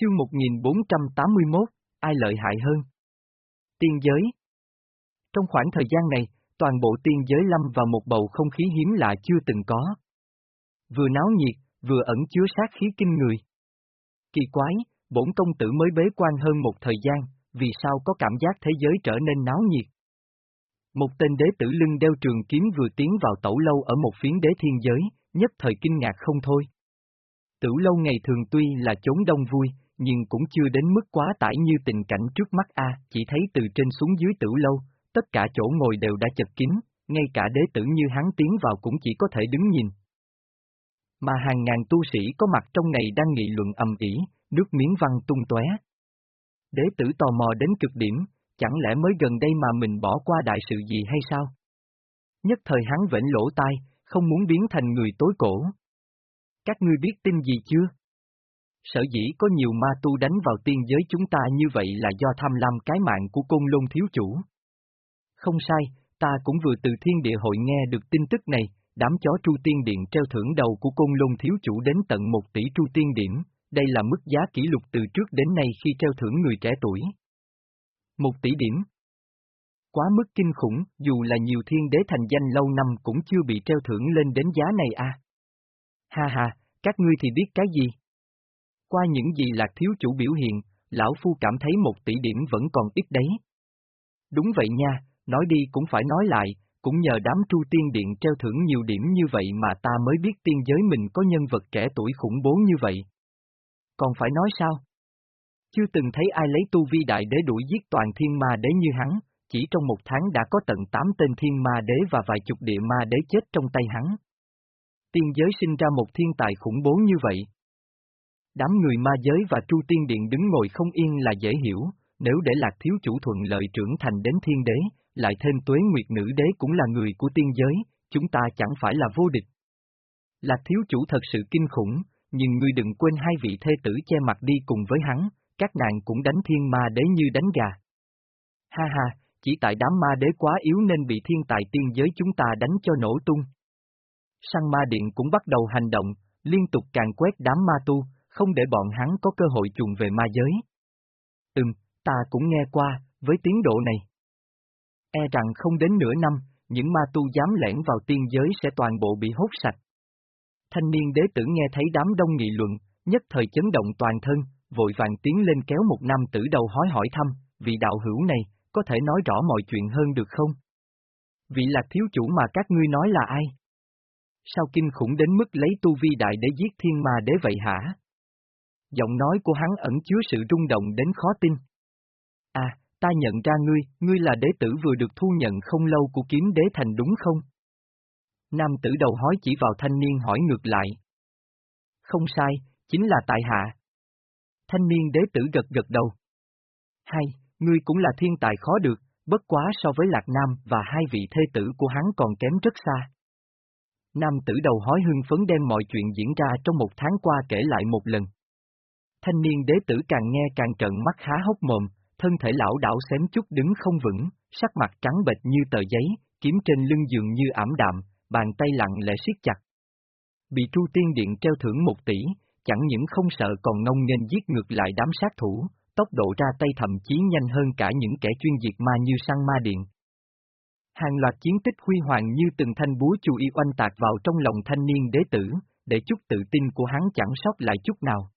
Chương 1481, ai lợi hại hơn? Tiên giới Trong khoảng thời gian này, toàn bộ tiên giới lâm vào một bầu không khí hiếm lạ chưa từng có. Vừa náo nhiệt, vừa ẩn chứa sát khí kinh người. Kỳ quái, bổn công tử mới bế quan hơn một thời gian, vì sao có cảm giác thế giới trở nên náo nhiệt. Một tên đế tử lưng đeo trường kiếm vừa tiến vào tẩu lâu ở một phiến đế thiên giới, nhất thời kinh ngạc không thôi. Tử lâu ngày thường tuy là chốn đông vui, nhưng cũng chưa đến mức quá tải như tình cảnh trước mắt A, chỉ thấy từ trên xuống dưới tử lâu, tất cả chỗ ngồi đều đã chật kín, ngay cả đế tử như hắn tiến vào cũng chỉ có thể đứng nhìn. Mà hàng ngàn tu sĩ có mặt trong này đang nghị luận ầm ĩ, nước miếng văng tung tóe. Đế tử tò mò đến cực điểm, chẳng lẽ mới gần đây mà mình bỏ qua đại sự gì hay sao? Nhất thời hắn vểnh lỗ tai, không muốn biến thành người tối cổ. Các ngươi biết tin gì chưa? Sở dĩ có nhiều ma tu đánh vào tiên giới chúng ta như vậy là do tham lam cái mạng của côn lôn thiếu chủ. Không sai, ta cũng vừa từ thiên địa hội nghe được tin tức này, đám chó tru tiên điện treo thưởng đầu của côn lôn thiếu chủ đến tận một tỷ tru tiên điểm, đây là mức giá kỷ lục từ trước đến nay khi treo thưởng người trẻ tuổi. Một tỷ điểm. Quá mức kinh khủng, dù là nhiều thiên đế thành danh lâu năm cũng chưa bị treo thưởng lên đến giá này à. Ha ha, các ngươi thì biết cái gì? Qua những gì lạc thiếu chủ biểu hiện, lão phu cảm thấy một tỷ điểm vẫn còn ít đấy. Đúng vậy nha, nói đi cũng phải nói lại, cũng nhờ đám tru tiên điện treo thưởng nhiều điểm như vậy mà ta mới biết tiên giới mình có nhân vật trẻ tuổi khủng bố như vậy. Còn phải nói sao? Chưa từng thấy ai lấy tu vi đại đế đuổi giết toàn thiên ma đế như hắn, chỉ trong một tháng đã có tận 8 tên thiên ma đế và vài chục địa ma đế chết trong tay hắn. Tiên giới sinh ra một thiên tài khủng bố như vậy. Đám người ma giới và tru tiên điện đứng ngồi không yên là dễ hiểu, nếu để lạc thiếu chủ thuận lợi trưởng thành đến thiên đế, lại thêm tuế nguyệt nữ đế cũng là người của tiên giới, chúng ta chẳng phải là vô địch. Lạc thiếu chủ thật sự kinh khủng, nhưng ngươi đừng quên hai vị thê tử che mặt đi cùng với hắn, các nàng cũng đánh thiên ma đế như đánh gà. Ha ha, chỉ tại đám ma đế quá yếu nên bị thiên tài tiên giới chúng ta đánh cho nổ tung. Sang ma điện cũng bắt đầu hành động, liên tục càng quét đám ma tu, không để bọn hắn có cơ hội chuồn về ma giới. Ừm, ta cũng nghe qua, với tiến độ này. E rằng không đến nửa năm, những ma tu dám lẻn vào tiên giới sẽ toàn bộ bị hốt sạch. Thanh niên đế tử nghe thấy đám đông nghị luận, nhất thời chấn động toàn thân, vội vàng tiến lên kéo một nam tử đầu hói hỏi thăm, vị đạo hữu này, có thể nói rõ mọi chuyện hơn được không? Vị lạc thiếu chủ mà các ngươi nói là ai? Sao kinh khủng đến mức lấy tu vi đại để giết thiên ma đế vậy hả? Giọng nói của hắn ẩn chứa sự rung động đến khó tin. À, ta nhận ra ngươi, ngươi là đế tử vừa được thu nhận không lâu của kiếm đế thành đúng không? Nam tử đầu hói chỉ vào thanh niên hỏi ngược lại. Không sai, chính là tại hạ. Thanh niên đế tử gật gật đầu. Hay, ngươi cũng là thiên tài khó được, bất quá so với Lạc Nam và hai vị thê tử của hắn còn kém rất xa. Nam tử đầu hói hưng phấn đem mọi chuyện diễn ra trong một tháng qua kể lại một lần. Thanh niên đế tử càng nghe càng trợn mắt há hốc mồm, thân thể lão đảo xém chút đứng không vững, sắc mặt trắng bệch như tờ giấy, kiếm trên lưng giường như ảm đạm, bàn tay lặng lẽ siết chặt. Bị Tru Tiên Điện treo thưởng một tỷ, chẳng những không sợ còn ngông nghênh giết ngược lại đám sát thủ, tốc độ ra tay thậm chí nhanh hơn cả những kẻ chuyên diệt ma như sang ma điện. Hàng loạt chiến tích huy hoàng như từng thanh búa chu y oanh tạc vào trong lòng thanh niên đế tử, để chút tự tin của hắn chẳng sót lại chút nào.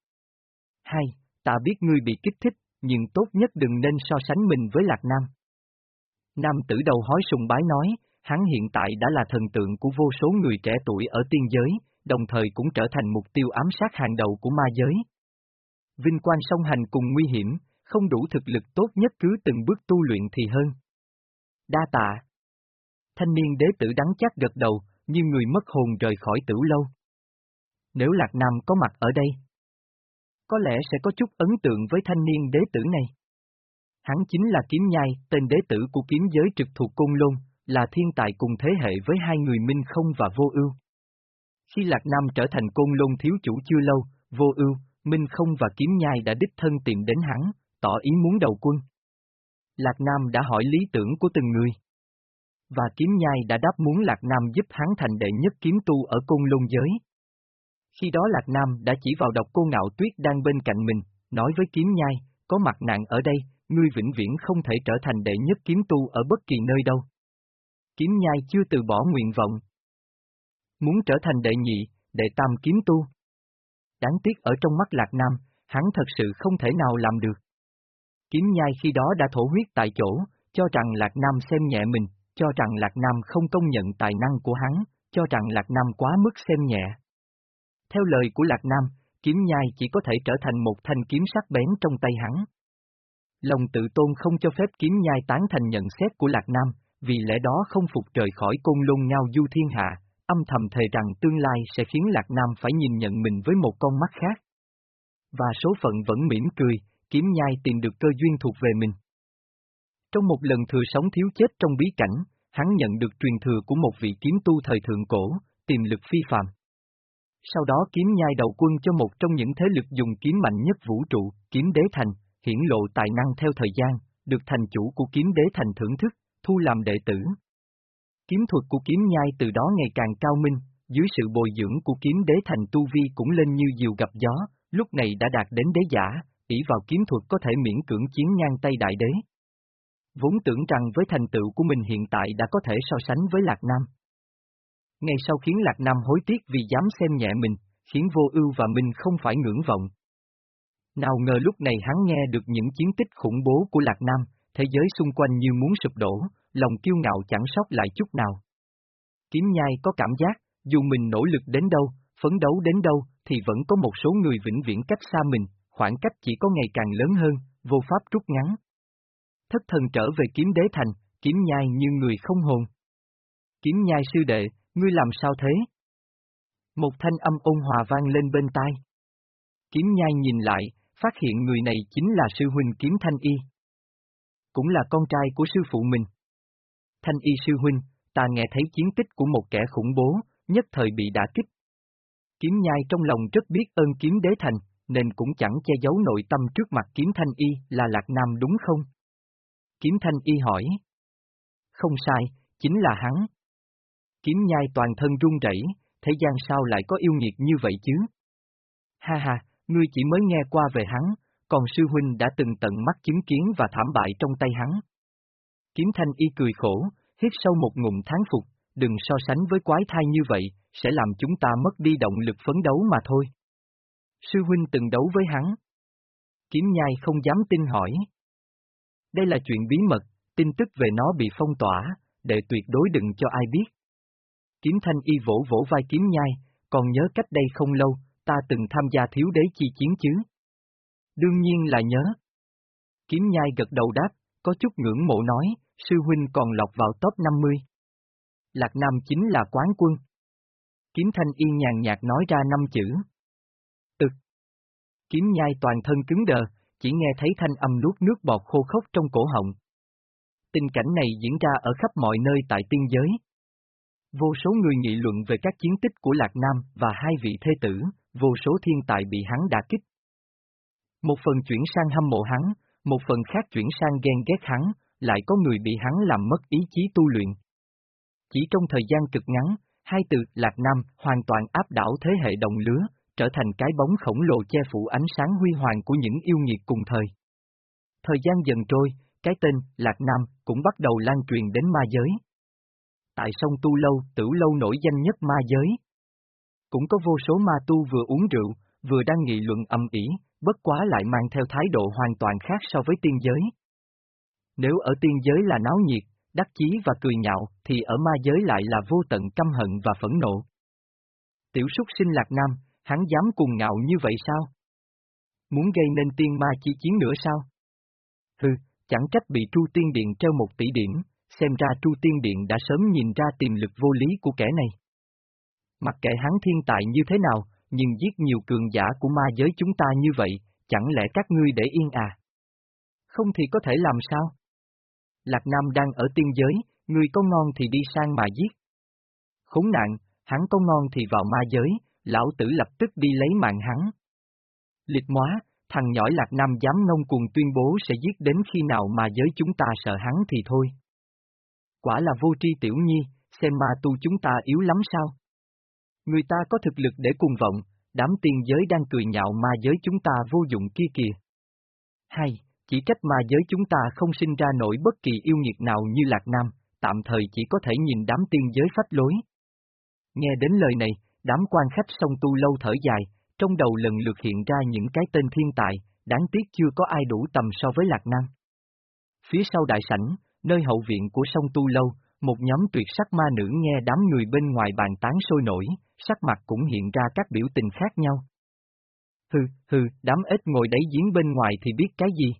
Hai, ta biết ngươi bị kích thích, nhưng tốt nhất đừng nên so sánh mình với Lạc Nam. Nam tử đầu hói sùng bái nói, hắn hiện tại đã là thần tượng của vô số người trẻ tuổi ở tiên giới, đồng thời cũng trở thành mục tiêu ám sát hàng đầu của ma giới. Vinh quang song hành cùng nguy hiểm, không đủ thực lực tốt nhất cứ từng bước tu luyện thì hơn. Đa tạ. Thanh niên đế tử đắng chát gật đầu, như người mất hồn rời khỏi tử lâu. Nếu Lạc Nam có mặt ở đây, có lẽ sẽ có chút ấn tượng với thanh niên đế tử này. Hắn chính là kiếm nhai, tên đế tử của kiếm giới trực thuộc Côn Lôn, là thiên tài cùng thế hệ với hai người Minh Không và Vô Ưu. Khi Lạc Nam trở thành Côn Lôn thiếu chủ chưa lâu, Vô Ưu, Minh Không và Kiếm Nhai đã đích thân tìm đến hắn, tỏ ý muốn đầu quân. Lạc Nam đã hỏi lý tưởng của từng người. Và Kiếm Nhai đã đáp muốn Lạc Nam giúp hắn thành đệ nhất kiếm tu ở Côn Lôn giới. Khi đó Lạc Nam đã chỉ vào độc cô ngạo tuyết đang bên cạnh mình, nói với kiếm nhai, có mặt nạn ở đây, ngươi vĩnh viễn không thể trở thành đệ nhất kiếm tu ở bất kỳ nơi đâu. Kiếm nhai chưa từ bỏ nguyện vọng. Muốn trở thành đệ nhị, đệ tam kiếm tu. Đáng tiếc ở trong mắt Lạc Nam, hắn thật sự không thể nào làm được. Kiếm nhai khi đó đã thổ huyết tại chỗ, cho rằng Lạc Nam xem nhẹ mình, cho rằng Lạc Nam không công nhận tài năng của hắn, cho rằng Lạc Nam quá mức xem nhẹ. Theo lời của Lạc Nam, kiếm nhai chỉ có thể trở thành một thanh kiếm sắc bén trong tay hắn. Lòng tự tôn không cho phép kiếm nhai tán thành nhận xét của Lạc Nam, vì lẽ đó không phục trời khỏi côn lôn ngao du thiên hạ, âm thầm thề rằng tương lai sẽ khiến Lạc Nam phải nhìn nhận mình với một con mắt khác. Và số phận vẫn mỉm cười, kiếm nhai tìm được cơ duyên thuộc về mình. Trong một lần thừa sống thiếu chết trong bí cảnh, hắn nhận được truyền thừa của một vị kiếm tu thời thượng cổ, tiềm lực phi phàm. Sau đó kiếm nhai đầu quân cho một trong những thế lực dùng kiếm mạnh nhất vũ trụ, kiếm đế thành, hiển lộ tài năng theo thời gian, được thành chủ của kiếm đế thành thưởng thức, thu làm đệ tử. Kiếm thuật của kiếm nhai từ đó ngày càng cao minh, dưới sự bồi dưỡng của kiếm đế thành tu vi cũng lên như diều gặp gió, lúc này đã đạt đến đế giả, ỷ vào kiếm thuật có thể miễn cưỡng chiến ngang tay đại đế. Vốn tưởng rằng với thành tựu của mình hiện tại đã có thể so sánh với Lạc Nam. Ngay sau khiến Lạc Nam hối tiếc vì dám xem nhẹ mình, khiến vô ưu và mình không phải ngưỡng vọng. Nào ngờ lúc này hắn nghe được những chiến tích khủng bố của Lạc Nam, thế giới xung quanh như muốn sụp đổ, lòng kiêu ngạo chẳng sót lại chút nào. Kiếm nhai có cảm giác, dù mình nỗ lực đến đâu, phấn đấu đến đâu, thì vẫn có một số người vĩnh viễn cách xa mình, khoảng cách chỉ có ngày càng lớn hơn, vô pháp rút ngắn. Thất thần trở về kiếm đế thành, kiếm nhai như người không hồn. Kiếm nhai sư đệ, ngươi làm sao thế? Một thanh âm ôn hòa vang lên bên tai. Kiếm nhai nhìn lại, phát hiện người này chính là sư huynh kiếm thanh y. Cũng là con trai của sư phụ mình. Thanh y sư huynh, ta nghe thấy chiến tích của một kẻ khủng bố, nhất thời bị đả kích. Kiếm nhai trong lòng rất biết ơn kiếm đế thành, nên cũng chẳng che giấu nội tâm trước mặt kiếm thanh y là Lạc Nam đúng không? Kiếm thanh y hỏi. Không sai, chính là hắn. Kiếm nhai toàn thân run rẩy, thế gian sao lại có yêu nghiệt như vậy chứ? Ha ha, ngươi chỉ mới nghe qua về hắn, còn sư huynh đã từng tận mắt chứng kiến và thảm bại trong tay hắn. Kiếm thanh y cười khổ, hít sâu một ngụm tháng phục, đừng so sánh với quái thai như vậy, sẽ làm chúng ta mất đi động lực phấn đấu mà thôi. Sư huynh từng đấu với hắn. Kiếm nhai không dám tin hỏi. Đây là chuyện bí mật, tin tức về nó bị phong tỏa, để tuyệt đối đừng cho ai biết. Kiếm thanh y vỗ vỗ vai kiếm nhai, còn nhớ cách đây không lâu, ta từng tham gia thiếu đế chi chiến chứ? Đương nhiên là nhớ. Kiếm nhai gật đầu đáp, có chút ngưỡng mộ nói, sư huynh còn lọc vào top 50. Lạc Nam chính là quán quân. Kiếm thanh y nhàn nhạt nói ra năm chữ. Ực. Kiếm nhai toàn thân cứng đờ, chỉ nghe thấy thanh âm nuốt nước bọt khô khốc trong cổ họng. Tình cảnh này diễn ra ở khắp mọi nơi tại tiên giới. Vô số người nghị luận về các chiến tích của Lạc Nam và hai vị thế tử, vô số thiên tài bị hắn đả kích. Một phần chuyển sang hâm mộ hắn, một phần khác chuyển sang ghen ghét hắn, lại có người bị hắn làm mất ý chí tu luyện. Chỉ trong thời gian cực ngắn, hai từ Lạc Nam hoàn toàn áp đảo thế hệ đồng lứa, trở thành cái bóng khổng lồ che phủ ánh sáng huy hoàng của những yêu nghiệt cùng thời. Thời gian dần trôi, cái tên Lạc Nam cũng bắt đầu lan truyền đến ma giới. Tại sông Tu Lâu, Tử Lâu nổi danh nhất ma giới. Cũng có vô số ma tu vừa uống rượu, vừa đang nghị luận âm ỉ, bất quá lại mang theo thái độ hoàn toàn khác so với tiên giới. Nếu ở tiên giới là náo nhiệt, đắc chí và cười nhạo, thì ở ma giới lại là vô tận căm hận và phẫn nộ. Tiểu súc sinh Lạc Nam, hắn dám cùng ngạo như vậy sao? Muốn gây nên tiên ma chi chiến nữa sao? Hừ, chẳng trách bị Tru Tiên Điện treo một tỷ điểm, xem ra Tru Tiên Điện đã sớm nhìn ra tiềm lực vô lý của kẻ này. Mặc kệ hắn thiên tài như thế nào, nhưng giết nhiều cường giả của ma giới chúng ta như vậy, chẳng lẽ các ngươi để yên à? Không thì có thể làm sao? Lạc Nam đang ở tiên giới, người có ngon thì đi sang mà giết. Khốn nạn, hắn có ngon thì vào ma giới, lão tử lập tức đi lấy mạng hắn. Lịch móa, thằng nhỏ Lạc Nam dám ngông cuồng tuyên bố sẽ giết đến khi nào mà giới chúng ta sợ hắn thì thôi. Quả là vô tri tiểu nhi, xem ma tu chúng ta yếu lắm sao? Người ta có thực lực để cùng vọng, đám tiên giới đang cười nhạo ma giới chúng ta vô dụng kia kìa. Hai, chỉ trách ma giới chúng ta không sinh ra nổi bất kỳ yêu nghiệt nào như Lạc Nam, tạm thời chỉ có thể nhìn đám tiên giới phách lối. Nghe đến lời này, đám quan khách sông tu lâu thở dài, trong đầu lần lượt hiện ra những cái tên thiên tài, đáng tiếc chưa có ai đủ tầm so với Lạc Nam. Phía sau đại sảnh, nơi hậu viện của sông Tu Lâu, một nhóm tuyệt sắc ma nữ nghe đám người bên ngoài bàn tán sôi nổi, sắc mặt cũng hiện ra các biểu tình khác nhau. Hừ, hừ, đám ếch ngồi đáy giếng bên ngoài thì biết cái gì?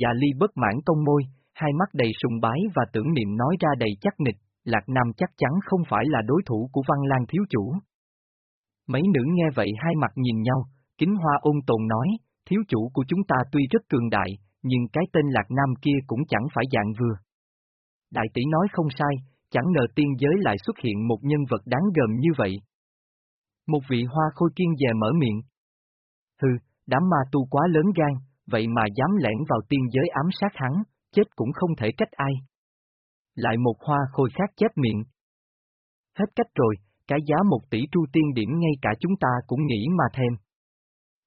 Dạ ly bất mãn công môi, hai mắt đầy sùng bái và tưởng niệm nói ra đầy chắc nịch, Lạc Nam chắc chắn không phải là đối thủ của Văn Lan thiếu chủ. Mấy nữ nghe vậy hai mặt nhìn nhau, kính hoa ôn tồn nói, thiếu chủ của chúng ta tuy rất cường đại, nhưng cái tên Lạc Nam kia cũng chẳng phải dạng vừa. Đại tỷ nói không sai, chẳng ngờ tiên giới lại xuất hiện một nhân vật đáng gờm như vậy. Một vị hoa khôi kiên dè mở miệng. Hừ, đám ma tu quá lớn gan, vậy mà dám lẻn vào tiên giới ám sát hắn, chết cũng không thể trách ai. Lại một hoa khôi khác chép miệng. Hết cách rồi, cái giá một tỷ tru tiên điểm ngay cả chúng ta cũng nghĩ mà thêm.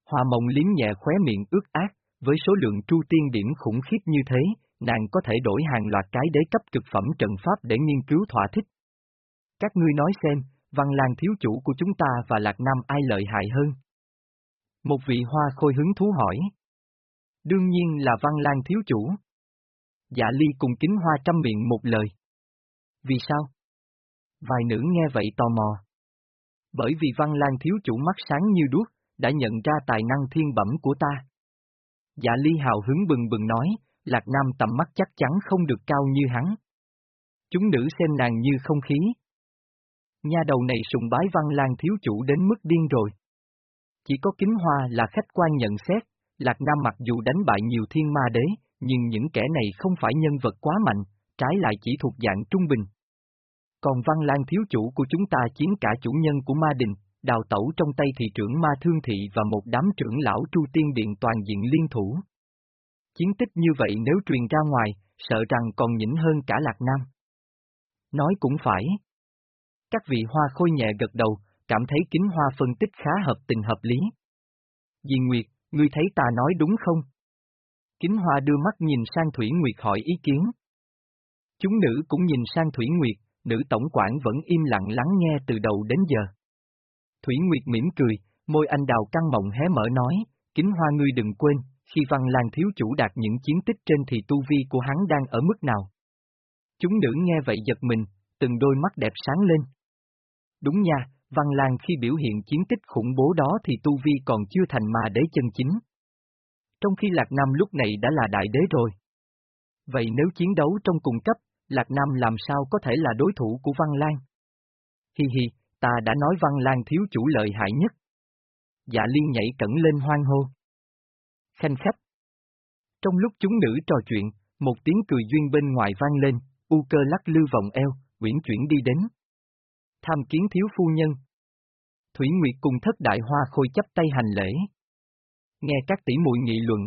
Hoa mộng liếm nhẹ khóe miệng ướt ác, với số lượng tru tiên điểm khủng khiếp như thế, nàng có thể đổi hàng loạt cái đế cấp cực phẩm trận pháp để nghiên cứu thỏa thích. Các ngươi nói xem, Văn lang thiếu chủ của chúng ta và Lạc Nam ai lợi hại hơn? Một vị hoa khôi hứng thú hỏi. Đương nhiên là Văn lang thiếu chủ. Dạ ly cùng kính hoa trăm miệng một lời. Vì sao? Vài nữ nghe vậy tò mò. Bởi vì Văn lang thiếu chủ mắt sáng như đuốc, đã nhận ra tài năng thiên bẩm của ta. Dạ ly hào hứng bừng bừng nói, Lạc Nam tầm mắt chắc chắn không được cao như hắn. Chúng nữ xem nàng như không khí. Nha đầu này sùng bái Văn Lang thiếu chủ đến mức điên rồi. Chỉ có kính hoa là khách quan nhận xét, Lạc Nam mặc dù đánh bại nhiều thiên ma đế, nhưng những kẻ này không phải nhân vật quá mạnh, trái lại chỉ thuộc dạng trung bình. Còn Văn Lang thiếu chủ của chúng ta chiến cả chủ nhân của ma đình, đào tẩu trong tay thị trưởng ma thương thị và một đám trưởng lão tru tiên điện toàn diện liên thủ. Chiến tích như vậy nếu truyền ra ngoài, sợ rằng còn nhỉnh hơn cả Lạc Nam. Nói cũng phải. Các vị hoa khôi nhẹ gật đầu, cảm thấy kính hoa phân tích khá hợp tình hợp lý. Dì Nguyệt, ngươi thấy ta nói đúng không? Kính hoa đưa mắt nhìn sang Thủy Nguyệt hỏi ý kiến. Chúng nữ cũng nhìn sang Thủy Nguyệt, nữ tổng quản vẫn im lặng lắng nghe từ đầu đến giờ. Thủy Nguyệt mỉm cười, môi anh đào căng mộng hé mở nói, kính hoa ngươi đừng quên, khi Văn Lan thiếu chủ đạt những chiến tích trên thì tu vi của hắn đang ở mức nào. Chúng nữ nghe vậy giật mình, từng đôi mắt đẹp sáng lên. Đúng nha, Văn Lan khi biểu hiện chiến tích khủng bố đó thì tu vi còn chưa thành mà đế chân chính. Trong khi Lạc Nam lúc này đã là đại đế rồi. Vậy nếu chiến đấu trong cùng cấp, Lạc Nam làm sao có thể là đối thủ của Văn Lan? Hi hi, ta đã nói Văn Lan thiếu chủ lợi hại nhất. Dạ liên nhảy cẩn lên hoang hô. Khanh khách. Trong lúc chúng nữ trò chuyện, một tiếng cười duyên bên ngoài vang lên, u cơ lắc lư vòng eo, quyển chuyển đi đến. Tham kiến thiếu phu nhân. Thủy Nguyệt cùng thất đại hoa khôi chấp tay hành lễ. Nghe các tỷ muội nghị luận.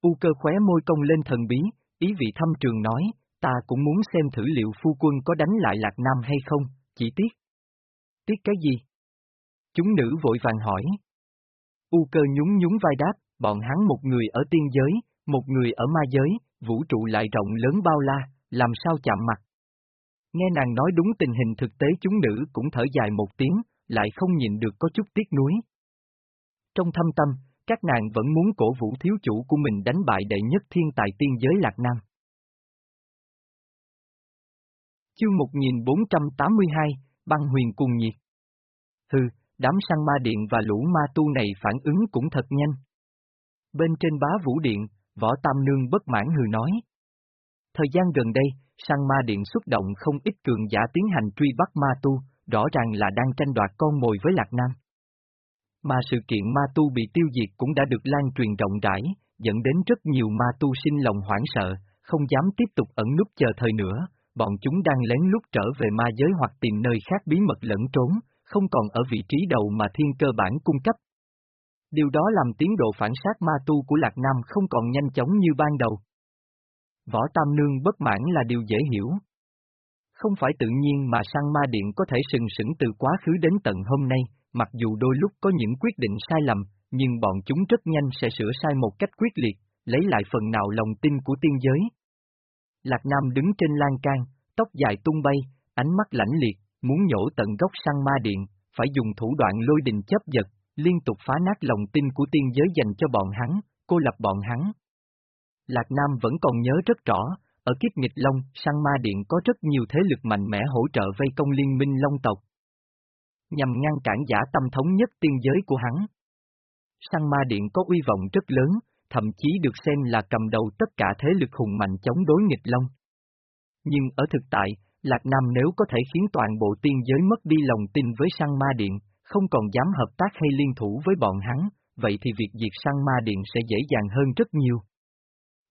U cơ khóe môi công lên thần bí, ý vị thăm trường nói, ta cũng muốn xem thử liệu phu quân có đánh lại Lạc Nam hay không, chỉ tiếc. Tiếc cái gì? Chúng nữ vội vàng hỏi. U cơ nhún nhún vai đáp, bọn hắn một người ở tiên giới, một người ở ma giới, vũ trụ lại rộng lớn bao la, làm sao chạm mặt. Nghe nàng nói đúng tình hình thực tế chúng nữ cũng thở dài một tiếng, lại không nhìn được có chút tiếc nuối. Trong thâm tâm, các nàng vẫn muốn cổ vũ thiếu chủ của mình đánh bại đệ nhất thiên tài tiên giới Lạc Nam. Chương 1482, băng huyền cùng nhiệt. Hừ, đám săn ma điện và lũ ma tu này phản ứng cũng thật nhanh. Bên trên bá vũ điện, võ tam nương bất mãn hừ nói. Thời gian gần đây, săn ma điện xuất động không ít cường giả tiến hành truy bắt ma tu, rõ ràng là đang tranh đoạt con mồi với Lạc Nam. Mà sự kiện ma tu bị tiêu diệt cũng đã được lan truyền rộng rãi, dẫn đến rất nhiều ma tu sinh lòng hoảng sợ, không dám tiếp tục ẩn núp chờ thời nữa, bọn chúng đang lén lút trở về ma giới hoặc tìm nơi khác bí mật lẫn trốn, không còn ở vị trí đầu mà thiên cơ bản cung cấp. Điều đó làm tiến độ phản sát ma tu của Lạc Nam không còn nhanh chóng như ban đầu. Võ Tam Nương bất mãn là điều dễ hiểu. Không phải tự nhiên mà sang ma điện có thể sừng sững từ quá khứ đến tận hôm nay, mặc dù đôi lúc có những quyết định sai lầm, nhưng bọn chúng rất nhanh sẽ sửa sai một cách quyết liệt, lấy lại phần nào lòng tin của tiên giới. Lạc Nam đứng trên lan can, tóc dài tung bay, ánh mắt lãnh liệt, muốn nhổ tận gốc sang ma điện, phải dùng thủ đoạn lôi đình chấp giật, liên tục phá nát lòng tin của tiên giới dành cho bọn hắn, cô lập bọn hắn. Lạc Nam vẫn còn nhớ rất rõ, ở kiếp nghịch Long, sang ma điện có rất nhiều thế lực mạnh mẽ hỗ trợ vây công liên minh Long tộc. Nhằm ngăn cản giả tâm thống nhất tiên giới của hắn. Sang ma điện có uy vọng rất lớn, thậm chí được xem là cầm đầu tất cả thế lực hùng mạnh chống đối nghịch Long. Nhưng ở thực tại, Lạc Nam nếu có thể khiến toàn bộ tiên giới mất đi lòng tin với sang ma điện, không còn dám hợp tác hay liên thủ với bọn hắn, vậy thì việc diệt sang ma điện sẽ dễ dàng hơn rất nhiều.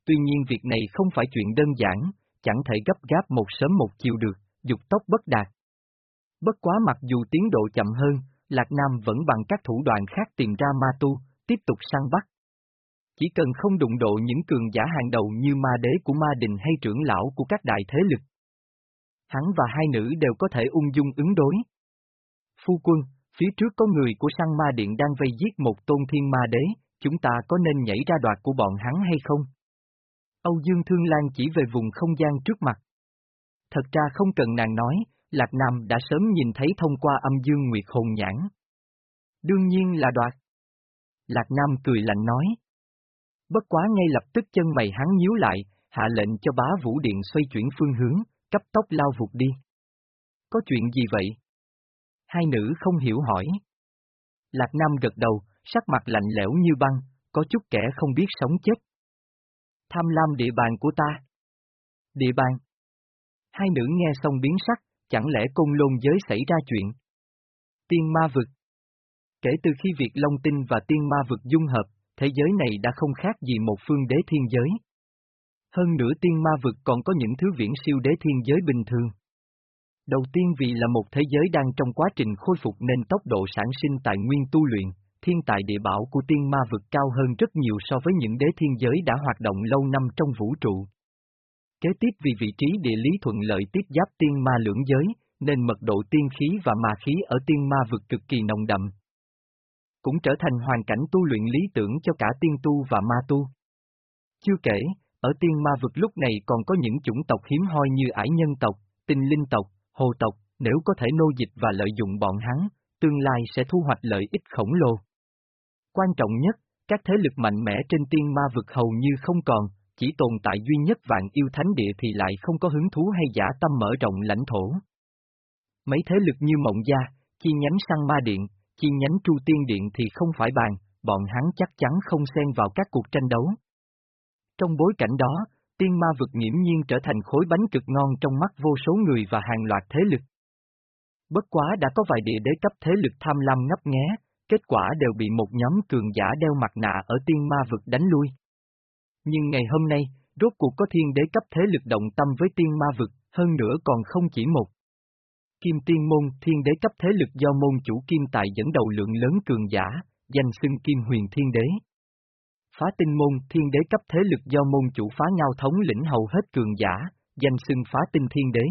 Tuy nhiên việc này không phải chuyện đơn giản, chẳng thể gấp gáp một sớm một chiều được, dục tốc bất đạt. Bất quá mặc dù tiến độ chậm hơn, Lạc Nam vẫn bằng các thủ đoạn khác tìm ra ma tu, tiếp tục săn bắt. Chỉ cần không đụng độ những cường giả hàng đầu như ma đế của ma đình hay trưởng lão của các đại thế lực. Hắn và hai nữ đều có thể ung dung ứng đối. Phu quân, phía trước có người của săn ma điện đang vây giết một tôn thiên ma đế, chúng ta có nên nhảy ra đoạt của bọn hắn hay không? Âu Dương Thương Lan chỉ về vùng không gian trước mặt. Thật ra không cần nàng nói, Lạc Nam đã sớm nhìn thấy thông qua âm dương nguyệt hồn nhãn. Đương nhiên là đoạt. Lạc Nam cười lạnh nói. Bất quá ngay lập tức chân mày hắn nhíu lại, hạ lệnh cho bá vũ điện xoay chuyển phương hướng, cấp tốc lao vụt đi. Có chuyện gì vậy? Hai nữ không hiểu hỏi. Lạc Nam gật đầu, sắc mặt lạnh lẽo như băng, có chút kẻ không biết sống chết. Tham lam địa bàn của ta. Địa bàn. Hai nữ nghe xong biến sắc, chẳng lẽ côn lôn giới xảy ra chuyện? Tiên ma vực. Kể từ khi việc Long Tinh và tiên ma vực dung hợp, thế giới này đã không khác gì một phương đế thiên giới. Hơn nữa tiên ma vực còn có những thứ viễn siêu đế thiên giới bình thường. Đầu tiên vì là một thế giới đang trong quá trình khôi phục nên tốc độ sản sinh tài nguyên tu luyện, thiên tài địa bảo của tiên ma vực cao hơn rất nhiều so với những đế thiên giới đã hoạt động lâu năm trong vũ trụ. Kế tiếp vì vị trí địa lý thuận lợi tiếp giáp tiên ma lưỡng giới, nên mật độ tiên khí và ma khí ở tiên ma vực cực kỳ nồng đậm. Cũng trở thành hoàn cảnh tu luyện lý tưởng cho cả tiên tu và ma tu. Chưa kể, ở tiên ma vực lúc này còn có những chủng tộc hiếm hoi như ải nhân tộc, tinh linh tộc, hồ tộc, nếu có thể nô dịch và lợi dụng bọn hắn, tương lai sẽ thu hoạch lợi ích khổng lồ. Quan trọng nhất, các thế lực mạnh mẽ trên tiên ma vực hầu như không còn, chỉ tồn tại duy nhất vạn yêu thánh địa thì lại không có hứng thú hay giả tâm mở rộng lãnh thổ. Mấy thế lực như Mộng Gia, chi nhánh Sang Ma Điện, chi nhánh Tru Tiên Điện thì không phải bàn, bọn hắn chắc chắn không xen vào các cuộc tranh đấu. Trong bối cảnh đó, tiên ma vực nghiễm nhiên trở thành khối bánh cực ngon trong mắt vô số người và hàng loạt thế lực. Bất quá đã có vài địa đế cấp thế lực tham lam ngấp nghé, kết quả đều bị một nhóm cường giả đeo mặt nạ ở tiên ma vực đánh lui. Nhưng ngày hôm nay, rốt cuộc có thiên đế cấp thế lực động tâm với tiên ma vực, hơn nữa còn không chỉ một. Kim Tiên Môn, thiên đế cấp thế lực do môn chủ Kim Tài dẫn đầu lượng lớn cường giả, danh xưng Kim Huyền Thiên Đế. Phá tinh môn, thiên đế cấp thế lực do môn chủ phá ngao thống lĩnh hầu hết cường giả, danh xưng phá tinh thiên đế.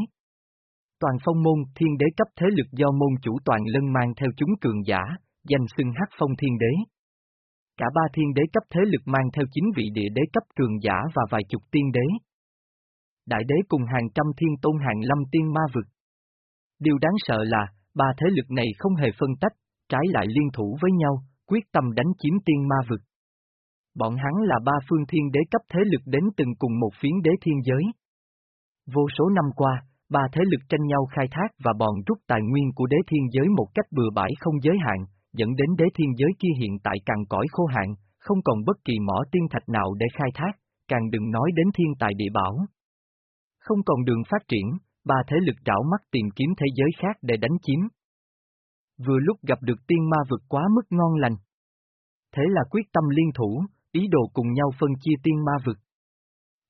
Toàn phong môn, thiên đế cấp thế lực do môn chủ toàn lân mang theo chúng cường giả, danh xưng hắc phong thiên đế. Cả ba thiên đế cấp thế lực mang theo chính vị địa đế cấp cường giả và vài chục tiên đế. Đại đế cùng hàng trăm thiên tôn hàng lâm tiên ma vực. Điều đáng sợ là, ba thế lực này không hề phân tách, trái lại liên thủ với nhau, quyết tâm đánh chiếm tiên ma vực. Bọn hắn là ba phương thiên đế cấp thế lực đến từng cùng một phiến đế thiên giới. Vô số năm qua, ba thế lực tranh nhau khai thác và bòn rút tài nguyên của đế thiên giới một cách bừa bãi không giới hạn, dẫn đến đế thiên giới kia hiện tại càng cõi khô hạn, không còn bất kỳ mỏ tiên thạch nào để khai thác, càng đừng nói đến thiên tài địa bảo. Không còn đường phát triển, ba thế lực trảo mắt tìm kiếm thế giới khác để đánh chiếm. Vừa lúc gặp được tiên ma vực quá mức ngon lành. Thế là quyết tâm liên thủ, ý đồ cùng nhau phân chia tiên ma vực.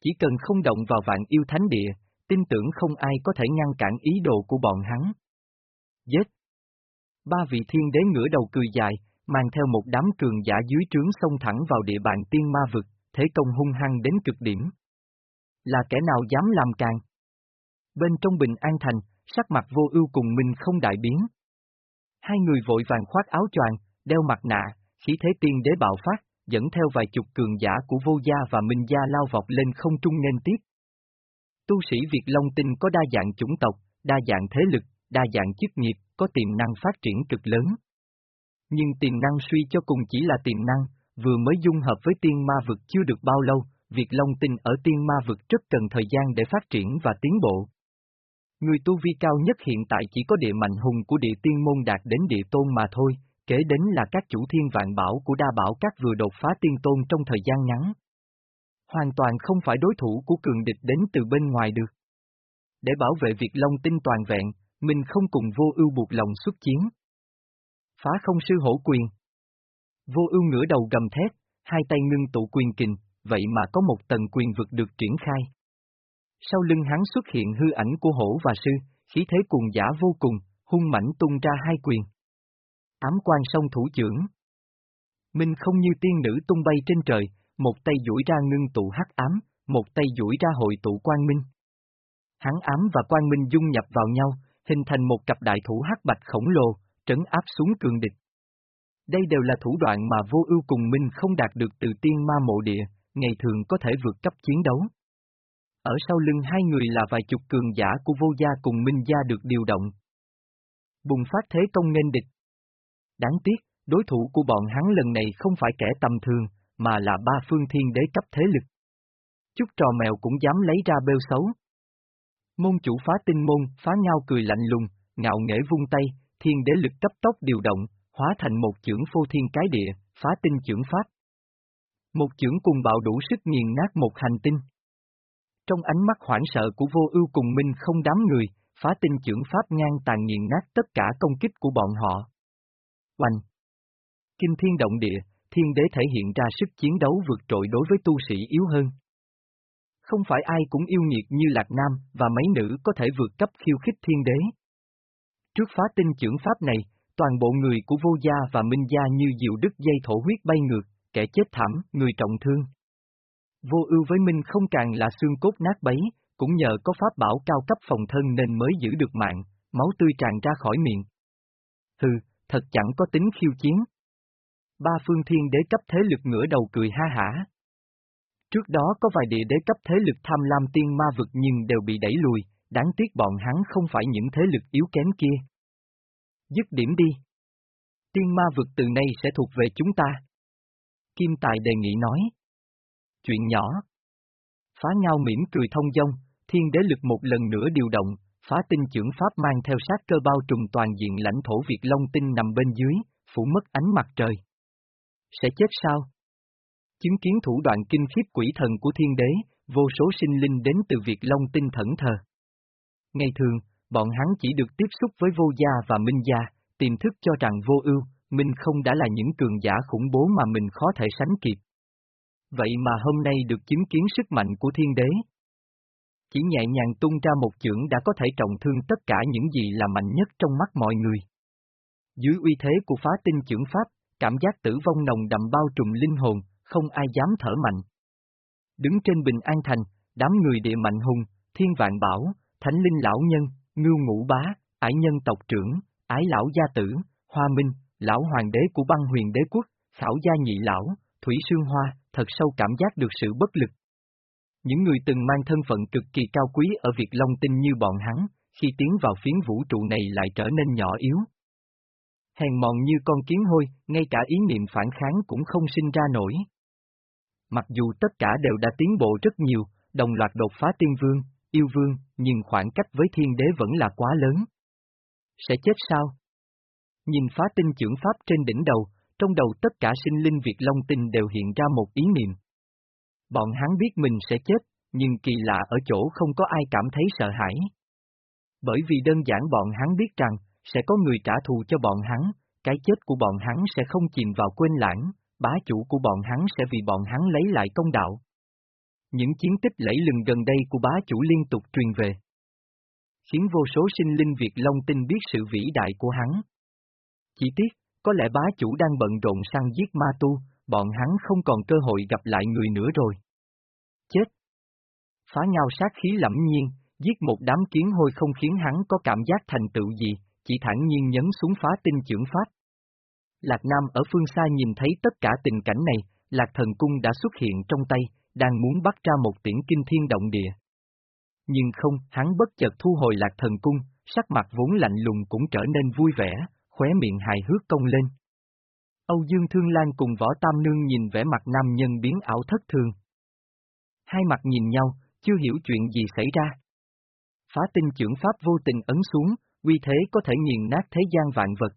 Chỉ cần không động vào vạn yêu thánh địa, tin tưởng không ai có thể ngăn cản ý đồ của bọn hắn. Giết! Ba vị thiên đế ngửa đầu cười dài, mang theo một đám cường giả dưới trướng xông thẳng vào địa bàn tiên ma vực, thế công hung hăng đến cực điểm. Là kẻ nào dám làm càng? Bên trong bình an thành, sắc mặt vô ưu cùng mình không đại biến. Hai người vội vàng khoác áo choàng, đeo mặt nạ, khí thế tiên đế bạo phát, dẫn theo vài chục cường giả của vô gia và minh gia lao vọt lên không trung nên tiếp. Tu sĩ Việt Long Tinh có đa dạng chủng tộc, đa dạng thế lực, đa dạng chức nghiệp, có tiềm năng phát triển cực lớn. Nhưng tiềm năng suy cho cùng chỉ là tiềm năng, vừa mới dung hợp với tiên ma vực chưa được bao lâu, Việt Long Tinh ở tiên ma vực rất cần thời gian để phát triển và tiến bộ. Người tu vi cao nhất hiện tại chỉ có địa mạnh hùng của địa tiên môn đạt đến địa tôn mà thôi, kế đến là các chủ thiên vạn bảo của đa bảo các vừa đột phá tiên tôn trong thời gian ngắn. Hoàn toàn không phải đối thủ của cường địch đến từ bên ngoài được. Để bảo vệ Việt Long tinh toàn vẹn, mình không cùng vô ưu buộc lòng xuất chiến. Phá không sư hổ quyền. Vô ưu ngửa đầu gầm thét, hai tay ngưng tụ quyền kình, vậy mà có một tầng quyền vực được triển khai. Sau lưng hắn xuất hiện hư ảnh của hổ và sư, khí thế cùng giả vô cùng, hung mảnh tung ra hai quyền. Ám quan sông thủ trưởng. Minh không như tiên nữ tung bay trên trời, một tay duỗi ra ngưng tụ hắc ám, một tay duỗi ra hội tụ quan minh. Hắn ám và quan minh dung nhập vào nhau, hình thành một cặp đại thủ hắc bạch khổng lồ, trấn áp xuống cường địch. Đây đều là thủ đoạn mà vô ưu cùng minh không đạt được từ tiên ma mộ địa, ngày thường có thể vượt cấp chiến đấu. Ở sau lưng hai người là vài chục cường giả của vô gia cùng minh gia được điều động. Bùng phát thế công nghênh địch. Đáng tiếc, đối thủ của bọn hắn lần này không phải kẻ tầm thường, mà là ba phương thiên đế cấp thế lực. Chút trò mèo cũng dám lấy ra bêu xấu. Môn chủ phá tinh môn, phá ngao cười lạnh lùng, ngạo nghễ vung tay, thiên đế lực cấp tốc điều động, hóa thành một chưởng phô thiên cái địa, phá tinh chưởng pháp. Một chưởng cùng bạo đủ sức nghiền nát một hành tinh. Trong ánh mắt hoảng sợ của vô ưu cùng minh không đám người, phá tinh trưởng pháp ngang tàn nghiền nát tất cả công kích của bọn họ. Oanh! Kinh thiên động địa, thiên đế thể hiện ra sức chiến đấu vượt trội đối với tu sĩ yếu hơn. Không phải ai cũng yêu nghiệt như Lạc Nam và mấy nữ có thể vượt cấp khiêu khích thiên đế. Trước phá tinh trưởng pháp này, toàn bộ người của vô gia và minh gia như diệu đứt dây thổ huyết bay ngược, kẻ chết thảm, người trọng thương. Vô ưu với minh không càng là xương cốt nát bấy, cũng nhờ có pháp bảo cao cấp phòng thân nên mới giữ được mạng, máu tươi tràn ra khỏi miệng. Hừ, thật chẳng có tính khiêu chiến. Ba phương thiên đế cấp thế lực ngửa đầu cười ha hả. Trước đó có vài địa đế cấp thế lực tham lam tiên ma vực nhưng đều bị đẩy lùi, đáng tiếc bọn hắn không phải những thế lực yếu kém kia. Dứt điểm đi. Tiên ma vực từ nay sẽ thuộc về chúng ta. Kim Tài đề nghị nói. Chuyện nhỏ. Phá nhau mỉm cười thông dong, thiên đế lực một lần nữa điều động, phá tinh trưởng pháp mang theo sát cơ bao trùm toàn diện lãnh thổ Việt Long Tinh nằm bên dưới, phủ mất ánh mặt trời. Sẽ chết sao? Chứng kiến thủ đoạn kinh khiếp quỷ thần của thiên đế, vô số sinh linh đến từ Việt Long Tinh thẫn thờ. Ngày thường, bọn hắn chỉ được tiếp xúc với vô gia và minh gia, tiềm thức cho rằng vô ưu, minh không đã là những cường giả khủng bố mà mình khó thể sánh kịp. Vậy mà hôm nay được chứng kiến sức mạnh của thiên đế. Chỉ nhẹ nhàng tung ra một chưởng đã có thể trọng thương tất cả những gì là mạnh nhất trong mắt mọi người. Dưới uy thế của phá tinh chưởng pháp, cảm giác tử vong nồng đậm bao trùm linh hồn, không ai dám thở mạnh. Đứng trên bình an thành, đám người địa mạnh hùng, thiên vạn bảo, thánh linh lão nhân, ngưu ngũ bá, ải nhân tộc trưởng, ái lão gia tử, hoa minh, lão hoàng đế của băng huyền đế quốc, xảo gia nhị lão, thủy sương hoa, thật sâu cảm giác được sự bất lực. Những người từng mang thân phận cực kỳ cao quý ở Việt Long Tinh như bọn hắn, khi tiến vào phiến vũ trụ này lại trở nên nhỏ yếu. Hèn mòn như con kiến hôi, ngay cả ý niệm phản kháng cũng không sinh ra nổi. Mặc dù tất cả đều đã tiến bộ rất nhiều, đồng loạt đột phá tiên vương, yêu vương, nhưng khoảng cách với thiên đế vẫn là quá lớn. Sẽ chết sao? Nhìn phá tinh trưởng pháp trên đỉnh đầu, trong đầu tất cả sinh linh Việt Long Tinh đều hiện ra một ý niệm. Bọn hắn biết mình sẽ chết, nhưng kỳ lạ ở chỗ không có ai cảm thấy sợ hãi. Bởi vì đơn giản bọn hắn biết rằng, sẽ có người trả thù cho bọn hắn, cái chết của bọn hắn sẽ không chìm vào quên lãng, bá chủ của bọn hắn sẽ vì bọn hắn lấy lại công đạo. Những chiến tích lẫy lừng gần đây của bá chủ liên tục truyền về. Khiến vô số sinh linh Việt Long tin biết sự vĩ đại của hắn. Chỉ tiếc, có lẽ bá chủ đang bận rộn săn giết ma tu, bọn hắn không còn cơ hội gặp lại người nữa rồi. Chết! Phá nhau sát khí lẫm nhiên, giết một đám kiến hôi không khiến hắn có cảm giác thành tựu gì, chỉ thẳng nhiên nhấn xuống phá tinh trưởng pháp. Lạc Nam ở phương xa nhìn thấy tất cả tình cảnh này, Lạc Thần Cung đã xuất hiện trong tay, đang muốn bắt ra một tiễn kinh thiên động địa. Nhưng không, hắn bất chợt thu hồi Lạc Thần Cung, sắc mặt vốn lạnh lùng cũng trở nên vui vẻ, khóe miệng hài hước công lên. Âu Dương Thương Lan cùng Võ Tam Nương nhìn vẻ mặt nam nhân biến ảo thất thường. Hai mặt nhìn nhau, chưa hiểu chuyện gì xảy ra. Phá tinh trưởng pháp vô tình ấn xuống, uy thế có thể nghiền nát thế gian vạn vật.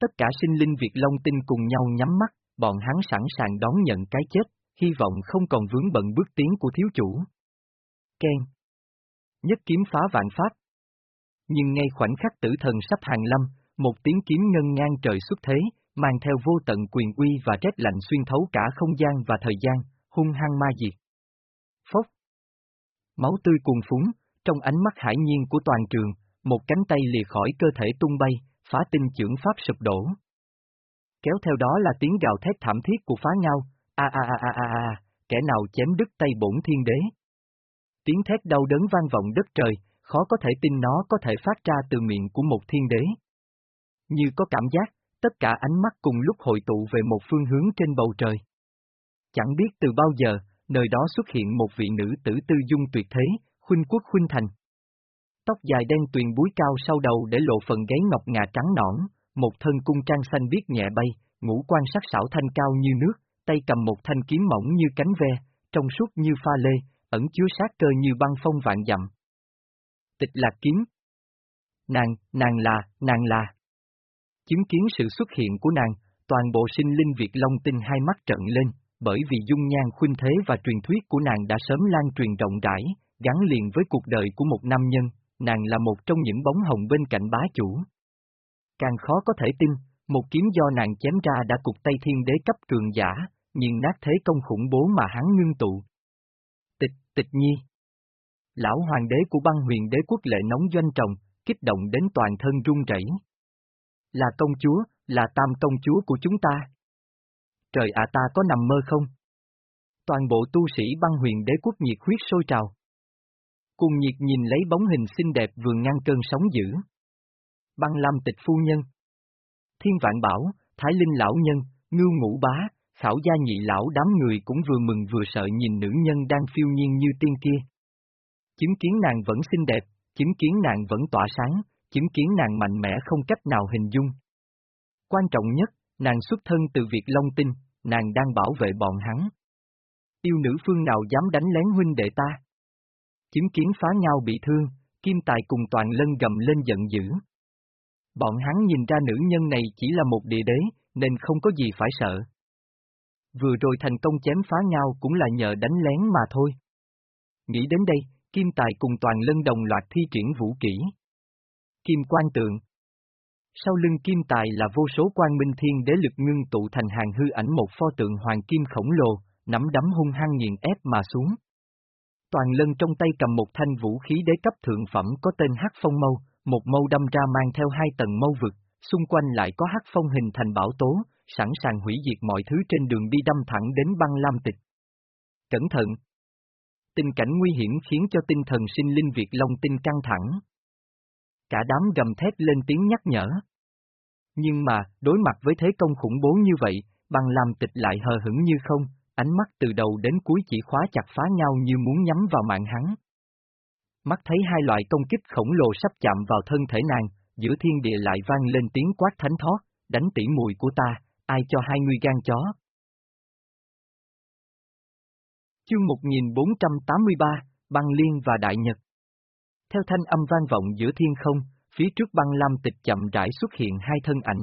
Tất cả sinh linh Việt Long Tinh cùng nhau nhắm mắt, bọn hắn sẵn sàng đón nhận cái chết, hy vọng không còn vướng bận bước tiến của thiếu chủ. Ken Nhất kiếm phá vạn pháp Nhưng ngay khoảnh khắc tử thần sắp hàng lâm, một tiếng kiếm ngân ngang trời xuất thế, mang theo vô tận quyền uy và rét lạnh xuyên thấu cả không gian và thời gian, hung hăng ma diệt. Phốc Máu tươi cuồn phúng, trong ánh mắt hải nhiên của toàn trường, một cánh tay lìa khỏi cơ thể tung bay, phá tinh trưởng pháp sụp đổ. Kéo theo đó là tiếng gào thét thảm thiết của phá nhau, a a a a a a, kẻ nào chém đứt tay bổn thiên đế. Tiếng thét đau đớn vang vọng đất trời, khó có thể tin nó có thể phát ra từ miệng của một thiên đế. Như có cảm giác, tất cả ánh mắt cùng lúc hội tụ về một phương hướng trên bầu trời. Chẳng biết từ bao giờ, nơi đó xuất hiện một vị nữ tử tư dung tuyệt thế, khuynh quốc khuynh thành. Tóc dài đen tuyền búi cao sau đầu để lộ phần gáy ngọc ngà trắng nõn, một thân cung trang xanh biếc nhẹ bay, ngũ quan sắc sảo thanh cao như nước, tay cầm một thanh kiếm mỏng như cánh ve, trong suốt như pha lê, ẩn chứa sát cơ như băng phong vạn dặm. Tịch lạc kiếm. Nàng, nàng là, nàng là. Chứng kiến sự xuất hiện của nàng, toàn bộ sinh linh Việt Long tinh hai mắt trận lên, bởi vì dung nhan khuynh thế và truyền thuyết của nàng đã sớm lan truyền rộng rãi, gắn liền với cuộc đời của một nam nhân, nàng là một trong những bóng hồng bên cạnh bá chủ. Càng khó có thể tin, một kiếm do nàng chém ra đã cục tay thiên đế cấp cường giả, nhưng nát thế công khủng bố mà hắn ngưng tụ. Tịch, tịch nhi. Lão hoàng đế của băng huyền đế quốc lệ nóng doanh trọng, kích động đến toàn thân run rẩy. Là công chúa, là tam công chúa của chúng ta. Trời ạ ta có nằm mơ không? Toàn bộ tu sĩ băng huyền đế quốc nhiệt huyết sôi trào. Cùng nhiệt nhìn lấy bóng hình xinh đẹp vừa ngăn cơn sóng dữ. Băng Lam tịch phu nhân. Thiên vạn bảo, Thái Linh lão nhân, ngưu ngũ bá, khảo gia nhị lão đám người cũng vừa mừng vừa sợ nhìn nữ nhân đang phiêu nhiên như tiên kia. Chứng kiến nàng vẫn xinh đẹp, chứng kiến nàng vẫn tỏa sáng, chứng kiến nàng mạnh mẽ không cách nào hình dung. Quan trọng nhất, nàng xuất thân từ việc Long Tinh, nàng đang bảo vệ bọn hắn. Yêu nữ phương nào dám đánh lén huynh đệ ta? Chứng kiến phá nhau bị thương, Kim Tài cùng toàn lân gầm lên giận dữ. Bọn hắn nhìn ra nữ nhân này chỉ là một địa đế, nên không có gì phải sợ. Vừa rồi thành công chém phá nhau cũng là nhờ đánh lén mà thôi. Nghĩ đến đây, Kim Tài cùng toàn lân đồng loạt thi triển vũ kỹ. Kim quan tượng Sau lưng Kim Tài là vô số quan minh thiên đế lực ngưng tụ thành hàng hư ảnh một pho tượng hoàng kim khổng lồ, nắm đấm hung hăng nghiền ép mà xuống. Toàn lân trong tay cầm một thanh vũ khí đế cấp thượng phẩm có tên Hắc Phong Mâu, một mâu đâm ra mang theo hai tầng mâu vực, xung quanh lại có Hắc Phong hình thành bảo tố, sẵn sàng hủy diệt mọi thứ trên đường đi đâm thẳng đến băng lam tịch. Cẩn thận! Tình cảnh nguy hiểm khiến cho tinh thần sinh linh Việt Long tinh căng thẳng. Cả đám gầm thét lên tiếng nhắc nhở. Nhưng mà, đối mặt với thế công khủng bố như vậy, băng làm tịch lại hờ hững như không, ánh mắt từ đầu đến cuối chỉ khóa chặt phá nhau như muốn nhắm vào mạng hắn. Mắt thấy hai loại công kích khổng lồ sắp chạm vào thân thể nàng, giữa thiên địa lại vang lên tiếng quát thánh thoát, đánh tỉ mùi của ta, ai cho hai ngươi gan chó. Chương 1483, Băng Liên và Đại Nhật theo thanh âm vang vọng giữa thiên không, phía trước băng lam tịch chậm rãi xuất hiện hai thân ảnh.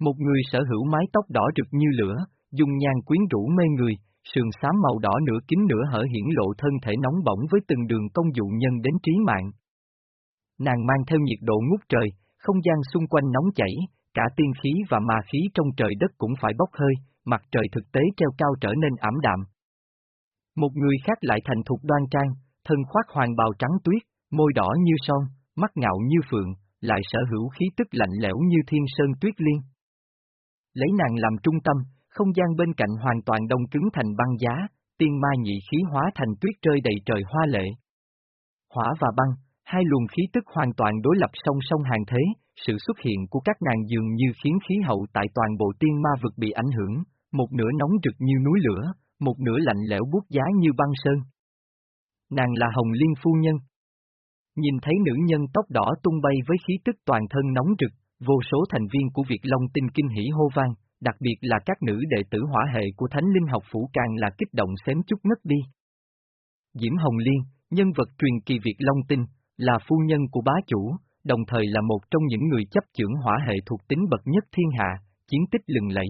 Một người sở hữu mái tóc đỏ rực như lửa, dùng nhan quyến rũ mê người, sườn xám màu đỏ nửa kín nửa hở hiển lộ thân thể nóng bỏng với từng đường công dụ nhân đến trí mạng. Nàng mang theo nhiệt độ ngút trời, không gian xung quanh nóng chảy, cả tiên khí và ma khí trong trời đất cũng phải bốc hơi, mặt trời thực tế treo cao trở nên ảm đạm. Một người khác lại thành thục đoan trang, thân khoác hoàng bào trắng tuyết, môi đỏ như son, mắt ngạo như phượng, lại sở hữu khí tức lạnh lẽo như thiên sơn tuyết liên. Lấy nàng làm trung tâm, không gian bên cạnh hoàn toàn đông cứng thành băng giá, tiên ma nhị khí hóa thành tuyết rơi đầy trời hoa lệ. Hỏa và băng, hai luồng khí tức hoàn toàn đối lập song song hàng thế, sự xuất hiện của các nàng dường như khiến khí hậu tại toàn bộ tiên ma vực bị ảnh hưởng, một nửa nóng rực như núi lửa, một nửa lạnh lẽo buốt giá như băng sơn. Nàng là Hồng Liên Phu Nhân. Nhìn thấy nữ nhân tóc đỏ tung bay với khí tức toàn thân nóng rực, vô số thành viên của Việt Long tinh kinh hỉ hô vang, đặc biệt là các nữ đệ tử hỏa hệ của Thánh Linh học phủ càng là kích động xém chút ngất đi. Diễm Hồng Liên, nhân vật truyền kỳ Việt Long tinh, là phu nhân của bá chủ, đồng thời là một trong những người chấp trưởng hỏa hệ thuộc tính bậc nhất thiên hạ, chiến tích lừng lẫy.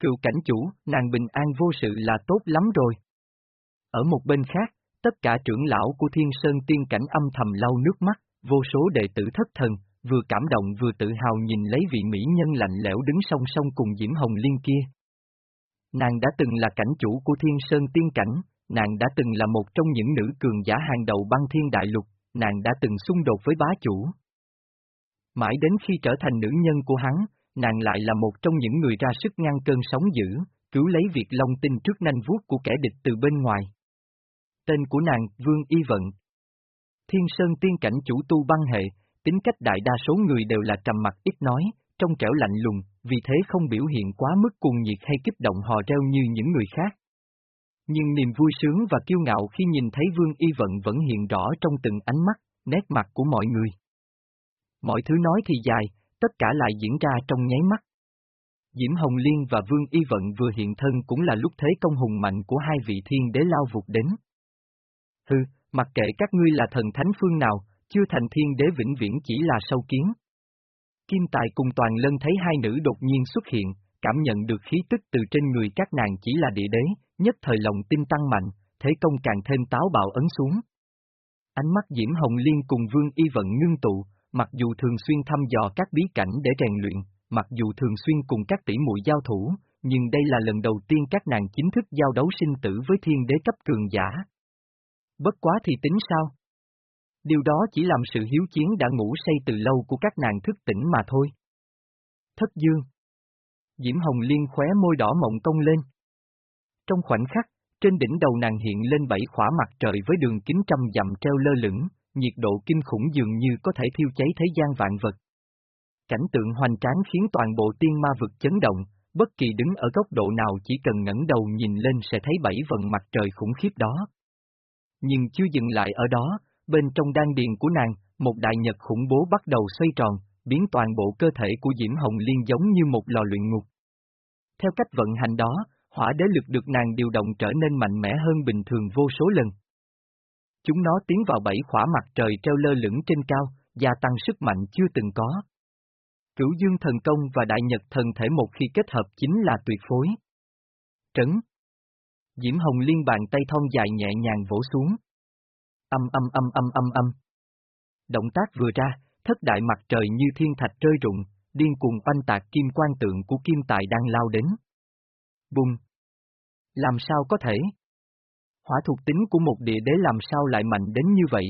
Cựu cảnh chủ, nàng bình an vô sự là tốt lắm rồi. Ở một bên khác, tất cả trưởng lão của Thiên Sơn Tiên Cảnh âm thầm lau nước mắt, vô số đệ tử thất thần, vừa cảm động vừa tự hào nhìn lấy vị mỹ nhân lạnh lẽo đứng song song cùng Diễm Hồng Liên kia. Nàng đã từng là cảnh chủ của Thiên Sơn Tiên Cảnh, nàng đã từng là một trong những nữ cường giả hàng đầu băng thiên đại lục, nàng đã từng xung đột với bá chủ. Mãi đến khi trở thành nữ nhân của hắn, nàng lại là một trong những người ra sức ngăn cơn sóng dữ, cứu lấy việc Long tinh trước nanh vuốt của kẻ địch từ bên ngoài. Tên của nàng, Vương Y Vận. Thiên Sơn tiên cảnh chủ tu băng hệ, tính cách đại đa số người đều là trầm mặt ít nói, trong trẻo lạnh lùng, vì thế không biểu hiện quá mức cuồng nhiệt hay kích động hò reo như những người khác. Nhưng niềm vui sướng và kiêu ngạo khi nhìn thấy Vương Y Vận vẫn hiện rõ trong từng ánh mắt, nét mặt của mọi người. Mọi thứ nói thì dài, tất cả lại diễn ra trong nháy mắt. Diễm Hồng Liên và Vương Y Vận vừa hiện thân cũng là lúc thế công hùng mạnh của hai vị thiên đế lao vụt đến. Hừ, mặc kệ các ngươi là thần thánh phương nào, chưa thành thiên đế vĩnh viễn chỉ là sâu kiến. Kim Tài cùng Toàn Lân thấy hai nữ đột nhiên xuất hiện, cảm nhận được khí tức từ trên người các nàng chỉ là địa đế, nhất thời lòng tin tăng mạnh, thế công càng thêm táo bạo ấn xuống. Ánh mắt Diễm Hồng Liên cùng Vương Y Vận ngưng tụ, mặc dù thường xuyên thăm dò các bí cảnh để rèn luyện, mặc dù thường xuyên cùng các tỷ muội giao thủ, nhưng đây là lần đầu tiên các nàng chính thức giao đấu sinh tử với thiên đế cấp cường giả. Bất quá thì tính sao? Điều đó chỉ làm sự hiếu chiến đã ngủ say từ lâu của các nàng thức tỉnh mà thôi. Thất dương Diễm Hồng Liên khóe môi đỏ mộng công lên. Trong khoảnh khắc, trên đỉnh đầu nàng hiện lên bảy khỏa mặt trời với đường kính trăm dặm treo lơ lửng, nhiệt độ kinh khủng dường như có thể thiêu cháy thế gian vạn vật. Cảnh tượng hoành tráng khiến toàn bộ tiên ma vực chấn động, bất kỳ đứng ở góc độ nào chỉ cần ngẩng đầu nhìn lên sẽ thấy bảy vần mặt trời khủng khiếp đó. Nhưng chưa dừng lại ở đó, bên trong đan điền của nàng, một đại nhật khủng bố bắt đầu xoay tròn, biến toàn bộ cơ thể của Diễm Hồng Liên giống như một lò luyện ngục. Theo cách vận hành đó, hỏa đế lực được nàng điều động trở nên mạnh mẽ hơn bình thường vô số lần. Chúng nó tiến vào bảy khỏa mặt trời treo lơ lửng trên cao, gia tăng sức mạnh chưa từng có. Cửu dương thần công và đại nhật thần thể một khi kết hợp chính là tuyệt phối. Trấn Diễm Hồng liên bàn tay thon dài nhẹ nhàng vỗ xuống. Âm âm âm âm âm âm. Động tác vừa ra, thất đại mặt trời như thiên thạch rơi rụng, điên cuồng oanh tạc kim quan tượng của kim tài đang lao đến. Bùng! Làm sao có thể? Hỏa thuộc tính của một địa đế làm sao lại mạnh đến như vậy?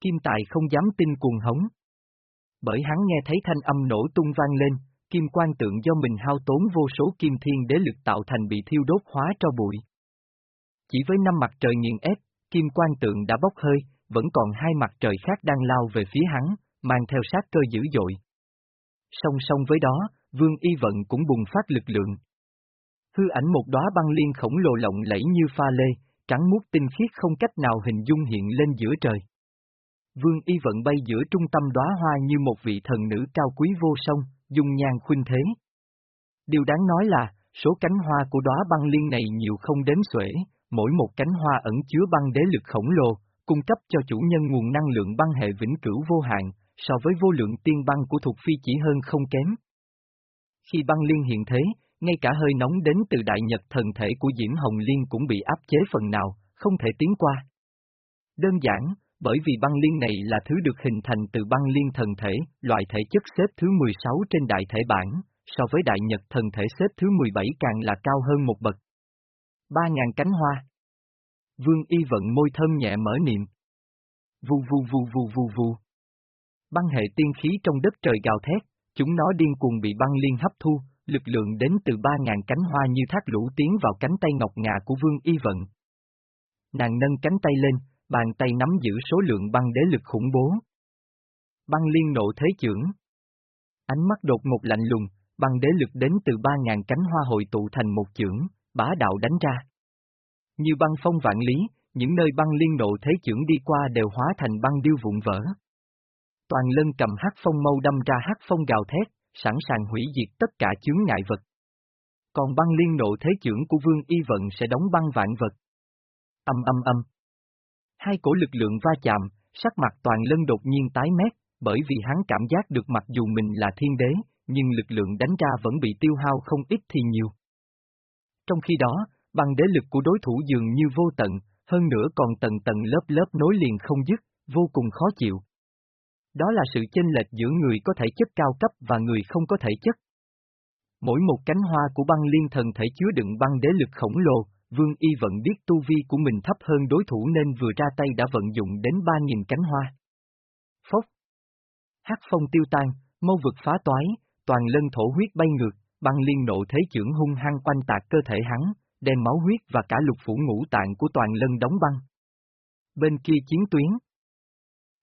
Kim tài không dám tin cuồng hống. Bởi hắn nghe thấy thanh âm nổ tung vang lên, kim quan tượng do mình hao tốn vô số kim thiên đế lực tạo thành bị thiêu đốt hóa cho bụi. Chỉ với năm mặt trời nghiền ép, kim quan tượng đã bốc hơi, vẫn còn hai mặt trời khác đang lao về phía hắn, mang theo sát cơ dữ dội. Song song với đó, Vương Y Vận cũng bùng phát lực lượng. Hư ảnh một đóa băng liên khổng lồ lộng lẫy như pha lê, trắng muốt tinh khiết không cách nào hình dung hiện lên giữa trời. Vương Y Vận bay giữa trung tâm đóa hoa như một vị thần nữ cao quý vô song, dung nhan khuynh thế. Điều đáng nói là, số cánh hoa của đóa băng liên này nhiều không đếm xuể, mỗi một cánh hoa ẩn chứa băng đế lực khổng lồ, cung cấp cho chủ nhân nguồn năng lượng băng hệ vĩnh cửu vô hạn, so với vô lượng tiên băng của thuộc phi chỉ hơn không kém. Khi băng liên hiện thế, ngay cả hơi nóng đến từ đại nhật thần thể của Diễm Hồng Liên cũng bị áp chế phần nào, không thể tiến qua. Đơn giản, bởi vì băng liên này là thứ được hình thành từ băng liên thần thể, loại thể chất xếp thứ 16 trên đại thể bản, so với đại nhật thần thể xếp thứ 17 càng là cao hơn một bậc. Ba ngàn cánh hoa. Vương y vận môi thơm nhẹ mở niệm. vù vù vù vù vù vù. Băng hệ tiên khí trong đất trời gào thét, chúng nó điên cuồng bị băng liên hấp thu, lực lượng đến từ ba ngàn cánh hoa như thác lũ tiến vào cánh tay ngọc ngà của Vương Y Vận. Nàng nâng cánh tay lên, bàn tay nắm giữ số lượng băng đế lực khủng bố. Băng liên nộ thế trưởng. Ánh mắt đột ngột lạnh lùng, băng đế lực đến từ ba ngàn cánh hoa hội tụ thành một chưởng, bá đạo đánh ra. Như băng phong vạn lý, những nơi băng liên nộ thế trưởng đi qua đều hóa thành băng điêu vụn vỡ. Toàn lân cầm hắc phong mâu đâm ra hắc phong gào thét, sẵn sàng hủy diệt tất cả chướng ngại vật. Còn băng liên nộ thế trưởng của vương y vận sẽ đóng băng vạn vật. Âm âm âm. Hai cổ lực lượng va chạm, sắc mặt toàn lân đột nhiên tái mét, bởi vì hắn cảm giác được mặc dù mình là thiên đế, nhưng lực lượng đánh ra vẫn bị tiêu hao không ít thì nhiều. Trong khi đó, băng đế lực của đối thủ dường như vô tận, hơn nữa còn tầng tầng lớp lớp nối liền không dứt, vô cùng khó chịu. Đó là sự chênh lệch giữa người có thể chất cao cấp và người không có thể chất. Mỗi một cánh hoa của băng liên thần thể chứa đựng băng đế lực khổng lồ, Vương Y vẫn biết tu vi của mình thấp hơn đối thủ nên vừa ra tay đã vận dụng đến 3.000 cánh hoa. Phốc. Hắc phong tiêu tan, mâu vực phá toái, toàn lân thổ huyết bay ngược, băng liên nộ thế trưởng hung hăng quanh tạc cơ thể hắn, đem máu huyết và cả lục phủ ngũ tạng của toàn lân đóng băng. Bên kia chiến tuyến.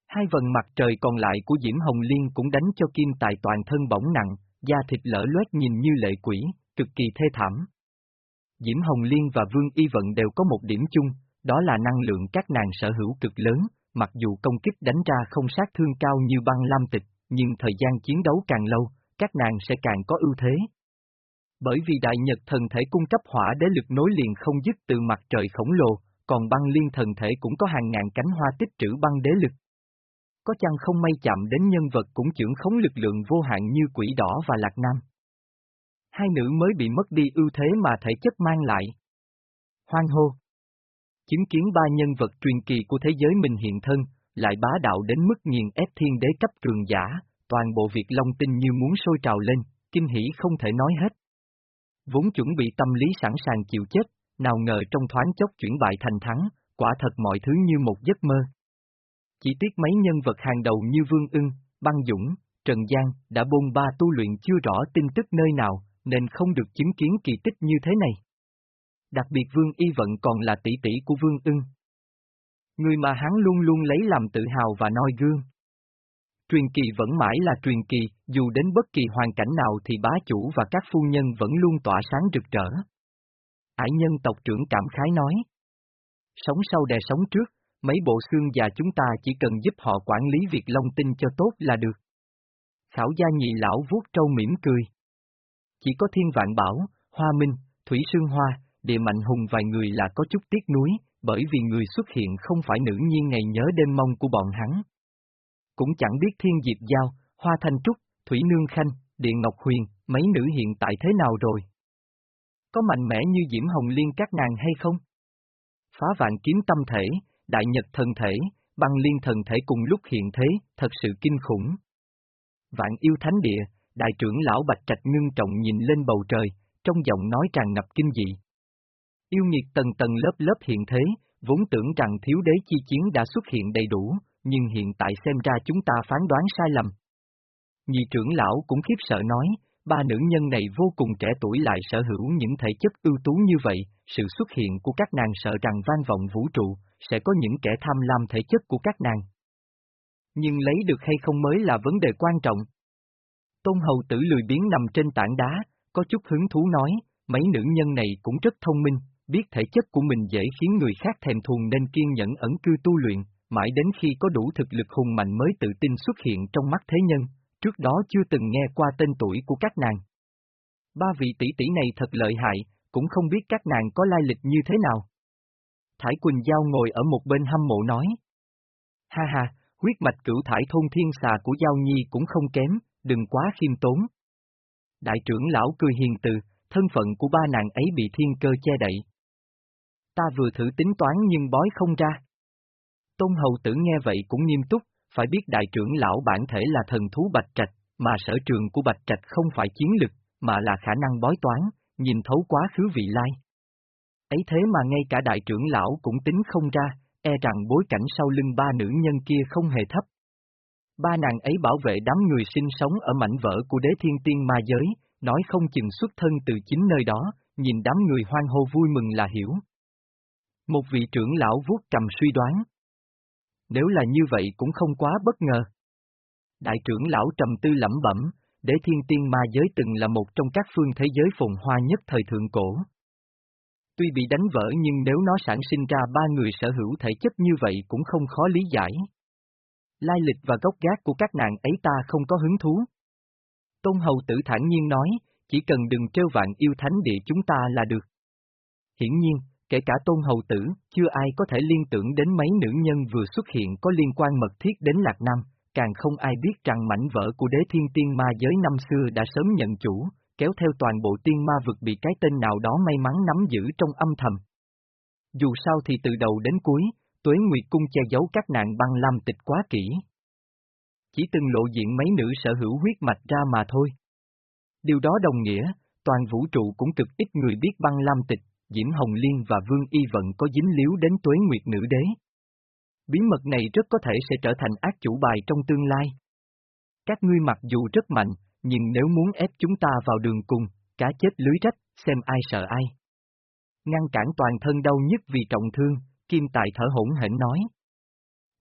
Hai vần mặt trời còn lại của Diễm Hồng Liên cũng đánh cho kim tài toàn thân bỏng nặng, da thịt lở loét nhìn như lệ quỷ, cực kỳ thê thảm. Diễm Hồng Liên và Vương Y Vận đều có một điểm chung, đó là năng lượng các nàng sở hữu cực lớn, mặc dù công kích đánh ra không sát thương cao như băng lam tịch, nhưng thời gian chiến đấu càng lâu, các nàng sẽ càng có ưu thế. Bởi vì Đại Nhật thần thể cung cấp hỏa đế lực nối liền không dứt từ mặt trời khổng lồ, còn băng liên thần thể cũng có hàng ngàn cánh hoa tích trữ băng đế lực. Có chăng không may chạm đến nhân vật cũng trưởng khống lực lượng vô hạn như quỷ đỏ và lạc nam. Hai nữ mới bị mất đi ưu thế mà thể chất mang lại. Hoang hô. Chứng kiến ba nhân vật truyền kỳ của thế giới mình hiện thân, lại bá đạo đến mức nghiền ép thiên đế cấp cường giả, toàn bộ việc long tinh như muốn sôi trào lên, kinh hỉ không thể nói hết. Vốn chuẩn bị tâm lý sẵn sàng chịu chết, nào ngờ trong thoáng chốc chuyển bại thành thắng, quả thật mọi thứ như một giấc mơ. Chỉ tiếc mấy nhân vật hàng đầu như Vương Ưng, Băng Dũng, Trần Giang đã bôn ba tu luyện chưa rõ tin tức nơi nào, nên không được chứng kiến kỳ tích như thế này. Đặc biệt Vương Y Vận còn là tỷ tỷ của Vương Ưng. Người mà hắn luôn luôn lấy làm tự hào và noi gương. Truyền kỳ vẫn mãi là truyền kỳ, dù đến bất kỳ hoàn cảnh nào thì bá chủ và các phu nhân vẫn luôn tỏa sáng rực rỡ. Ải nhân tộc trưởng cảm khái nói. Sống sau đè sống trước, mấy bộ xương già chúng ta chỉ cần giúp họ quản lý việc long tinh cho tốt là được. Khảo gia nhị lão vuốt trâu mỉm cười. Chỉ có thiên vạn bảo, hoa minh, thủy sương hoa, địa mạnh hùng vài người là có chút tiếc nuối, bởi vì người xuất hiện không phải nữ nhiên ngày nhớ đêm mong của bọn hắn. Cũng chẳng biết thiên diệp giao, hoa thanh trúc, thủy nương khanh, địa ngọc huyền, mấy nữ hiện tại thế nào rồi? Có mạnh mẽ như Diễm Hồng Liên các nàng hay không? Phá vạn kiếm tâm thể, đại nhật thần thể, băng liên thần thể cùng lúc hiện thế, thật sự kinh khủng. Vạn yêu thánh địa, đại trưởng lão Bạch Trạch ngưng trọng nhìn lên bầu trời, trong giọng nói tràn ngập kinh dị. Yêu nghiệt tầng tầng lớp lớp hiện thế, vốn tưởng rằng thiếu đế chi chiến đã xuất hiện đầy đủ, nhưng hiện tại xem ra chúng ta phán đoán sai lầm. Nhị trưởng lão cũng khiếp sợ nói, ba nữ nhân này vô cùng trẻ tuổi lại sở hữu những thể chất ưu tú như vậy, sự xuất hiện của các nàng sợ rằng vang vọng vũ trụ, sẽ có những kẻ tham lam thể chất của các nàng. Nhưng lấy được hay không mới là vấn đề quan trọng. Tôn hầu tử lười biến nằm trên tảng đá, có chút hứng thú nói, mấy nữ nhân này cũng rất thông minh, biết thể chất của mình dễ khiến người khác thèm thuồng nên kiên nhẫn ẩn cư tu luyện, mãi đến khi có đủ thực lực hùng mạnh mới tự tin xuất hiện trong mắt thế nhân, trước đó chưa từng nghe qua tên tuổi của các nàng. Ba vị tỷ tỷ này thật lợi hại, cũng không biết các nàng có lai lịch như thế nào. Thải Quỳnh Giao ngồi ở một bên hâm mộ nói. Ha ha, huyết mạch cửu thải thôn thiên xà của Giao Nhi cũng không kém, đừng quá khiêm tốn. Đại trưởng lão cười hiền từ, thân phận của ba nàng ấy bị thiên cơ che đậy. Ta vừa thử tính toán nhưng bói không ra. Tôn hầu tử nghe vậy cũng nghiêm túc, phải biết đại trưởng lão bản thể là thần thú Bạch Trạch, mà sở trường của Bạch Trạch không phải chiến lực, mà là khả năng bói toán, nhìn thấu quá khứ vị lai. Ấy thế mà ngay cả đại trưởng lão cũng tính không ra, e rằng bối cảnh sau lưng ba nữ nhân kia không hề thấp. Ba nàng ấy bảo vệ đám người sinh sống ở mảnh vỡ của đế thiên tiên ma giới, nói không chừng xuất thân từ chính nơi đó, nhìn đám người hoang hô vui mừng là hiểu. Một vị trưởng lão vuốt cầm suy đoán. Nếu là như vậy cũng không quá bất ngờ. Đại trưởng lão trầm tư lẩm bẩm, đế thiên tiên ma giới từng là một trong các phương thế giới phồn hoa nhất thời thượng cổ. Tuy bị đánh vỡ nhưng nếu nó sản sinh ra ba người sở hữu thể chất như vậy cũng không khó lý giải. Lai lịch và gốc gác của các nàng ấy ta không có hứng thú. Tôn Hầu Tử thản nhiên nói, chỉ cần đừng trêu vạn yêu thánh địa chúng ta là được. Hiển nhiên, kể cả Tôn Hầu Tử, chưa ai có thể liên tưởng đến mấy nữ nhân vừa xuất hiện có liên quan mật thiết đến Lạc Nam, càng không ai biết rằng mảnh vỡ của đế thiên tiên ma giới năm xưa đã sớm nhận chủ, kéo theo toàn bộ tiên ma vực bị cái tên nào đó may mắn nắm giữ trong âm thầm. Dù sao thì từ đầu đến cuối, Tuế Nguyệt Cung che giấu các nạn băng lam tịch quá kỹ. Chỉ từng lộ diện mấy nữ sở hữu huyết mạch ra mà thôi. Điều đó đồng nghĩa, toàn vũ trụ cũng cực ít người biết băng lam tịch, Diễm Hồng Liên và Vương Y Vận có dính líu đến Tuế Nguyệt Nữ Đế. Bí mật này rất có thể sẽ trở thành ác chủ bài trong tương lai. Các ngươi mặc dù rất mạnh, nhưng nếu muốn ép chúng ta vào đường cùng, cá chết lưới rách, xem ai sợ ai. Ngăn cản toàn thân đau nhất vì trọng thương, Kim Tài thở hỗn hển nói.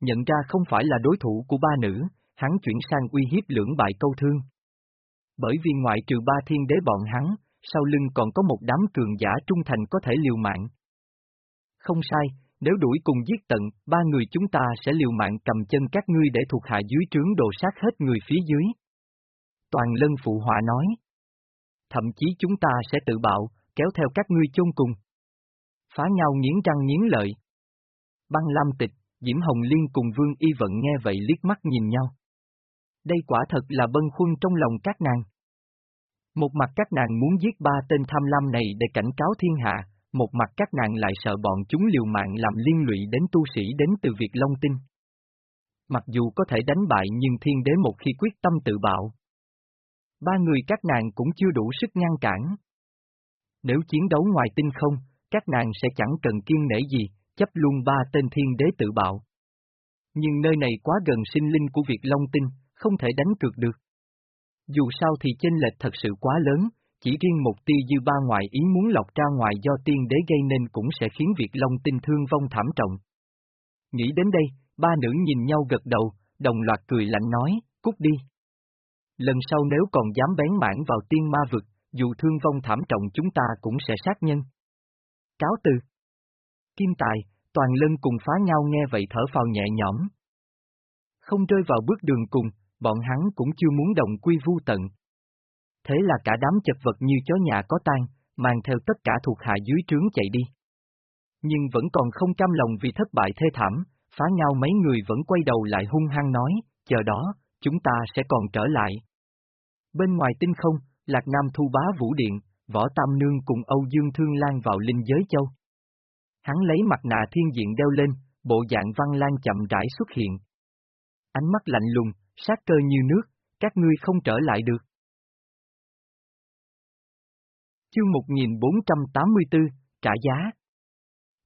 Nhận ra không phải là đối thủ của ba nữ, hắn chuyển sang uy hiếp lưỡng bại câu thương. Bởi vì ngoại trừ ba thiên đế bọn hắn, sau lưng còn có một đám cường giả trung thành có thể liều mạng. Không sai, nếu đuổi cùng giết tận, ba người chúng ta sẽ liều mạng cầm chân các ngươi để thuộc hạ dưới trướng đồ sát hết người phía dưới. Toàn lân phụ họa nói. Thậm chí chúng ta sẽ tự bạo, kéo theo các ngươi chôn cùng. Phá nhau nghiến răng nghiến lợi. Băng Lam Tịch, Diễm Hồng Liên cùng Vương Y Vận nghe vậy liếc mắt nhìn nhau. Đây quả thật là bân khuân trong lòng các nàng. Một mặt các nàng muốn giết ba tên tham lam này để cảnh cáo thiên hạ, một mặt các nàng lại sợ bọn chúng liều mạng làm liên lụy đến tu sĩ đến từ việc Long Tinh. Mặc dù có thể đánh bại nhưng thiên đế một khi quyết tâm tự bạo. Ba người các nàng cũng chưa đủ sức ngăn cản. Nếu chiến đấu ngoài tinh không, các nàng sẽ chẳng cần kiên nể gì, chấp luôn ba tên thiên đế tự bạo. Nhưng nơi này quá gần sinh linh của việt Long Tinh, không thể đánh cược được. Dù sao thì chênh lệch thật sự quá lớn, chỉ riêng một tia dư ba ngoài ý muốn lọc ra ngoài do tiên đế gây nên cũng sẽ khiến việt Long Tinh thương vong thảm trọng. Nghĩ đến đây, ba nữ nhìn nhau gật đầu, đồng loạt cười lạnh nói, cút đi. Lần sau nếu còn dám bén mảng vào tiên ma vực, dù thương vong thảm trọng chúng ta cũng sẽ sát nhân. Cáo từ. Kim Tài, Toàn Lân cùng phá nhau nghe vậy thở phào nhẹ nhõm. Không rơi vào bước đường cùng, bọn hắn cũng chưa muốn động quy vu tận. Thế là cả đám chật vật như chó nhà có tan, mang theo tất cả thuộc hạ dưới trướng chạy đi. Nhưng vẫn còn không cam lòng vì thất bại thê thảm, phá nhau mấy người vẫn quay đầu lại hung hăng nói, chờ đó, chúng ta sẽ còn trở lại. Bên ngoài tinh không, Lạc Nam thu bá vũ điện, võ tam nương cùng Âu Dương Thương Lan vào linh giới châu. Hắn lấy mặt nạ thiên diện đeo lên, bộ dạng văn lan chậm rãi xuất hiện. Ánh mắt lạnh lùng, sát cơ như nước, các ngươi không trở lại được. Chương 1484, trả giá.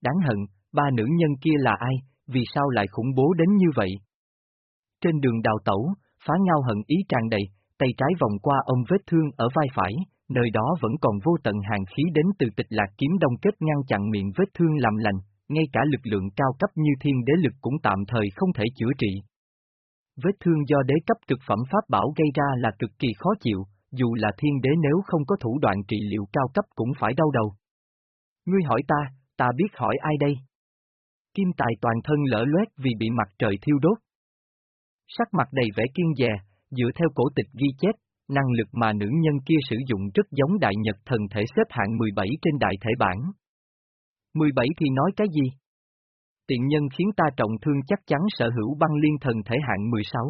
Đáng hận, ba nữ nhân kia là ai, vì sao lại khủng bố đến như vậy? Trên đường đào tẩu, phá nhau hận ý tràn đầy, tay trái vòng qua ông vết thương ở vai phải, nơi đó vẫn còn vô tận hàng khí đến từ tịch lạc kiếm đông kết ngăn chặn miệng vết thương làm lành, ngay cả lực lượng cao cấp như thiên đế lực cũng tạm thời không thể chữa trị. Vết thương do đế cấp cực phẩm pháp bảo gây ra là cực kỳ khó chịu, dù là thiên đế nếu không có thủ đoạn trị liệu cao cấp cũng phải đau đầu. Ngươi hỏi ta, ta biết hỏi ai đây? Kim tài toàn thân lỡ loét vì bị mặt trời thiêu đốt. Sắc mặt đầy vẻ kiên dè, dựa theo cổ tịch ghi chép, năng lực mà nữ nhân kia sử dụng rất giống đại nhật thần thể xếp hạng 17 trên đại thể bản. 17 thì nói cái gì? Tiện nhân khiến ta trọng thương chắc chắn sở hữu băng liên thần thể hạng 16.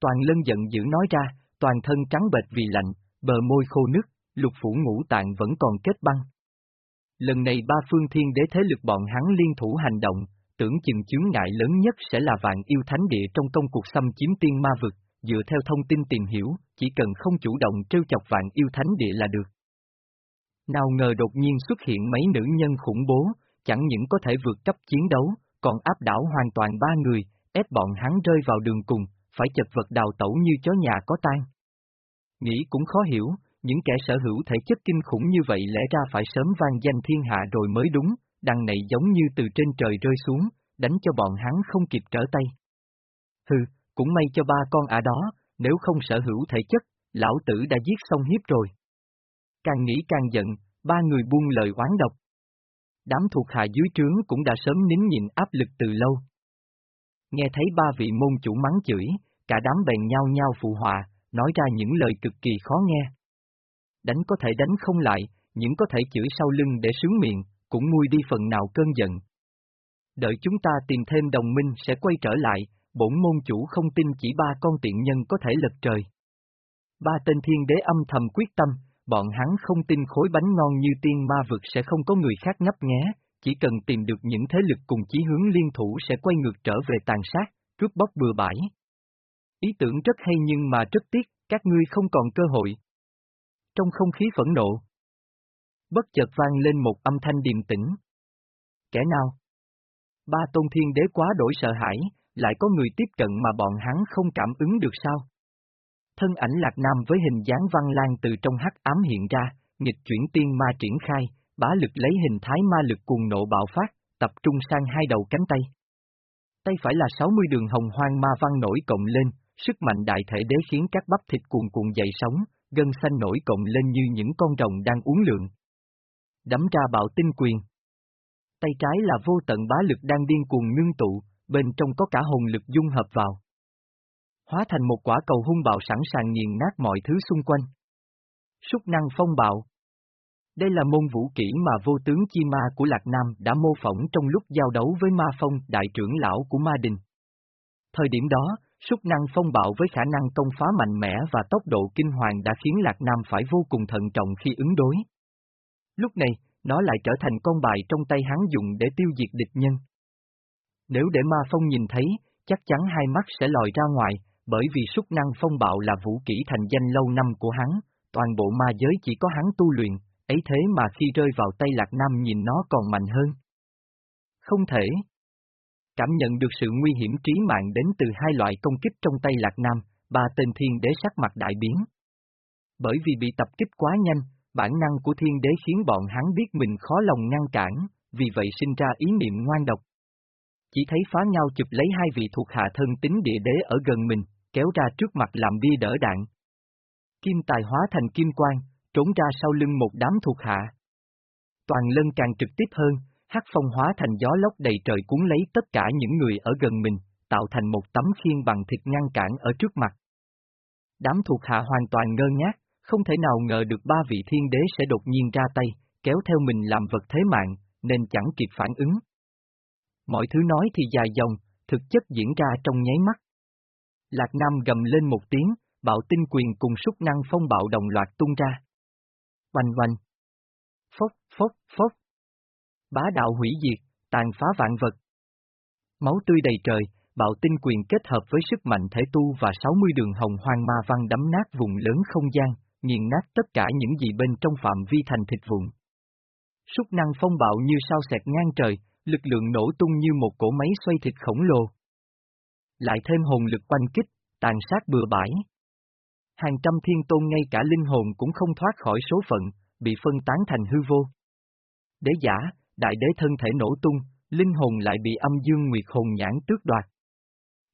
Toàn lân giận dữ nói ra, toàn thân trắng bệch vì lạnh, bờ môi khô nứt, lục phủ ngũ tạng vẫn còn kết băng. Lần này ba phương thiên đế thế lực bọn hắn liên thủ hành động, tưởng chừng chướng ngại lớn nhất sẽ là vạn yêu thánh địa trong công cuộc xâm chiếm tiên ma vực, dựa theo thông tin tìm hiểu, chỉ cần không chủ động trêu chọc vạn yêu thánh địa là được. Nào ngờ đột nhiên xuất hiện mấy nữ nhân khủng bố, chẳng những có thể vượt cấp chiến đấu, còn áp đảo hoàn toàn ba người, ép bọn hắn rơi vào đường cùng, phải chật vật đào tẩu như chó nhà có tan. Nghĩ cũng khó hiểu, những kẻ sở hữu thể chất kinh khủng như vậy lẽ ra phải sớm vang danh thiên hạ rồi mới đúng, đằng này giống như từ trên trời rơi xuống, đánh cho bọn hắn không kịp trở tay. Hừ, cũng may cho ba con ả đó, nếu không sở hữu thể chất, lão tử đã giết xong hiếp rồi. Càng nghĩ càng giận, ba người buông lời oán độc. Đám thuộc hạ dưới trướng cũng đã sớm nín nhịn áp lực từ lâu. Nghe thấy ba vị môn chủ mắng chửi, cả đám bèn nhau nhau phụ họa, nói ra những lời cực kỳ khó nghe. Đánh có thể đánh không lại, những có thể chửi sau lưng để sướng miệng, cũng nguôi đi phần nào cơn giận. Đợi chúng ta tìm thêm đồng minh sẽ quay trở lại, bổn môn chủ không tin chỉ ba con tiện nhân có thể lật trời. Ba tên thiên đế âm thầm quyết tâm, bọn hắn không tin khối bánh ngon như tiên ma vực sẽ không có người khác ngấp nghé, chỉ cần tìm được những thế lực cùng chí hướng liên thủ sẽ quay ngược trở về tàn sát, cướp bóc bừa bãi. Ý tưởng rất hay nhưng mà rất tiếc, các ngươi không còn cơ hội. Trong không khí phẫn nộ, bất chợt vang lên một âm thanh điềm tĩnh. Kẻ nào? Ba tôn thiên đế quá đổi sợ hãi, lại có người tiếp cận mà bọn hắn không cảm ứng được sao? Thân ảnh Lạc Nam với hình dáng văn lan từ trong hắc ám hiện ra, nghịch chuyển tiên ma triển khai, bá lực lấy hình thái ma lực cuồng nộ bạo phát, tập trung sang hai đầu cánh tay. Tay phải là 60 đường hồng hoang ma văn nổi cộng lên, sức mạnh đại thể đế khiến các bắp thịt cuồn cuộn dậy sóng, gân xanh nổi cộng lên như những con rồng đang uống lượng. Đấm ra bạo tinh quyền. Tay trái là vô tận bá lực đang điên cuồng ngưng tụ, bên trong có cả hồn lực dung hợp vào. Hóa thành một quả cầu hung bạo sẵn sàng nghiền nát mọi thứ xung quanh. Súc năng phong bạo. Đây là môn vũ kỹ mà vô tướng chi ma của Lạc Nam đã mô phỏng trong lúc giao đấu với ma phong đại trưởng lão của ma đình. Thời điểm đó, súc năng phong bạo với khả năng công phá mạnh mẽ và tốc độ kinh hoàng đã khiến Lạc Nam phải vô cùng thận trọng khi ứng đối. Lúc này, nó lại trở thành con bài trong tay hắn dùng để tiêu diệt địch nhân. Nếu để ma phong nhìn thấy, chắc chắn hai mắt sẽ lòi ra ngoài, bởi vì súc năng phong bạo là vũ kỹ thành danh lâu năm của hắn, toàn bộ ma giới chỉ có hắn tu luyện, ấy thế mà khi rơi vào tay Lạc Nam nhìn nó còn mạnh hơn. Không thể. Cảm nhận được sự nguy hiểm trí mạng đến từ hai loại công kích trong tay Lạc Nam, ba tên thiên đế sắc mặt đại biến. Bởi vì bị tập kích quá nhanh, bản năng của thiên đế khiến bọn hắn biết mình khó lòng ngăn cản, vì vậy sinh ra ý niệm ngoan độc. Chỉ thấy phá nhau chụp lấy hai vị thuộc hạ thân tính địa đế ở gần mình, kéo ra trước mặt làm bia đỡ đạn. Kim tài hóa thành kim quang, trốn ra sau lưng một đám thuộc hạ. Toàn lân càng trực tiếp hơn, hắc phong hóa thành gió lốc đầy trời cuốn lấy tất cả những người ở gần mình, tạo thành một tấm khiên bằng thịt ngăn cản ở trước mặt. Đám thuộc hạ hoàn toàn ngơ ngác, không thể nào ngờ được ba vị thiên đế sẽ đột nhiên ra tay, kéo theo mình làm vật thế mạng, nên chẳng kịp phản ứng. Mọi thứ nói thì dài dòng, thực chất diễn ra trong nháy mắt. Lạc Nam gầm lên một tiếng, bạo tinh quyền cùng súc năng phong bạo đồng loạt tung ra. Oanh oanh. Phốc, phốc, phốc. Bá đạo hủy diệt, tàn phá vạn vật. Máu tươi đầy trời, bạo tinh quyền kết hợp với sức mạnh thể tu và 60 đường hồng hoang ma văn đấm nát vùng lớn không gian, nghiền nát tất cả những gì bên trong phạm vi thành thịt vụn. Súc năng phong bạo như sao xẹt ngang trời, lực lượng nổ tung như một cỗ máy xoay thịt khổng lồ. Lại thêm hồn lực quanh kích, tàn sát bừa bãi. Hàng trăm thiên tôn ngay cả linh hồn cũng không thoát khỏi số phận, bị phân tán thành hư vô. Đế giả, đại đế thân thể nổ tung, linh hồn lại bị âm dương nguyệt hồn nhãn tước đoạt.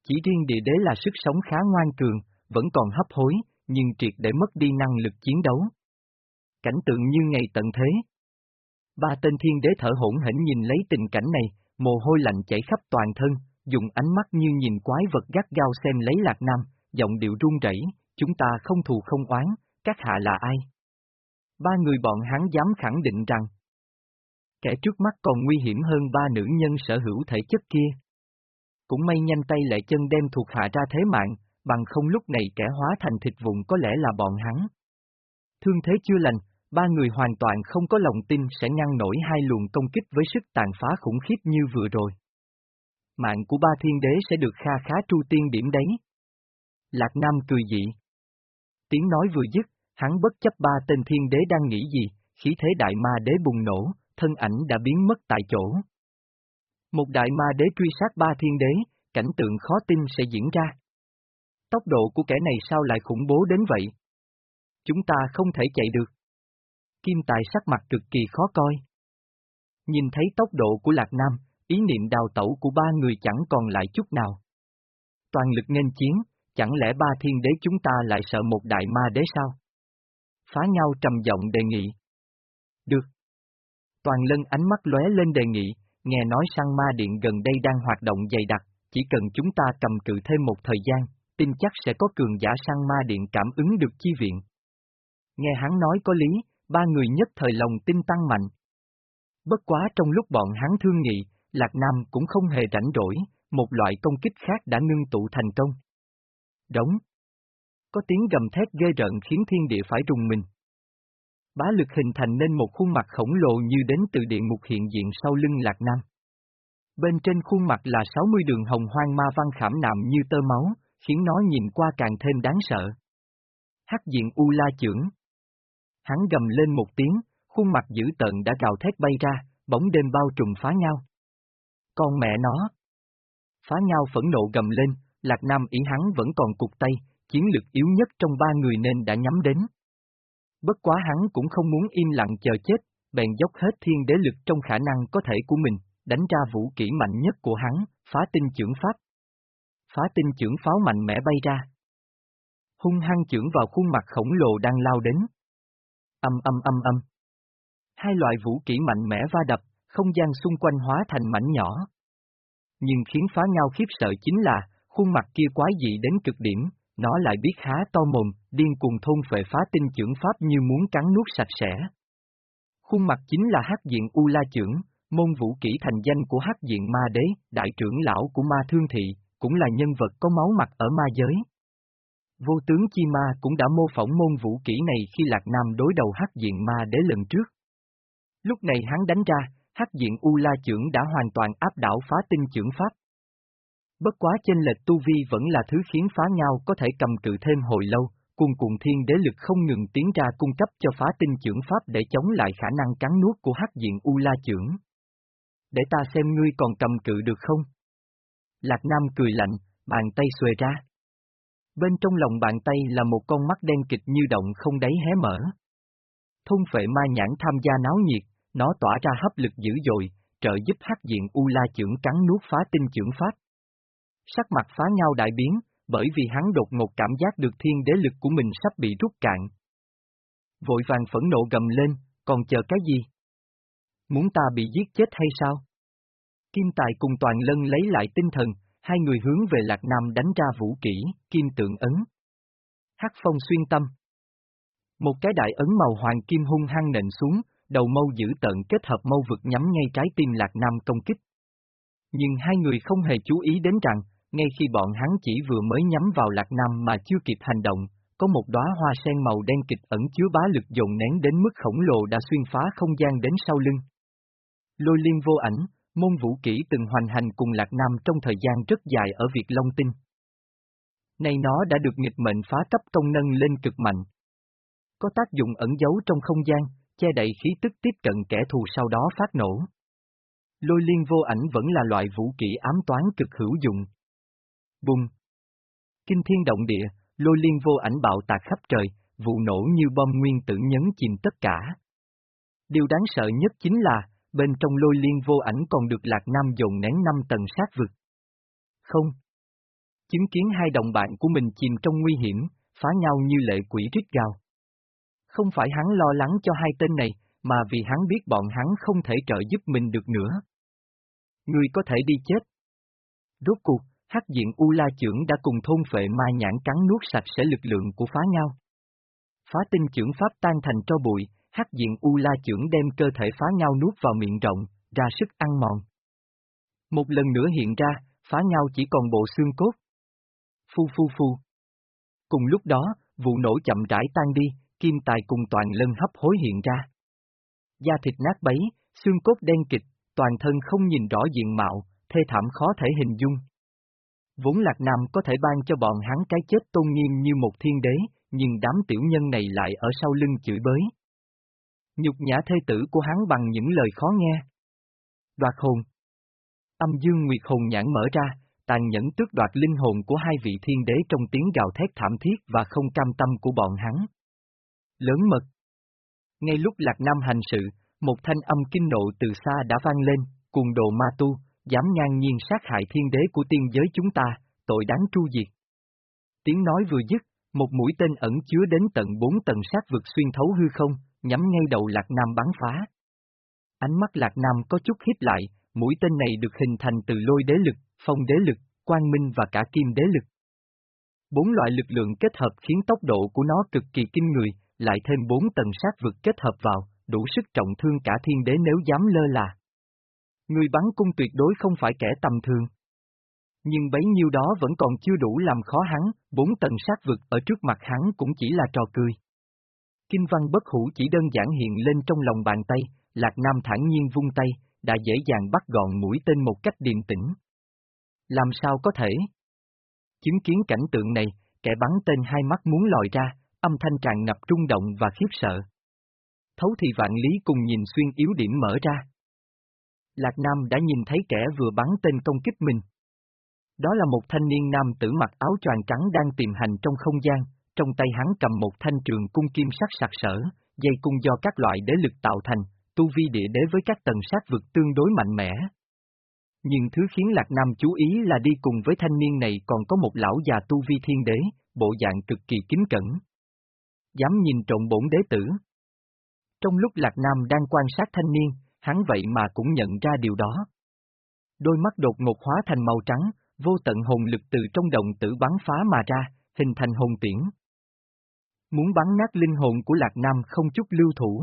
Chỉ riêng địa đế là sức sống khá ngoan cường, vẫn còn hấp hối, nhưng triệt để mất đi năng lực chiến đấu. Cảnh tượng như ngày tận thế. Ba tên thiên đế thở hỗn hển nhìn lấy tình cảnh này, mồ hôi lạnh chảy khắp toàn thân, dùng ánh mắt như nhìn quái vật gắt gao xem lấy Lạc Nam, giọng điệu run rẩy, chúng ta không thù không oán, các hạ là ai? Ba người bọn hắn dám khẳng định rằng, kẻ trước mắt còn nguy hiểm hơn ba nữ nhân sở hữu thể chất kia. Cũng may nhanh tay lệ chân đem thuộc hạ ra thế mạng, bằng không lúc này kẻ hóa thành thịt vụn có lẽ là bọn hắn. Thương thế chưa lành, ba người hoàn toàn không có lòng tin sẽ ngăn nổi hai luồng công kích với sức tàn phá khủng khiếp như vừa rồi. Mạng của ba thiên đế sẽ được kha khá tru tiên điểm đấy. Lạc Nam cười dị. Tiếng nói vừa dứt, hắn bất chấp ba tên thiên đế đang nghĩ gì, khí thế đại ma đế bùng nổ, thân ảnh đã biến mất tại chỗ. Một đại ma đế truy sát ba thiên đế, cảnh tượng khó tin sẽ diễn ra. Tốc độ của kẻ này sao lại khủng bố đến vậy? Chúng ta không thể chạy được. Kim Tài sắc mặt cực kỳ khó coi. Nhìn thấy tốc độ của Lạc Nam, ý niệm đào tẩu của ba người chẳng còn lại chút nào. toàn lực nghênh chiến, chẳng lẽ ba thiên đế chúng ta lại sợ một đại ma đế sao? Phá nhau trầm giọng đề nghị. Được. Toàn lân ánh mắt lóe lên đề nghị, nghe nói sang ma điện gần đây đang hoạt động dày đặc, chỉ cần chúng ta cầm cự thêm một thời gian, tin chắc sẽ có cường giả sang ma điện cảm ứng được chi viện. Nghe hắn nói có lý, ba người nhất thời lòng tin tăng mạnh. Bất quá trong lúc bọn hắn thương nghị, Lạc Nam cũng không hề rảnh rỗi, một loại công kích khác đã ngưng tụ thành công. Đóng. Có tiếng gầm thét ghê rợn khiến thiên địa phải rùng mình. Bá lực hình thành nên một khuôn mặt khổng lồ như đến từ địa ngục hiện diện sau lưng Lạc Nam. Bên trên khuôn mặt là 60 đường hồng hoang ma văn khảm nạm như tơ máu, khiến nó nhìn qua càng thêm đáng sợ. Hắc diện U La chưởng. Hắn gầm lên một tiếng, khuôn mặt dữ tợn đã gào thét bay ra, bóng đêm bao trùm phá nhau. Con mẹ nó! Phá nhau phẫn nộ gầm lên, Lạc Nam ý hắn vẫn còn cục tay, chiến lực yếu nhất trong ba người nên đã nhắm đến. Bất quá hắn cũng không muốn im lặng chờ chết, bèn dốc hết thiên đế lực trong khả năng có thể của mình, đánh ra vũ kỹ mạnh nhất của hắn, phá tinh trưởng pháp. Phá tinh trưởng pháo mạnh mẽ bay ra. Hung hăng trưởng vào khuôn mặt khổng lồ đang lao đến. Âm âm âm âm. Hai loại vũ kỹ mạnh mẽ va đập, không gian xung quanh hóa thành mảnh nhỏ. Nhưng khiến phá nhau khiếp sợ chính là, khuôn mặt kia quái dị đến cực điểm, nó lại biết há to mồm, điên cuồng thôn phệ phá tinh trưởng pháp như muốn cắn nuốt sạch sẽ. Khuôn mặt chính là hắc diện U La trưởng, môn vũ kỹ thành danh của hắc diện ma đế, đại trưởng lão của ma thương thị, cũng là nhân vật có máu mặt ở ma giới. Vô tướng Chi Ma cũng đã mô phỏng môn vũ kỹ này khi Lạc Nam đối đầu hắc diện ma đế lần trước. Lúc này hắn đánh ra, hắc diện U La trưởng đã hoàn toàn áp đảo phá tinh trưởng pháp. Bất quá chênh lệch tu vi vẫn là thứ khiến phá nhau có thể cầm cự thêm hồi lâu, cùng cuồng thiên đế lực không ngừng tiến ra cung cấp cho phá tinh trưởng pháp để chống lại khả năng cắn nuốt của hắc diện U La trưởng. Để ta xem ngươi còn cầm cự được không? Lạc Nam cười lạnh, bàn tay xuề ra. Bên trong lòng bàn tay là một con mắt đen kịch như động không đáy hé mở. Thôn phệ ma nhãn tham gia náo nhiệt, nó tỏa ra hấp lực dữ dội, trợ giúp hắc diện U La trưởng cắn nuốt phá tinh trưởng pháp. Sắc mặt phá nhau đại biến, bởi vì hắn đột ngột cảm giác được thiên đế lực của mình sắp bị rút cạn. Vội vàng phẫn nộ gầm lên, còn chờ cái gì? Muốn ta bị giết chết hay sao? Kim Tài cùng Toàn Lân lấy lại tinh thần, hai người hướng về Lạc Nam đánh ra vũ kỹ, kim tượng ấn. Hắc phong xuyên tâm. Một cái đại ấn màu hoàng kim hung hăng nện xuống, đầu mâu giữ tận kết hợp mâu vực nhắm ngay trái tim Lạc Nam công kích. Nhưng hai người không hề chú ý đến rằng, ngay khi bọn hắn chỉ vừa mới nhắm vào Lạc Nam mà chưa kịp hành động, có một đóa hoa sen màu đen kịch ẩn chứa bá lực dồn nén đến mức khổng lồ đã xuyên phá không gian đến sau lưng. Lôi liên vô ảnh, môn vũ kỹ từng hoành hành cùng Lạc Nam trong thời gian rất dài ở Việt Long Tinh. Nay nó đã được nghịch mệnh phá cấp công nâng lên cực mạnh. Có tác dụng ẩn giấu trong không gian, che đậy khí tức tiếp cận kẻ thù sau đó phát nổ. Lôi liên vô ảnh vẫn là loại vũ kỹ ám toán cực hữu dụng. Bùng! Kinh thiên động địa, lôi liên vô ảnh bạo tạc khắp trời, vụ nổ như bom nguyên tử nhấn chìm tất cả. Điều đáng sợ nhất chính là, bên trong lôi liên vô ảnh còn được Lạc Nam dồn nén năm tầng sát vực. Không. Chứng kiến hai đồng bạn của mình chìm trong nguy hiểm, phá nhau như lệ quỷ rít gào. Không phải hắn lo lắng cho hai tên này, mà vì hắn biết bọn hắn không thể trợ giúp mình được nữa. người có thể đi chết. Rốt cuộc, hắc diện U La trưởng đã cùng thôn phệ ma nhãn cắn nuốt sạch sẽ lực lượng của phá nhau. Phá tinh trưởng pháp tan thành cho bụi, hắc diện U La chưởng đem cơ thể phá nhau nuốt vào miệng rộng, ra sức ăn mòn. Một lần nữa hiện ra, phá nhau chỉ còn bộ xương cốt. Phu phu phu. Cùng lúc đó, vụ nổ chậm rãi tan đi, kim tài cùng toàn lân hấp hối hiện ra. Da thịt nát bấy, xương cốt đen kịch, toàn thân không nhìn rõ diện mạo, thê thảm khó thể hình dung. Vốn Lạc Nam có thể ban cho bọn hắn cái chết tôn nghiêm như một thiên đế, nhưng đám tiểu nhân này lại ở sau lưng chửi bới. Nhục nhã thê tử của hắn bằng những lời khó nghe. Đoạt hồn Âm dương nguyệt hồn nhãn mở ra, tàn nhẫn tước đoạt linh hồn của hai vị thiên đế trong tiếng gào thét thảm thiết và không cam tâm của bọn hắn. Lớn mật Ngay lúc Lạc Nam hành sự, một thanh âm kinh nộ từ xa đã vang lên, cùng đồ ma tu, dám ngang nhiên sát hại thiên đế của tiên giới chúng ta, tội đáng tru diệt. Tiếng nói vừa dứt, một mũi tên ẩn chứa đến tận bốn tầng sát vực xuyên thấu hư không, nhắm ngay đầu Lạc Nam bắn phá. Ánh mắt Lạc Nam có chút hít lại, mũi tên này được hình thành từ lôi đế lực, phong đế lực, quang minh và cả kim đế lực. Bốn loại lực lượng kết hợp khiến tốc độ của nó cực kỳ kinh người, lại thêm bốn tầng sát vực kết hợp vào, đủ sức trọng thương cả thiên đế nếu dám lơ là. Người bắn cung tuyệt đối không phải kẻ tầm thường. Nhưng bấy nhiêu đó vẫn còn chưa đủ làm khó hắn, bốn tầng sát vực ở trước mặt hắn cũng chỉ là trò cười. Kinh văn bất hủ chỉ đơn giản hiện lên trong lòng bàn tay, Lạc Nam thản nhiên vung tay, đã dễ dàng bắt gọn mũi tên một cách điềm tĩnh. Làm sao có thể? Chứng kiến cảnh tượng này, kẻ bắn tên hai mắt muốn lòi ra, âm thanh tràn ngập trung động và khiếp sợ. Thấu thì vạn lý cùng nhìn xuyên yếu điểm mở ra. Lạc Nam đã nhìn thấy kẻ vừa bắn tên công kích mình. Đó là một thanh niên nam tử mặc áo choàng trắng đang tìm hành trong không gian, trong tay hắn cầm một thanh trường cung kim sắc sặc sỡ, dây cung do các loại đế lực tạo thành, tu vi địa đế với các tầng sát vực tương đối mạnh mẽ. Nhưng thứ khiến Lạc Nam chú ý là đi cùng với thanh niên này còn có một lão già tu vi thiên đế, bộ dạng cực kỳ kính cẩn. Dám nhìn trộn bổn đế tử. Trong lúc Lạc Nam đang quan sát thanh niên, hắn vậy mà cũng nhận ra điều đó. Đôi mắt đột ngột hóa thành màu trắng, vô tận hồn lực từ trong động tử bắn phá mà ra, hình thành hồn tiễn. Muốn bắn nát linh hồn của Lạc Nam không chút lưu thủ.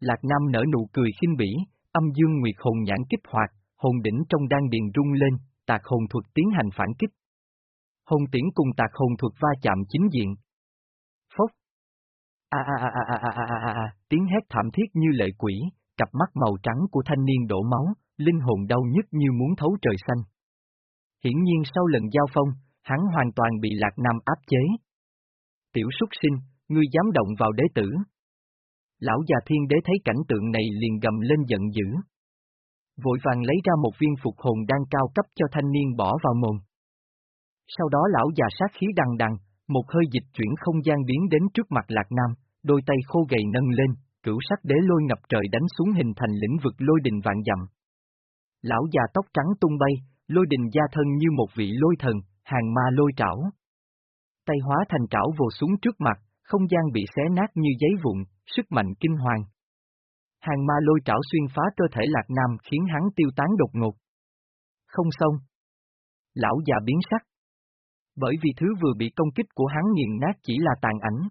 Lạc Nam nở nụ cười khinh bỉ, âm dương nguyệt hồn nhãn kích hoạt, hồn đỉnh trong đan điền rung lên, tạc hồn thuật tiến hành phản kích. Hồn tiễn cùng tạc hồn thuật va chạm chính diện. Phốc. A a a a a a a a, tiếng hét thảm thiết như lệ quỷ, cặp mắt màu trắng của thanh niên đổ máu, linh hồn đau nhức như muốn thấu trời xanh. Hiển nhiên sau lần giao phong, hắn hoàn toàn bị Lạc Nam áp chế. Tiểu súc sinh, ngươi dám động vào đế tử. Lão già thiên đế thấy cảnh tượng này liền gầm lên giận dữ. Vội vàng lấy ra một viên phục hồn đang cao cấp cho thanh niên bỏ vào mồm. Sau đó lão già sát khí đằng đằng, một hơi dịch chuyển không gian biến đến trước mặt Lạc Nam, đôi tay khô gầy nâng lên, cửu sắc đế lôi ngập trời đánh xuống hình thành lĩnh vực lôi đình vạn dặm. Lão già tóc trắng tung bay, lôi đình gia thân như một vị lôi thần, hàng ma lôi trảo. Tay hóa thành trảo vồ xuống trước mặt, không gian bị xé nát như giấy vụn, sức mạnh kinh hoàng. Hàng ma lôi trảo xuyên phá cơ thể Lạc Nam khiến hắn tiêu tán đột ngột. Không xong. Lão già biến sắc. Bởi vì thứ vừa bị công kích của hắn nghiền nát chỉ là tàn ảnh.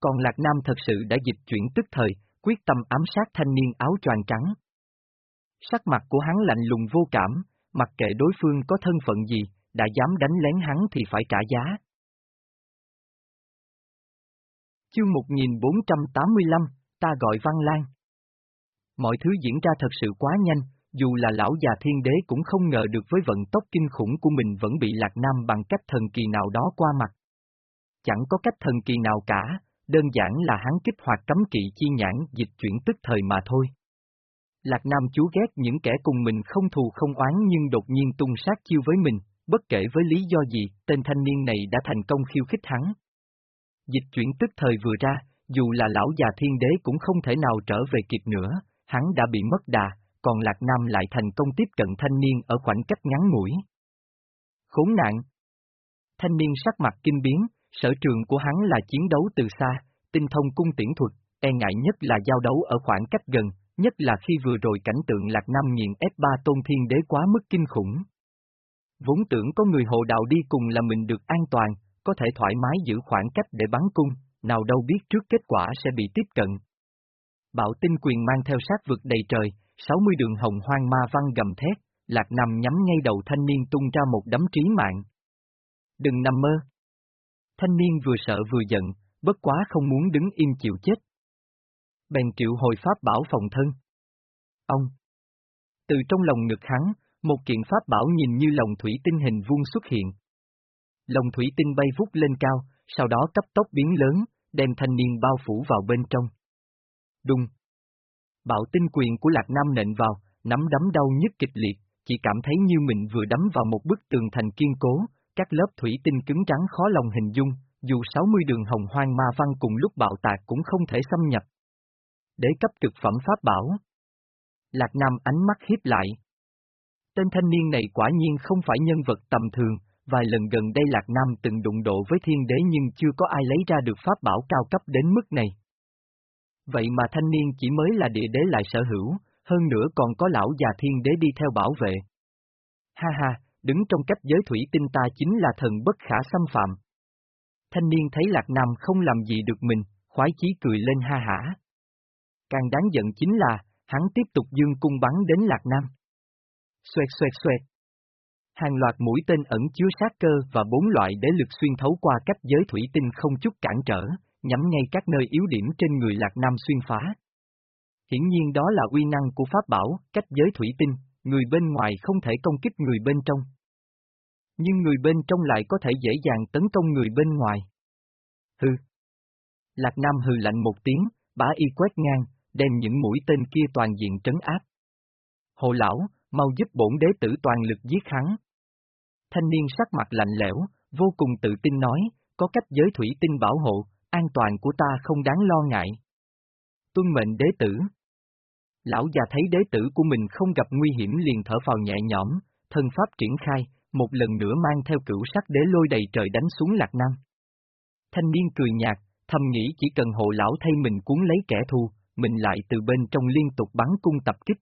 Còn Lạc Nam thật sự đã dịch chuyển tức thời, quyết tâm ám sát thanh niên áo choàng trắng. Sắc mặt của hắn lạnh lùng vô cảm, mặc kệ đối phương có thân phận gì, đã dám đánh lén hắn thì phải trả giá. Chương 1485, ta gọi Văn Lan. Mọi thứ diễn ra thật sự quá nhanh, dù là lão già thiên đế cũng không ngờ được với vận tốc kinh khủng của mình vẫn bị Lạc Nam bằng cách thần kỳ nào đó qua mặt. Chẳng có cách thần kỳ nào cả, đơn giản là hắn kích hoạt cấm kỵ chi nhãn dịch chuyển tức thời mà thôi. Lạc Nam chú ghét những kẻ cùng mình không thù không oán nhưng đột nhiên tung sát chiêu với mình, bất kể với lý do gì, tên thanh niên này đã thành công khiêu khích hắn. Dịch chuyển tức thời vừa ra, dù là lão già thiên đế cũng không thể nào trở về kịp nữa, hắn đã bị mất đà, còn Lạc Nam lại thành công tiếp cận thanh niên ở khoảng cách ngắn ngủi. Khốn nạn! Thanh niên sắc mặt kinh biến, sở trường của hắn là chiến đấu từ xa, tinh thông cung tiễn thuật, e ngại nhất là giao đấu ở khoảng cách gần, nhất là khi vừa rồi cảnh tượng Lạc Nam nghiền F3 tôn thiên đế quá mức kinh khủng. Vốn tưởng có người hộ đạo đi cùng là mình được an toàn, có thể thoải mái giữ khoảng cách để bắn cung, nào đâu biết trước kết quả sẽ bị tiếp cận. Bảo tinh quyền mang theo sát vực đầy trời, 60 đường hồng hoang ma văn gầm thét, Lạc Nam nhắm ngay đầu thanh niên tung ra một đấm trí mạng. Đừng nằm mơ. Thanh niên vừa sợ vừa giận, bất quá không muốn đứng im chịu chết. Bèn triệu hồi pháp bảo phòng thân. Ông. Từ trong lòng ngực hắn, một kiện pháp bảo nhìn như lòng thủy tinh hình vuông xuất hiện. Lồng thủy tinh bay vút lên cao, sau đó cấp tốc biến lớn, đem thanh niên bao phủ vào bên trong. Đùng. Bạo tinh quyền của Lạc Nam nện vào, nắm đấm đau nhức kịch liệt, chỉ cảm thấy như mình vừa đấm vào một bức tường thành kiên cố, các lớp thủy tinh cứng trắng khó lòng hình dung, dù 60 đường hồng hoang ma văn cùng lúc bạo tạc cũng không thể xâm nhập. Đế cấp cực phẩm pháp bảo. Lạc Nam ánh mắt hiếp lại. Tên thanh niên này quả nhiên không phải nhân vật tầm thường, Vài lần gần đây Lạc Nam từng đụng độ với thiên đế nhưng chưa có ai lấy ra được pháp bảo cao cấp đến mức này. Vậy mà thanh niên chỉ mới là địa đế lại sở hữu, hơn nữa còn có lão già thiên đế đi theo bảo vệ. Ha ha, đứng trong cách giới thủy tinh ta chính là thần bất khả xâm phạm. Thanh niên thấy Lạc Nam không làm gì được mình, khoái chí cười lên ha hả. Càng đáng giận chính là, hắn tiếp tục dương cung bắn đến Lạc Nam. Xoẹt xoẹt xoẹt. Hàng loạt mũi tên ẩn chứa sát cơ và bốn loại đế lực xuyên thấu qua cách giới thủy tinh không chút cản trở, nhắm ngay các nơi yếu điểm trên người Lạc Nam xuyên phá. Hiển nhiên đó là uy năng của pháp bảo, cách giới thủy tinh, người bên ngoài không thể công kích người bên trong. Nhưng người bên trong lại có thể dễ dàng tấn công người bên ngoài. Hừ. Lạc Nam hừ lạnh một tiếng, bá y quét ngang, đem những mũi tên kia toàn diện trấn áp. Hồ lão, mau giúp bổn đế tử toàn lực giết hắn. Thanh niên sắc mặt lạnh lẽo, vô cùng tự tin nói, có cách giới thủy tinh bảo hộ, an toàn của ta không đáng lo ngại. Tuân mệnh đế tử. Lão già thấy đế tử của mình không gặp nguy hiểm liền thở vào nhẹ nhõm, thân pháp triển khai, một lần nữa mang theo cửu sắc đế lôi đầy trời đánh xuống lạc nam. Thanh niên cười nhạt, thầm nghĩ chỉ cần hộ lão thay mình cuốn lấy kẻ thù, mình lại từ bên trong liên tục bắn cung tập kích.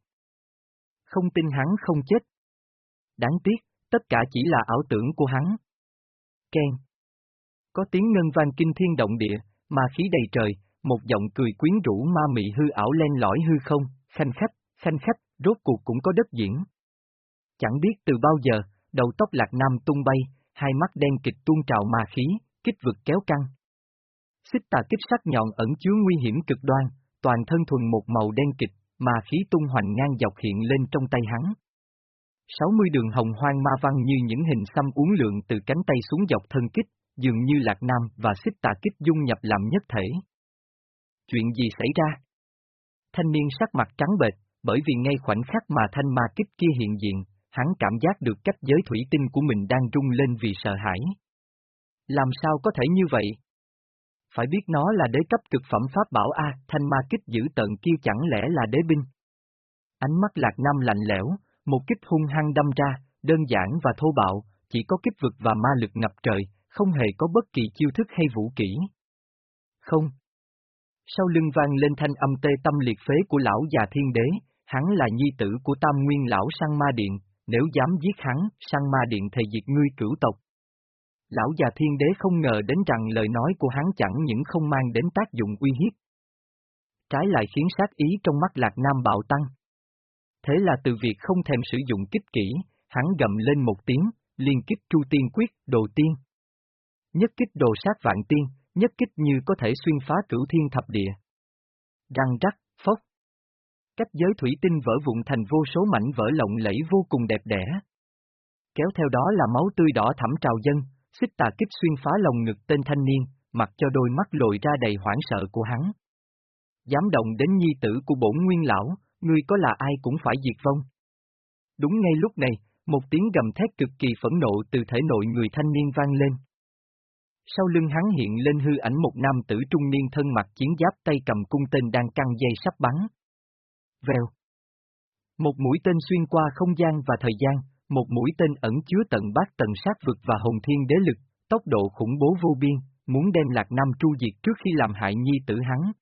Không tin hắn không chết. Đáng tiếc, tất cả chỉ là ảo tưởng của hắn. Ken. Có tiếng ngân vang kinh thiên động địa, ma khí đầy trời, một giọng cười quyến rũ ma mị hư ảo len lỏi hư không, khanh khách, khanh khách, rốt cuộc cũng có đất diễn. Chẳng biết từ bao giờ, đầu tóc lạc nam tung bay, hai mắt đen kịch tuôn trào ma khí, kích vực kéo căng. Xích tà kích sắc nhọn ẩn chứa nguy hiểm cực đoan, toàn thân thuần một màu đen kịch, mà khí tung hoành ngang dọc hiện lên trong tay hắn. 60 đường hồng hoang ma văn như những hình xăm uốn lượn từ cánh tay xuống dọc thân kích, dường như lạc nam và xích tà kích dung nhập làm nhất thể. Chuyện gì xảy ra? Thanh niên sắc mặt trắng bệch, bởi vì ngay khoảnh khắc mà thanh ma kích kia hiện diện, hắn cảm giác được cách giới thủy tinh của mình đang rung lên vì sợ hãi. Làm sao có thể như vậy? Phải biết nó là đế cấp cực phẩm pháp bảo A, thanh ma kích giữ tận kia chẳng lẽ là đế binh? Ánh mắt lạc nam lạnh lẽo, một kích hung hăng đâm ra, đơn giản và thô bạo, chỉ có kích vực và ma lực ngập trời, không hề có bất kỳ chiêu thức hay vũ kỹ. Không. Sau lưng vang lên thanh âm tê tâm liệt phế của lão già thiên đế, hắn là nhi tử của tam nguyên lão sang ma điện, nếu dám giết hắn, sang ma điện thề diệt ngươi cửu tộc. Lão già thiên đế không ngờ đến rằng lời nói của hắn chẳng những không mang đến tác dụng uy hiếp. Trái lại khiến sát ý trong mắt lạc nam bạo tăng. Thế là từ việc không thèm sử dụng kích kỹ, hắn gầm lên một tiếng, liên kích tru tiên quyết, đồ tiên. Nhất kích đồ sát vạn tiên, nhất kích như có thể xuyên phá cửu thiên thập địa. Răng rắc, phốc. Cách giới thủy tinh vỡ vụn thành vô số mảnh vỡ lộng lẫy vô cùng đẹp đẽ. Kéo theo đó là máu tươi đỏ thẳm trào dân, xích tà kích xuyên phá lồng ngực tên thanh niên, mặc cho đôi mắt lồi ra đầy hoảng sợ của hắn. Dám động đến nhi tử của bổn nguyên lão, ngươi có là ai cũng phải diệt vong. Đúng ngay lúc này, một tiếng gầm thét cực kỳ phẫn nộ từ thể nội người thanh niên vang lên. Sau lưng hắn hiện lên hư ảnh một nam tử trung niên thân mặc chiến giáp tay cầm cung tên đang căng dây sắp bắn. Vèo. Một mũi tên xuyên qua không gian và thời gian, một mũi tên ẩn chứa tận bát tận sát vực và hồng thiên đế lực, tốc độ khủng bố vô biên, muốn đem Lạc Nam tru diệt trước khi làm hại nhi tử hắn.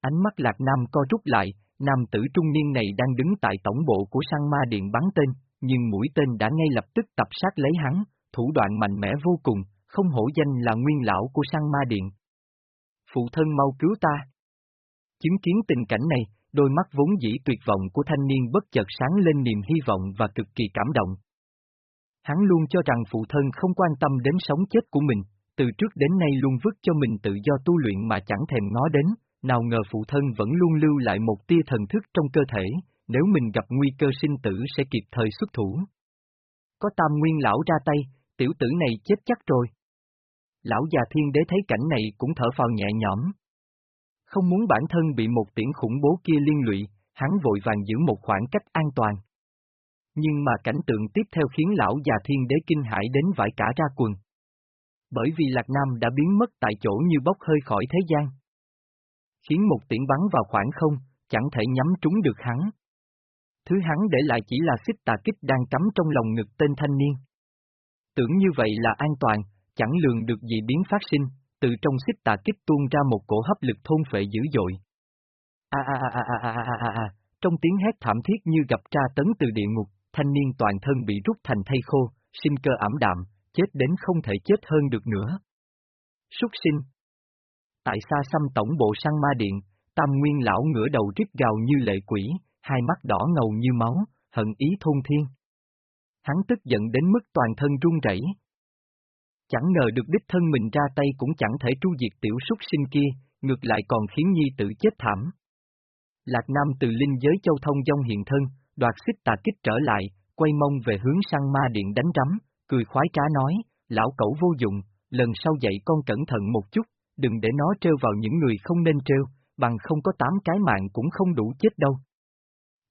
Ánh mắt Lạc Nam co rút lại, nam tử trung niên này đang đứng tại tổng bộ của sang ma điện bắn tên, nhưng mũi tên đã ngay lập tức tập sát lấy hắn, thủ đoạn mạnh mẽ vô cùng, không hổ danh là nguyên lão của sang ma điện. Phụ thân mau cứu ta. Chứng kiến tình cảnh này, đôi mắt vốn dĩ tuyệt vọng của thanh niên bất chợt sáng lên niềm hy vọng và cực kỳ cảm động. Hắn luôn cho rằng phụ thân không quan tâm đến sống chết của mình, từ trước đến nay luôn vứt cho mình tự do tu luyện mà chẳng thèm ngó đến, nào ngờ phụ thân vẫn luôn lưu lại một tia thần thức trong cơ thể, nếu mình gặp nguy cơ sinh tử sẽ kịp thời xuất thủ. Có tam nguyên lão ra tay, tiểu tử này chết chắc rồi. Lão già thiên đế thấy cảnh này cũng thở phào nhẹ nhõm. Không muốn bản thân bị một tiễn khủng bố kia liên lụy, hắn vội vàng giữ một khoảng cách an toàn. Nhưng mà cảnh tượng tiếp theo khiến lão già thiên đế kinh hãi đến vải cả ra quần. Bởi vì Lạc Nam đã biến mất tại chỗ như bốc hơi khỏi thế gian khiến một tiễn bắn vào khoảng không, chẳng thể nhắm trúng được hắn. Thứ hắn để lại chỉ là xích tà kích đang cắm trong lòng ngực tên thanh niên. Tưởng như vậy là an toàn, chẳng lường được gì biến phát sinh, từ trong xích tà kích tuôn ra một cổ hấp lực thôn phệ dữ dội. À à à à à à à! a, trong tiếng hét thảm thiết như gặp tra tấn từ địa ngục, thanh niên toàn thân bị rút thành thây khô, sinh cơ ảm đạm, chết đến không thể chết hơn được nữa. Súc sinh, Tại xa xăm tổng bộ sang ma điện, tam nguyên lão ngửa đầu rít gào như lệ quỷ, hai mắt đỏ ngầu như máu, hận ý thôn thiên. Hắn tức giận đến mức toàn thân run rẩy. Chẳng ngờ được đích thân mình ra tay cũng chẳng thể tru diệt tiểu súc sinh kia, ngược lại còn khiến nhi tử chết thảm. Lạc Nam từ linh giới châu thông dông hiện thân, đoạt xích tà kích trở lại, quay mông về hướng sang ma điện đánh rắm, cười khoái trá nói, lão cẩu vô dụng, lần sau dạy con cẩn thận một chút, đừng để nó trêu vào những người không nên trêu, bằng không có tám cái mạng cũng không đủ chết đâu.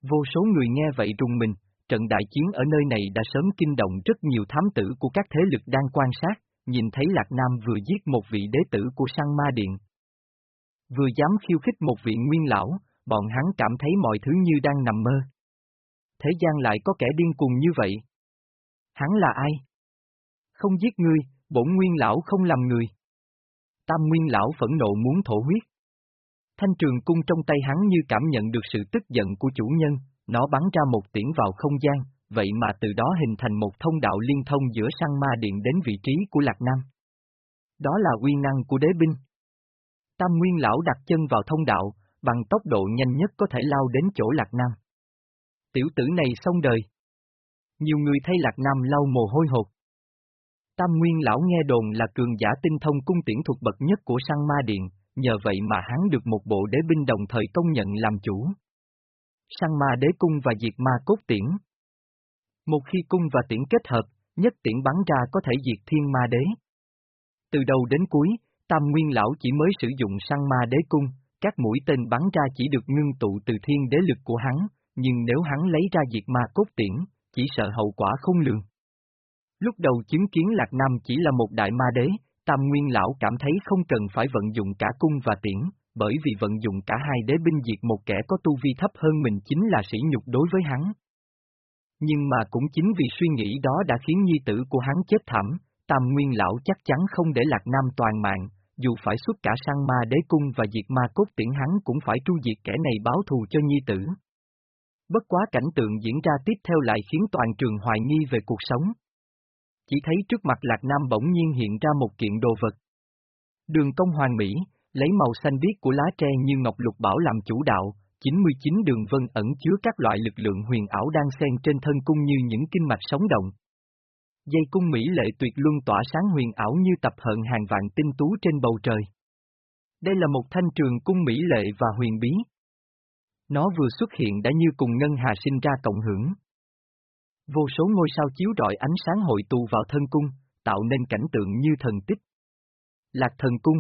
Vô số người nghe vậy rùng mình, trận đại chiến ở nơi này đã sớm kinh động rất nhiều thám tử của các thế lực đang quan sát, nhìn thấy Lạc Nam vừa giết một vị đế tử của sang ma điện. Vừa dám khiêu khích một vị nguyên lão, bọn hắn cảm thấy mọi thứ như đang nằm mơ. Thế gian lại có kẻ điên cuồng như vậy. Hắn là ai? Không giết ngươi, bổn nguyên lão không làm người. Tam nguyên lão phẫn nộ muốn thổ huyết. Thanh trường cung trong tay hắn như cảm nhận được sự tức giận của chủ nhân, nó bắn ra một tiễn vào không gian, vậy mà từ đó hình thành một thông đạo liên thông giữa sang ma điện đến vị trí của Lạc Nam. Đó là uy năng của đế binh. Tam Nguyên Lão đặt chân vào thông đạo, bằng tốc độ nhanh nhất có thể lao đến chỗ Lạc Nam. Tiểu tử này xong đời. Nhiều người thấy Lạc Nam lau mồ hôi hột. Tam Nguyên Lão nghe đồn là cường giả tinh thông cung tiễn thuộc bậc nhất của sang ma điện, nhờ vậy mà hắn được một bộ đế binh đồng thời công nhận làm chủ. Sang ma đế cung và diệt ma cốt tiễn. Một khi cung và tiễn kết hợp, nhất tiễn bắn ra có thể diệt thiên ma đế. Từ đầu đến cuối, Tam Nguyên Lão chỉ mới sử dụng sang ma đế cung, các mũi tên bắn ra chỉ được ngưng tụ từ thiên đế lực của hắn, nhưng nếu hắn lấy ra diệt ma cốt tiễn, chỉ sợ hậu quả không lường. Lúc đầu chứng kiến Lạc Nam chỉ là một đại ma đế, Tam Nguyên Lão cảm thấy không cần phải vận dụng cả cung và tiễn, bởi vì vận dụng cả hai đế binh diệt một kẻ có tu vi thấp hơn mình chính là sỉ nhục đối với hắn. Nhưng mà cũng chính vì suy nghĩ đó đã khiến nhi tử của hắn chết thảm, Tam Nguyên Lão chắc chắn không để Lạc Nam toàn mạng, dù phải xuất cả sang ma đế cung và diệt ma cốt tiễn hắn cũng phải tru diệt kẻ này báo thù cho nhi tử. Bất quá cảnh tượng diễn ra tiếp theo lại khiến toàn trường hoài nghi về cuộc sống. Chỉ thấy trước mặt Lạc Nam bỗng nhiên hiện ra một kiện đồ vật. Đường công hoàng mỹ, lấy màu xanh biếc của lá tre như ngọc lục bảo làm chủ đạo, 99 đường vân ẩn chứa các loại lực lượng huyền ảo đang xen trên thân cung như những kinh mạch sống động. Dây cung mỹ lệ tuyệt luân tỏa sáng huyền ảo như tập hận hàng vạn tinh tú trên bầu trời. Đây là một thanh trường cung mỹ lệ và huyền bí. Nó vừa xuất hiện đã như cùng ngân hà sinh ra cộng hưởng. Vô số ngôi sao chiếu rọi ánh sáng hội tụ vào thân cung, tạo nên cảnh tượng như thần tích. Lạc thần cung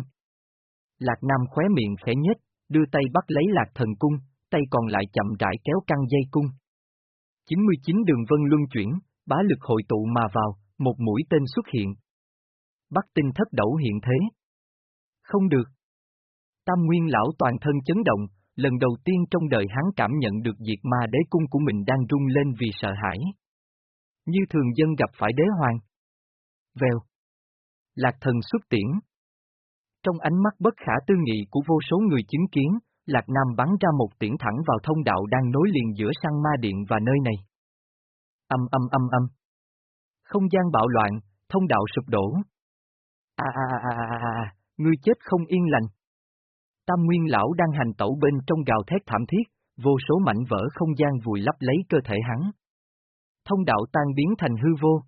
Lạc Nam khóe miệng khẽ nhếch, đưa tay bắt lấy lạc thần cung, tay còn lại chậm rãi kéo căng dây cung. 99 đường vân luân chuyển, bá lực hội tụ mà vào, một mũi tên xuất hiện. Bắc tinh thất đẩu hiện thế. Không được. Tam Nguyên lão toàn thân chấn động, lần đầu tiên trong đời hắn cảm nhận được diệt ma đế cung của mình đang rung lên vì sợ hãi. Như thường dân gặp phải đế hoàng. Vèo. Lạc thần xuất tiễn. Trong ánh mắt bất khả tư nghị của vô số người chứng kiến, Lạc Nam bắn ra một tiễn thẳng vào thông đạo đang nối liền giữa sang ma điện và nơi này. Âm âm âm âm. Không gian bạo loạn, thông đạo sụp đổ. À à à à à à, ngươi chết không yên lành. Tam Nguyên Lão đang hành tẩu bên trong gào thét thảm thiết, vô số mảnh vỡ không gian vùi lấp lấy cơ thể hắn. Thông đạo tan biến thành hư vô.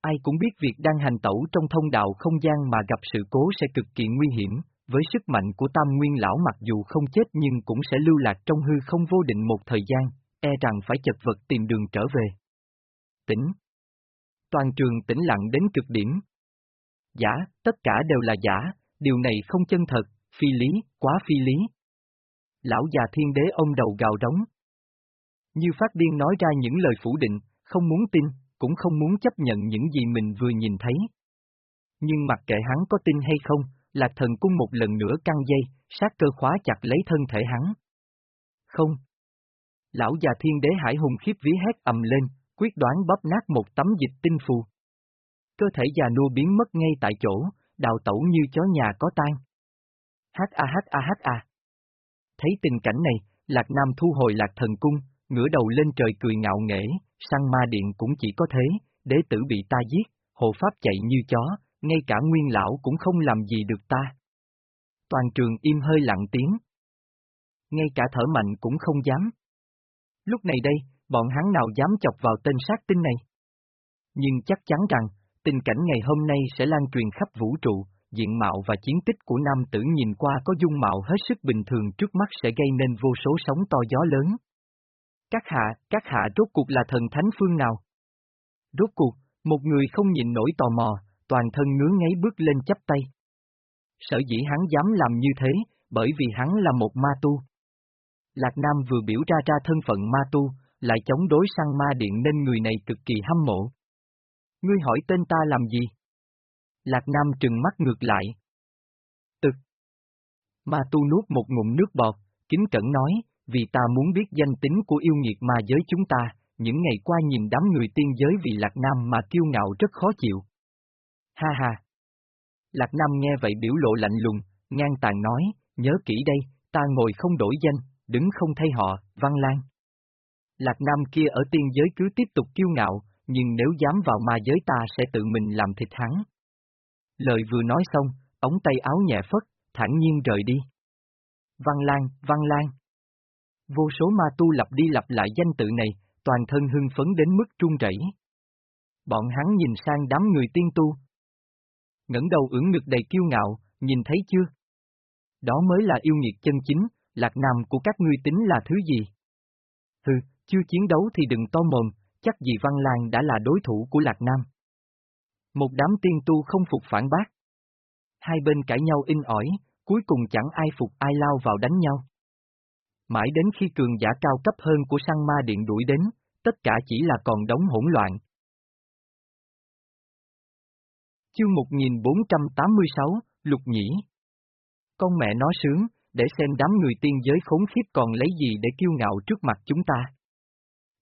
Ai cũng biết việc đang hành tẩu trong thông đạo không gian mà gặp sự cố sẽ cực kỳ nguy hiểm, với sức mạnh của Tam Nguyên Lão mặc dù không chết nhưng cũng sẽ lưu lạc trong hư không vô định một thời gian, e rằng phải chật vật tìm đường trở về. Tỉnh Toàn trường tĩnh lặng đến cực điểm. Giả, tất cả đều là giả, điều này không chân thật, phi lý, quá phi lý. Lão già thiên đế ông đầu gào rống. Như phát điên nói ra những lời phủ định, không muốn tin, cũng không muốn chấp nhận những gì mình vừa nhìn thấy. Nhưng mặc kệ hắn có tin hay không, Lạc Thần Cung một lần nữa căng dây, sát cơ khóa chặt lấy thân thể hắn. Không. Lão già thiên đế hải hùng khiếp ví hét ầm lên, quyết đoán bóp nát một tấm dịch tinh phù. Cơ thể già nua biến mất ngay tại chỗ, đào tẩu như chó nhà có tan. Hát a hát a hát a. Thấy tình cảnh này, Lạc Nam thu hồi Lạc Thần Cung, ngửa đầu lên trời cười ngạo nghễ, săn ma điện cũng chỉ có thế, đế tử bị ta giết, hộ pháp chạy như chó, ngay cả nguyên lão cũng không làm gì được ta. Toàn trường im hơi lặng tiếng. Ngay cả thở mạnh cũng không dám. Lúc này đây, bọn hắn nào dám chọc vào tên sát tinh này? Nhưng chắc chắn rằng, tình cảnh ngày hôm nay sẽ lan truyền khắp vũ trụ, diện mạo và chiến tích của nam tử nhìn qua có dung mạo hết sức bình thường trước mắt sẽ gây nên vô số sóng to gió lớn. Các hạ, các hạ rốt cuộc là thần thánh phương nào? Rốt cuộc, một người không nhìn nổi tò mò, toàn thân ngứa ngáy bước lên chắp tay. Sở dĩ hắn dám làm như thế, bởi vì hắn là một ma tu. Lạc Nam vừa biểu ra ra thân phận ma tu, lại chống đối sang ma điện nên người này cực kỳ hâm mộ. Ngươi hỏi tên ta làm gì? Lạc Nam trừng mắt ngược lại. Tực. Ma tu nuốt một ngụm nước bọt, kính cẩn nói, vì ta muốn biết danh tính của yêu nghiệt ma giới chúng ta, những ngày qua nhìn đám người tiên giới vì Lạc Nam mà kiêu ngạo rất khó chịu. Ha ha! Lạc Nam nghe vậy biểu lộ lạnh lùng, ngang tàn nói, nhớ kỹ đây, ta ngồi không đổi danh, đứng không thay họ, Văn Lan. Lạc Nam kia ở tiên giới cứ tiếp tục kiêu ngạo, nhưng nếu dám vào ma giới ta sẽ tự mình làm thịt hắn. Lời vừa nói xong, ống tay áo nhẹ phất, thản nhiên rời đi. Văn Lan, Văn Lan. Vô số ma tu lặp đi lặp lại danh tự này, toàn thân hưng phấn đến mức trung rẩy. Bọn hắn nhìn sang đám người tiên tu. ngẩng đầu ưỡn ngực đầy kiêu ngạo, nhìn thấy chưa? Đó mới là yêu nghiệt chân chính, lạc nam của các ngươi tính là thứ gì? Hừ, chưa chiến đấu thì đừng to mồm, chắc gì Văn Lan đã là đối thủ của Lạc Nam. Một đám tiên tu không phục phản bác. Hai bên cãi nhau in ỏi, cuối cùng chẳng ai phục ai lao vào đánh nhau. Mãi đến khi cường giả cao cấp hơn của sang ma điện đuổi đến, tất cả chỉ là còn đống hỗn loạn. Chương 1486, Lục Nhĩ Con mẹ nó sướng, để xem đám người tiên giới khốn khiếp còn lấy gì để kiêu ngạo trước mặt chúng ta.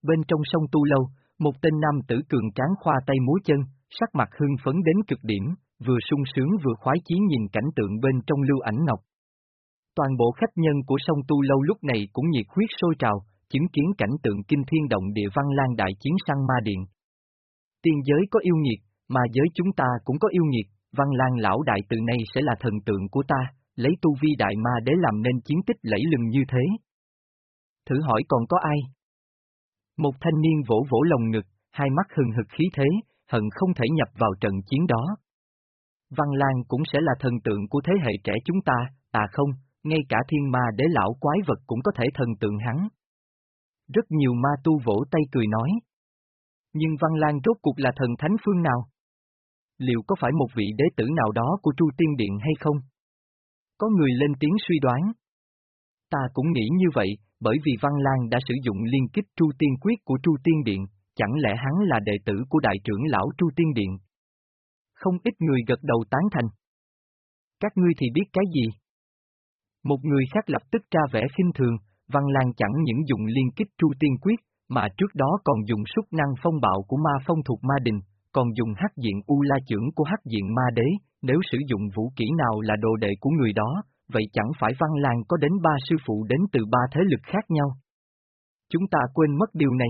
Bên trong sông Tu Lâu, một tên nam tử cường tráng khoa tay múa chân, sắc mặt hưng phấn đến cực điểm, vừa sung sướng vừa khoái chí nhìn cảnh tượng bên trong lưu ảnh ngọc. Toàn bộ khách nhân của sông Tu Lâu lúc này cũng nhiệt huyết sôi trào, chứng kiến cảnh tượng kinh thiên động địa văn lan đại chiến sang ma điện. Tiên giới có yêu nghiệt, mà giới chúng ta cũng có yêu nghiệt, văn lan lão đại từ nay sẽ là thần tượng của ta, lấy tu vi đại ma để làm nên chiến tích lẫy lừng như thế. Thử hỏi còn có ai? Một thanh niên vỗ vỗ lồng ngực, hai mắt hừng hực khí thế, hận không thể nhập vào trận chiến đó. Văn Lan cũng sẽ là thần tượng của thế hệ trẻ chúng ta, à không, ngay cả thiên ma đế lão quái vật cũng có thể thần tượng hắn. Rất nhiều ma tu vỗ tay cười nói. Nhưng Văn Lan rốt cuộc là thần thánh phương nào? Liệu có phải một vị đế tử nào đó của Tru Tiên Điện hay không? Có người lên tiếng suy đoán. Ta cũng nghĩ như vậy, bởi vì Văn Lan đã sử dụng liên kích Tru Tiên Quyết của Tru Tiên Điện, chẳng lẽ hắn là đệ tử của đại trưởng lão Tru Tiên Điện? Không ít người gật đầu tán thành. Các ngươi thì biết cái gì? Một người khác lập tức ra vẻ khinh thường, Văn Lan chẳng những dùng liên kích Tru Tiên Quyết, mà trước đó còn dùng súc năng phong bạo của ma phong thuộc ma đình, còn dùng hắc diện U La trưởng của hắc diện ma đế, nếu sử dụng vũ kỹ nào là đồ đệ của người đó, vậy chẳng phải Văn Lan có đến ba sư phụ đến từ ba thế lực khác nhau. Chúng ta quên mất điều này.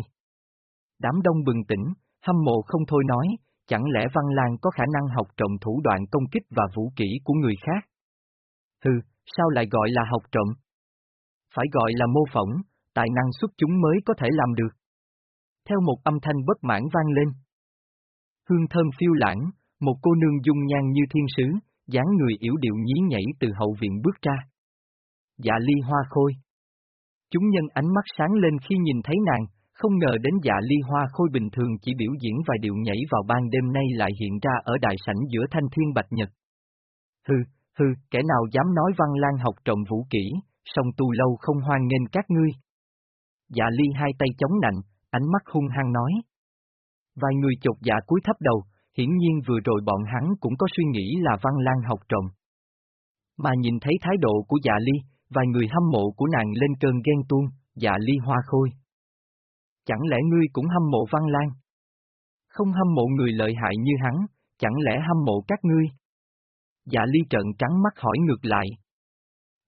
Đám đông bừng tỉnh, hâm mộ không thôi nói, chẳng lẽ Văn Lan có khả năng học trọng thủ đoạn công kích và vũ kỹ của người khác? Hừ, sao lại gọi là học trộm? Phải gọi là mô phỏng, tài năng xuất chúng mới có thể làm được. Theo một âm thanh bất mãn vang lên. Hương thơm phiêu lãng, một cô nương dung nhan như thiên sứ, dáng người yếu điệu nhí nhảy từ hậu viện bước ra. Dạ ly hoa khôi. Chúng nhân ánh mắt sáng lên khi nhìn thấy nàng, không ngờ đến dạ ly hoa khôi bình thường chỉ biểu diễn vài điệu nhảy vào ban đêm nay lại hiện ra ở đại sảnh giữa thanh thiên bạch nhật. Hừ, hừ, kẻ nào dám nói văn lan học trọng vũ kỹ, song tu lâu không hoan nghênh các ngươi. Dạ ly hai tay chống nạnh, ánh mắt hung hăng nói. Vài người chột dạ cúi thấp đầu, hiển nhiên vừa rồi bọn hắn cũng có suy nghĩ là Văn Lan học trọng, Mà nhìn thấy thái độ của dạ ly, vài người hâm mộ của nàng lên cơn ghen tuông, dạ ly hoa khôi. Chẳng lẽ ngươi cũng hâm mộ Văn Lan? Không hâm mộ người lợi hại như hắn, chẳng lẽ hâm mộ các ngươi? Dạ ly trợn trắng mắt hỏi ngược lại.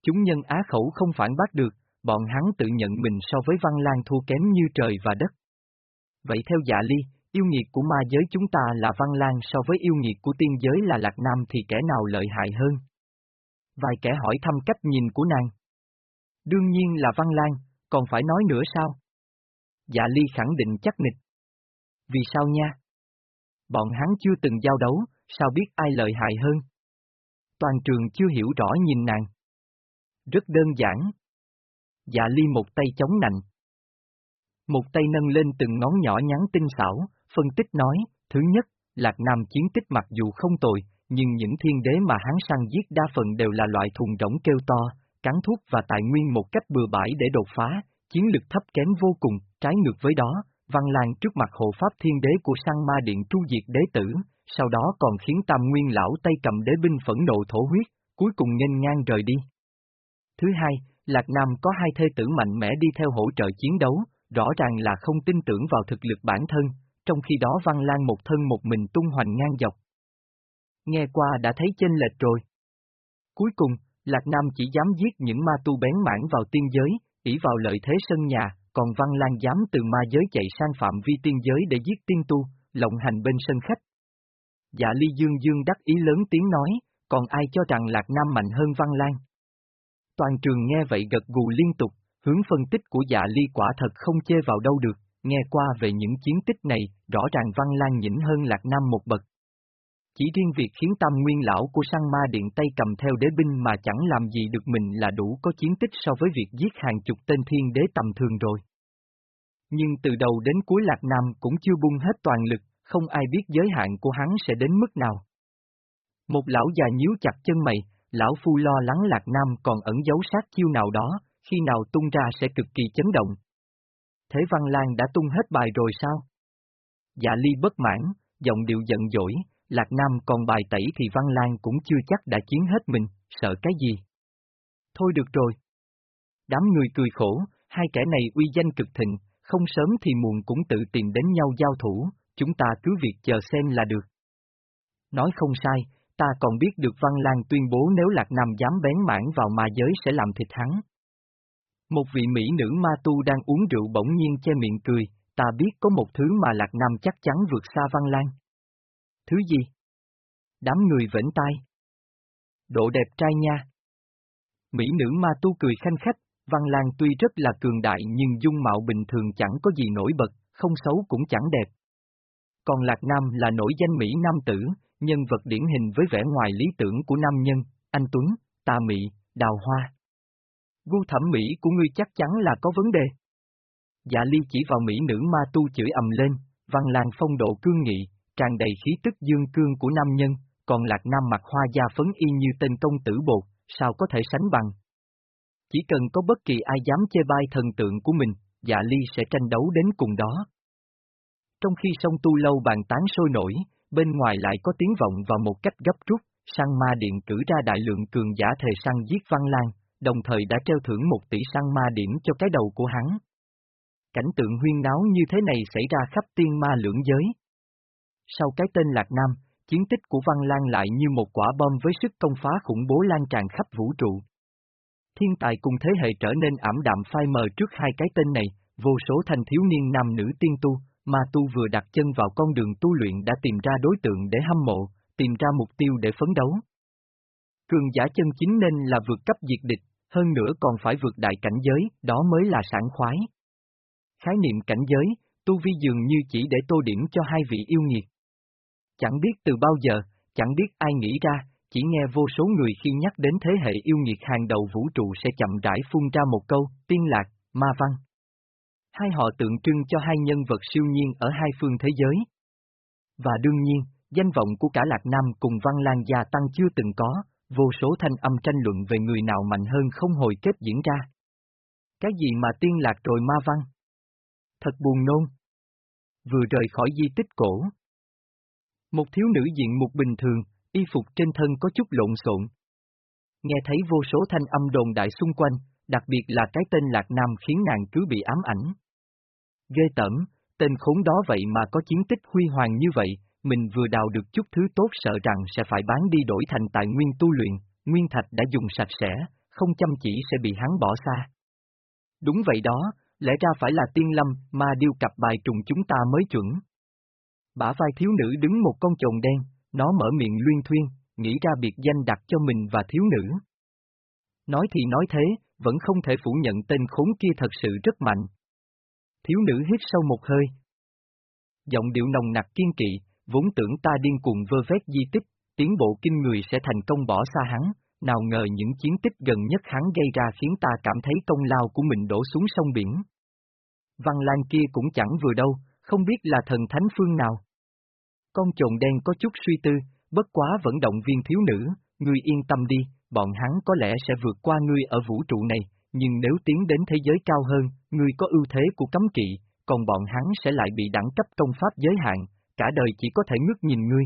Chúng nhân á khẩu không phản bác được, bọn hắn tự nhận mình so với Văn lang thua kém như trời và đất. Vậy theo dạ ly, yêu nghiệt của ma giới chúng ta là Văn lang so với yêu nghiệt của tiên giới là Lạc Nam thì kẻ nào lợi hại hơn? Vài kẻ hỏi thăm cách nhìn của nàng. Đương nhiên là Văn lang, còn phải nói nữa sao? Dạ ly khẳng định chắc nịch. Vì sao nha? Bọn hắn chưa từng giao đấu, sao biết ai lợi hại hơn? Toàn trường chưa hiểu rõ nhìn nàng. Rất đơn giản. Dạ ly một tay chống nạnh. Một tay nâng lên từng ngón nhỏ nhắn tinh xảo, phân tích nói, thứ nhất, Lạc Nam chiến tích mặc dù không tồi, nhưng những thiên đế mà hắn săn giết đa phần đều là loại thùng rỗng kêu to, cắn thuốc và tài nguyên một cách bừa bãi để đột phá, chiến lực thấp kém vô cùng, trái ngược với đó, Văn Lan trước mặt hộ pháp thiên đế của săn ma điện tru diệt đế tử, sau đó còn khiến tam nguyên lão tay cầm đế binh phẫn nộ thổ huyết, cuối cùng nghênh ngang rời đi. Thứ hai, Lạc Nam có hai thê tử mạnh mẽ đi theo hỗ trợ chiến đấu, rõ ràng là không tin tưởng vào thực lực bản thân, trong khi đó Văn Lan một thân một mình tung hoành ngang dọc. Nghe qua đã thấy chênh lệch rồi. Cuối cùng, Lạc Nam chỉ dám giết những ma tu bén mãn vào tiên giới, ỷ vào lợi thế sân nhà, còn Văn Lan dám từ ma giới chạy sang phạm vi tiên giới để giết tiên tu, lộng hành bên sân khách. Dạ ly dương dương đắc ý lớn tiếng nói, còn ai cho rằng Lạc Nam mạnh hơn Văn Lan. Toàn trường nghe vậy gật gù liên tục, hướng phân tích của dạ ly quả thật không chê vào đâu được, nghe qua về những chiến tích này, rõ ràng Văn Lan nhỉnh hơn Lạc Nam một bậc. Chỉ riêng việc khiến tam nguyên lão của sang ma điện tay cầm theo đế binh mà chẳng làm gì được mình là đủ có chiến tích so với việc giết hàng chục tên thiên đế tầm thường rồi. Nhưng từ đầu đến cuối Lạc Nam cũng chưa bung hết toàn lực, không ai biết giới hạn của hắn sẽ đến mức nào. Một lão già nhíu chặt chân mày, lão phu lo lắng Lạc Nam còn ẩn giấu sát chiêu nào đó, khi nào tung ra sẽ cực kỳ chấn động. Thế Văn Lan đã tung hết bài rồi sao? Dạ ly bất mãn, giọng điệu giận dỗi, Lạc Nam còn bài tẩy thì Văn Lan cũng chưa chắc đã chiến hết mình, sợ cái gì? Thôi được rồi. Đám người cười khổ, hai kẻ này uy danh cực thịnh, không sớm thì muộn cũng tự tìm đến nhau giao thủ, chúng ta cứ việc chờ xem là được. Nói không sai, ta còn biết được Văn Lan tuyên bố nếu Lạc Nam dám bén mãn vào ma giới sẽ làm thịt hắn. Một vị mỹ nữ ma tu đang uống rượu bỗng nhiên che miệng cười, ta biết có một thứ mà Lạc Nam chắc chắn vượt xa Văn Lan. Thứ gì? Đám người vĩnh tai. Độ đẹp trai nha. Mỹ nữ ma tu cười khanh khách, Văn Lan tuy rất là cường đại nhưng dung mạo bình thường chẳng có gì nổi bật, không xấu cũng chẳng đẹp. Còn Lạc Nam là nổi danh Mỹ Nam tử, nhân vật điển hình với vẻ ngoài lý tưởng của nam nhân, anh Tuấn, tà mị, đào hoa. Gu thẩm mỹ của ngươi chắc chắn là có vấn đề. Dạ ly chỉ vào mỹ nữ ma tu chửi ầm lên, văn làng phong độ cương nghị, tràn đầy khí tức dương cương của nam nhân, còn lạc nam mặt hoa da phấn y như tên công tử bột, sao có thể sánh bằng. Chỉ cần có bất kỳ ai dám chê bai thần tượng của mình, dạ ly sẽ tranh đấu đến cùng đó. Trong khi sông tu lâu bàn tán sôi nổi, bên ngoài lại có tiếng vọng vào một cách gấp rút, sang ma điện cử ra đại lượng cường giả thề săn giết Văn Lan, đồng thời đã treo thưởng một tỷ sang ma điểm cho cái đầu của hắn. Cảnh tượng huyên náo như thế này xảy ra khắp tiên ma lưỡng giới. Sau cái tên Lạc Nam, chiến tích của Văn Lan lại như một quả bom với sức công phá khủng bố lan tràn khắp vũ trụ. Thiên tài cùng thế hệ trở nên ảm đạm phai mờ trước hai cái tên này, vô số thanh thiếu niên nam nữ tiên tu, ma tu vừa đặt chân vào con đường tu luyện đã tìm ra đối tượng để hâm mộ, tìm ra mục tiêu để phấn đấu. Cường giả chân chính nên là vượt cấp diệt địch, hơn nữa còn phải vượt đại cảnh giới, đó mới là sản khoái. Khái niệm cảnh giới, tu vi dường như chỉ để tô điểm cho hai vị yêu nghiệt. Chẳng biết từ bao giờ, chẳng biết ai nghĩ ra, chỉ nghe vô số người khi nhắc đến thế hệ yêu nghiệt hàng đầu vũ trụ sẽ chậm rãi phun ra một câu, tiên lạc, ma văn. Hai họ tượng trưng cho hai nhân vật siêu nhiên ở hai phương thế giới. Và đương nhiên, danh vọng của cả Lạc Nam cùng Văn Lan gia tăng chưa từng có, vô số thanh âm tranh luận về người nào mạnh hơn không hồi kết diễn ra. Cái gì mà tiên lạc rồi ma văn? Thật buồn nôn. Vừa rời khỏi di tích cổ. Một thiếu nữ diện mục bình thường, y phục trên thân có chút lộn xộn. Nghe thấy vô số thanh âm đồn đại xung quanh, đặc biệt là cái tên Lạc Nam khiến nàng cứ bị ám ảnh. Ghê tẩm, tên khốn đó vậy mà có chiến tích huy hoàng như vậy, mình vừa đào được chút thứ tốt sợ rằng sẽ phải bán đi đổi thành tài nguyên tu luyện, nguyên thạch đã dùng sạch sẽ, không chăm chỉ sẽ bị hắn bỏ xa. Đúng vậy đó, lẽ ra phải là tiên lâm mà điêu cặp bài trùng chúng ta mới chuẩn. Bả vai thiếu nữ đứng một con chồn đen, nó mở miệng luyên thuyên, nghĩ ra biệt danh đặt cho mình và thiếu nữ. Nói thì nói thế, vẫn không thể phủ nhận tên khốn kia thật sự rất mạnh. Thiếu nữ hít sâu một hơi. Giọng điệu nồng nặc kiên kỵ, vốn tưởng ta điên cuồng vơ vét di tích, tiến bộ kinh người sẽ thành công bỏ xa hắn, nào ngờ những chiến tích gần nhất hắn gây ra khiến ta cảm thấy công lao của mình đổ xuống sông biển. Văn Lan kia cũng chẳng vừa đâu, không biết là thần thánh phương nào. Con trồn đen có chút suy tư, bất quá vẫn động viên thiếu nữ, ngươi yên tâm đi, bọn hắn có lẽ sẽ vượt qua ngươi ở vũ trụ này, nhưng nếu tiến đến thế giới cao hơn, ngươi có ưu thế của cấm kỵ, còn bọn hắn sẽ lại bị đẳng cấp công pháp giới hạn, cả đời chỉ có thể ngước nhìn ngươi.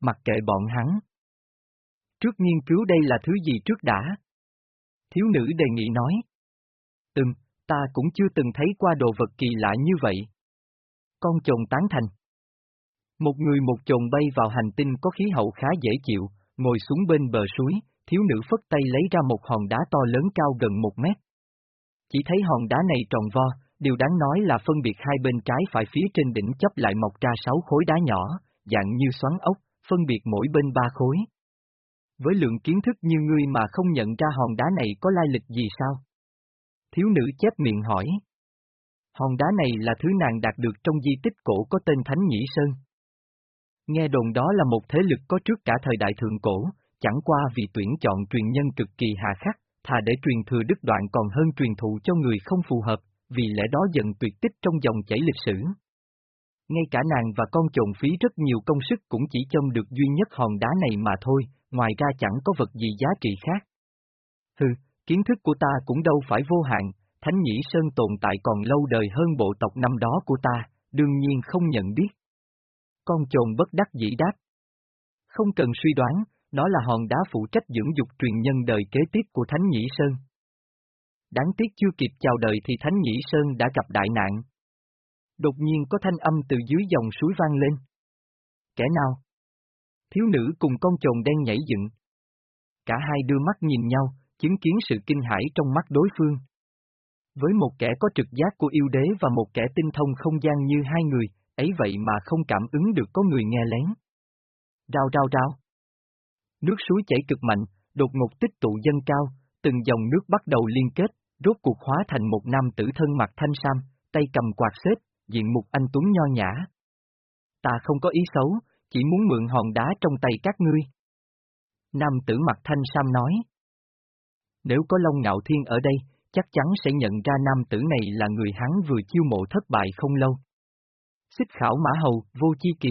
Mặc kệ bọn hắn. Trước nghiên cứu đây là thứ gì trước đã? Thiếu nữ đề nghị nói. Từng, ta cũng chưa từng thấy qua đồ vật kỳ lạ như vậy. Con chồn tán thành. Một người một chồn bay vào hành tinh có khí hậu khá dễ chịu, ngồi xuống bên bờ suối, thiếu nữ phất tay lấy ra một hòn đá to lớn cao gần một mét. Chỉ thấy hòn đá này tròn vo, điều đáng nói là phân biệt hai bên trái phải phía trên đỉnh chấp lại mọc ra sáu khối đá nhỏ, dạng như xoắn ốc, phân biệt mỗi bên ba khối. Với lượng kiến thức như ngươi mà không nhận ra hòn đá này có lai lịch gì sao? Thiếu nữ chép miệng hỏi. Hòn đá này là thứ nàng đạt được trong di tích cổ có tên Thánh Nhĩ Sơn. Nghe đồn đó là một thế lực có trước cả thời đại thượng cổ, chẳng qua vì tuyển chọn truyền nhân cực kỳ hà khắc, thà để truyền thừa đức đoạn còn hơn truyền thụ cho người không phù hợp, vì lẽ đó dần tuyệt tích trong dòng chảy lịch sử. Ngay cả nàng và con trộn phí rất nhiều công sức cũng chỉ châm được duy nhất hòn đá này mà thôi, ngoài ra chẳng có vật gì giá trị khác. Hừ, kiến thức của ta cũng đâu phải vô hạn, Thánh Nhĩ Sơn tồn tại còn lâu đời hơn bộ tộc năm đó của ta, đương nhiên không nhận biết. Con chồn bất đắc dĩ đáp. Không cần suy đoán, nó là hòn đá phụ trách dưỡng dục truyền nhân đời kế tiếp của Thánh Nhĩ Sơn. Đáng tiếc chưa kịp chào đời thì Thánh Nhĩ Sơn đã gặp đại nạn. Đột nhiên có thanh âm từ dưới dòng suối vang lên. Kẻ nào? Thiếu nữ cùng con chồn đen nhảy dựng. Cả hai đưa mắt nhìn nhau, chứng kiến sự kinh hãi trong mắt đối phương. Với một kẻ có trực giác của yêu đế và một kẻ tinh thông không gian như hai người, ấy vậy mà không cảm ứng được có người nghe lén. Rao rao rao. Nước suối chảy cực mạnh, đột ngột tích tụ dân cao, từng dòng nước bắt đầu liên kết, rốt cuộc hóa thành một nam tử thân mặt thanh sam, tay cầm quạt xếp, diện mục anh Tuấn nho nhã. Ta không có ý xấu, chỉ muốn mượn hòn đá trong tay các ngươi. Nam tử mặt thanh sam nói. Nếu có Long Ngạo Thiên ở đây, chắc chắn sẽ nhận ra nam tử này là người hắn vừa chiêu mộ thất bại không lâu. Xích khảo mã hầu, vô chi kỳ.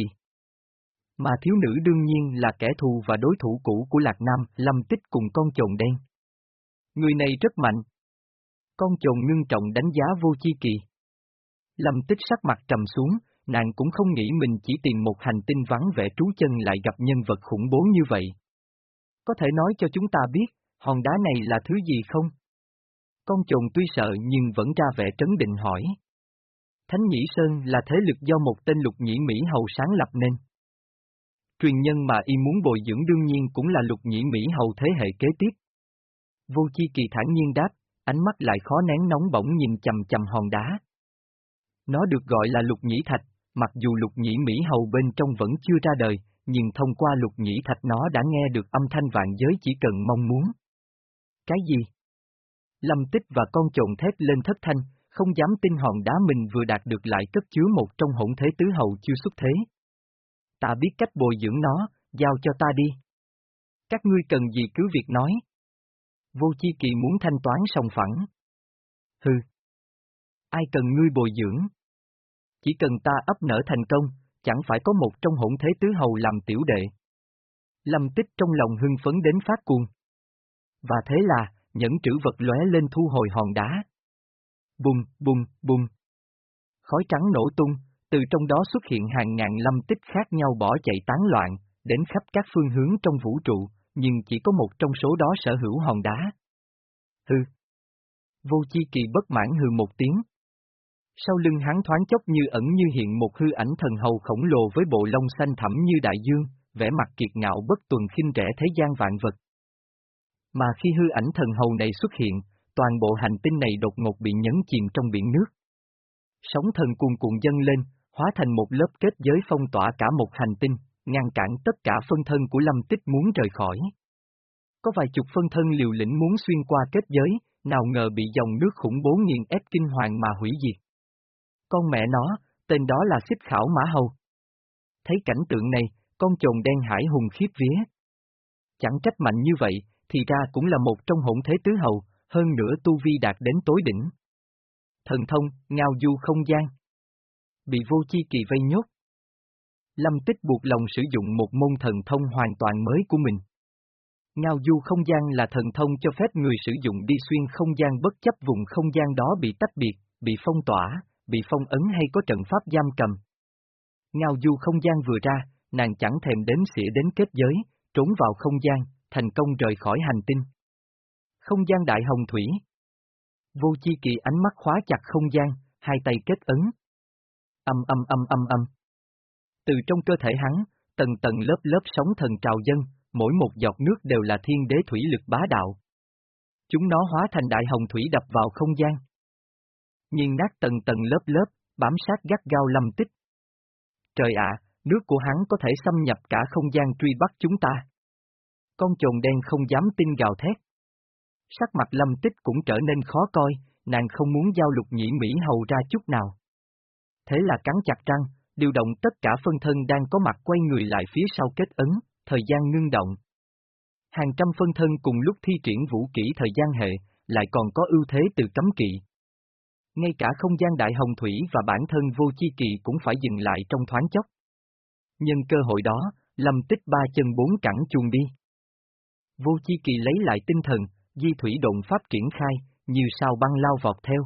Mà thiếu nữ đương nhiên là kẻ thù và đối thủ cũ của Lạc Nam, Lâm Tích cùng con chồn đen. Người này rất mạnh. Con chồn ngưng trọng đánh giá vô chi kỳ. Lâm Tích sắc mặt trầm xuống, nàng cũng không nghĩ mình chỉ tìm một hành tinh vắng vẻ trú chân lại gặp nhân vật khủng bố như vậy. Có thể nói cho chúng ta biết, hòn đá này là thứ gì không? Con chồn tuy sợ nhưng vẫn ra vẻ trấn định hỏi. Thánh Nhĩ Sơn là thế lực do một tên lục nhĩ Mỹ Hầu sáng lập nên. Truyền nhân mà y muốn bồi dưỡng đương nhiên cũng là lục nhĩ Mỹ Hầu thế hệ kế tiếp. Vô chi kỳ thản nhiên đáp, ánh mắt lại khó nén nóng bỏng nhìn chầm chầm hòn đá. Nó được gọi là lục nhĩ thạch, mặc dù lục nhĩ Mỹ Hầu bên trong vẫn chưa ra đời, nhưng thông qua lục nhĩ thạch nó đã nghe được âm thanh vạn giới chỉ cần mong muốn. Cái gì? Lâm tích và con trộn thét lên thất thanh, không dám tin hòn đá mình vừa đạt được lại cất chứa một trong hỗn thế tứ hầu chưa xuất thế. Ta biết cách bồi dưỡng nó, giao cho ta đi. Các ngươi cần gì cứ việc nói. Vô chi kỳ muốn thanh toán sòng phẳng. Hừ. Ai cần ngươi bồi dưỡng? Chỉ cần ta ấp nở thành công, chẳng phải có một trong hỗn thế tứ hầu làm tiểu đệ. Lâm tích trong lòng hưng phấn đến phát cuồng. Và thế là, những trữ vật lóe lên thu hồi hòn đá. Bùng, bùng, bùng. Khói trắng nổ tung, từ trong đó xuất hiện hàng ngàn lâm tích khác nhau bỏ chạy tán loạn, đến khắp các phương hướng trong vũ trụ, nhưng chỉ có một trong số đó sở hữu hòn đá. Hừ. Vô chi kỳ bất mãn hừ một tiếng. Sau lưng hắn thoáng chốc như ẩn như hiện một hư ảnh thần hầu khổng lồ với bộ lông xanh thẳm như đại dương, vẻ mặt kiệt ngạo bất tuần khinh rẻ thế gian vạn vật. Mà khi hư ảnh thần hầu này xuất hiện, toàn bộ hành tinh này đột ngột bị nhấn chìm trong biển nước. Sóng thần cuồn cuộn dâng lên, hóa thành một lớp kết giới phong tỏa cả một hành tinh, ngăn cản tất cả phân thân của Lâm Tích muốn rời khỏi. Có vài chục phân thân liều lĩnh muốn xuyên qua kết giới, nào ngờ bị dòng nước khủng bố nghiền ép kinh hoàng mà hủy diệt. Con mẹ nó, tên đó là xích khảo mã hầu. Thấy cảnh tượng này, con chồn đen hải hùng khiếp vía. Chẳng trách mạnh như vậy, thì ra cũng là một trong hỗn thế tứ hầu, hơn nữa tu vi đạt đến tối đỉnh. Thần thông, ngao du không gian. Bị vô chi kỳ vây nhốt. Lâm tích buộc lòng sử dụng một môn thần thông hoàn toàn mới của mình. Ngao du không gian là thần thông cho phép người sử dụng đi xuyên không gian bất chấp vùng không gian đó bị tách biệt, bị phong tỏa, bị phong ấn hay có trận pháp giam cầm. Ngao du không gian vừa ra, nàng chẳng thèm đếm xỉa đến kết giới, trốn vào không gian, thành công rời khỏi hành tinh. Không gian đại hồng thủy. Vô chi kỳ ánh mắt khóa chặt không gian, hai tay kết ấn. Âm âm âm âm âm. Từ trong cơ thể hắn, tầng tầng lớp lớp sóng thần trào dân, mỗi một giọt nước đều là thiên đế thủy lực bá đạo. Chúng nó hóa thành đại hồng thủy đập vào không gian. Nhìn nát tầng tầng lớp lớp, bám sát gắt gao lâm tích. Trời ạ, nước của hắn có thể xâm nhập cả không gian truy bắt chúng ta. Con chồn đen không dám tin gào thét. Sắc mặt lâm tích cũng trở nên khó coi, nàng không muốn giao lục nhĩ Mỹ hầu ra chút nào. Thế là cắn chặt răng, điều động tất cả phân thân đang có mặt quay người lại phía sau kết ấn, thời gian ngưng động. Hàng trăm phân thân cùng lúc thi triển vũ kỹ thời gian hệ, lại còn có ưu thế từ cấm kỵ. Ngay cả không gian đại hồng thủy và bản thân vô chi kỳ cũng phải dừng lại trong thoáng chốc. Nhân cơ hội đó, lâm tích ba chân bốn cẳng chuồng đi. Vô chi kỳ lấy lại tinh thần, di thủy động pháp triển khai, như sao băng lao vọt theo.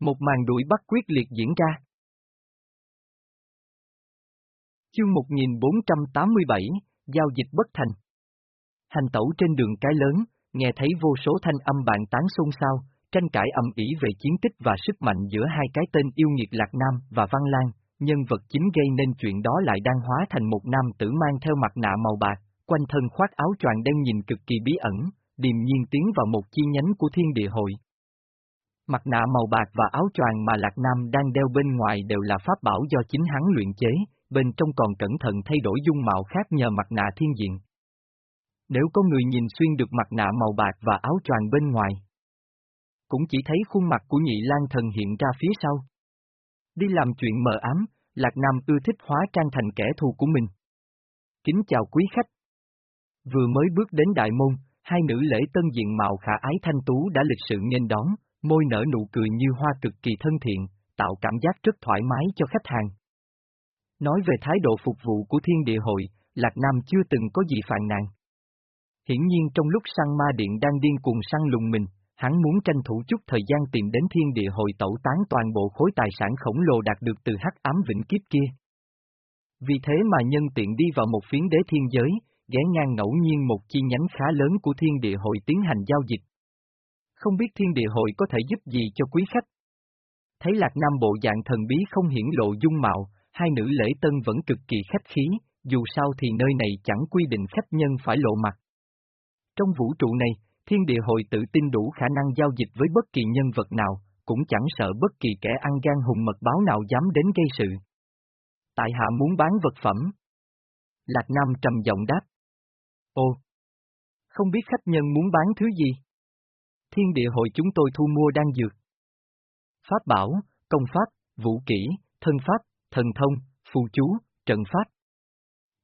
Một màn đuổi bắt quyết liệt diễn ra. Chương 1487, Giao dịch bất thành. Hành tẩu trên đường cái lớn, nghe thấy vô số thanh âm bạn tán xôn xao, tranh cãi ầm ĩ về chiến tích và sức mạnh giữa hai cái tên yêu nghiệt Lạc Nam và Văn Lan, nhân vật chính gây nên chuyện đó lại đang hóa thành một nam tử mang theo mặt nạ màu bạc, quanh thân khoác áo choàng đen nhìn cực kỳ bí ẩn, điềm nhiên tiến vào một chi nhánh của thiên địa hội. Mặt nạ màu bạc và áo choàng mà Lạc Nam đang đeo bên ngoài đều là pháp bảo do chính hắn luyện chế, bên trong còn cẩn thận thay đổi dung mạo khác nhờ mặt nạ thiên diện. Nếu có người nhìn xuyên được mặt nạ màu bạc và áo choàng bên ngoài, cũng chỉ thấy khuôn mặt của nhị lan thần hiện ra phía sau. Đi làm chuyện mờ ám, Lạc Nam ưa thích hóa trang thành kẻ thù của mình. Kính chào quý khách. Vừa mới bước đến đại môn, hai nữ lễ tân diện mạo khả ái thanh tú đã lịch sự nghênh đón, môi nở nụ cười như hoa cực kỳ thân thiện, tạo cảm giác rất thoải mái cho khách hàng. Nói về thái độ phục vụ của thiên địa hội, Lạc Nam chưa từng có gì phàn nàn. Hiển nhiên trong lúc săn ma điện đang điên cuồng săn lùng mình, hắn muốn tranh thủ chút thời gian tìm đến thiên địa hội tẩu tán toàn bộ khối tài sản khổng lồ đạt được từ hắc ám vĩnh kiếp kia. Vì thế mà nhân tiện đi vào một phiến đế thiên giới, ghé ngang ngẫu nhiên một chi nhánh khá lớn của thiên địa hội tiến hành giao dịch. Không biết thiên địa hội có thể giúp gì cho quý khách. Thấy Lạc Nam bộ dạng thần bí không hiển lộ dung mạo, hai nữ lễ tân vẫn cực kỳ khách khí, dù sao thì nơi này chẳng quy định khách nhân phải lộ mặt. Trong vũ trụ này, thiên địa hội tự tin đủ khả năng giao dịch với bất kỳ nhân vật nào, cũng chẳng sợ bất kỳ kẻ ăn gan hùng mật báo nào dám đến gây sự. Tại hạ muốn bán vật phẩm. Lạc Nam trầm giọng đáp. ô, Không biết khách nhân muốn bán thứ gì? Thiên địa hội chúng tôi thu mua đang dược. Pháp bảo, công pháp, vũ kỹ, thân pháp, thần thông, phù chú, trận pháp.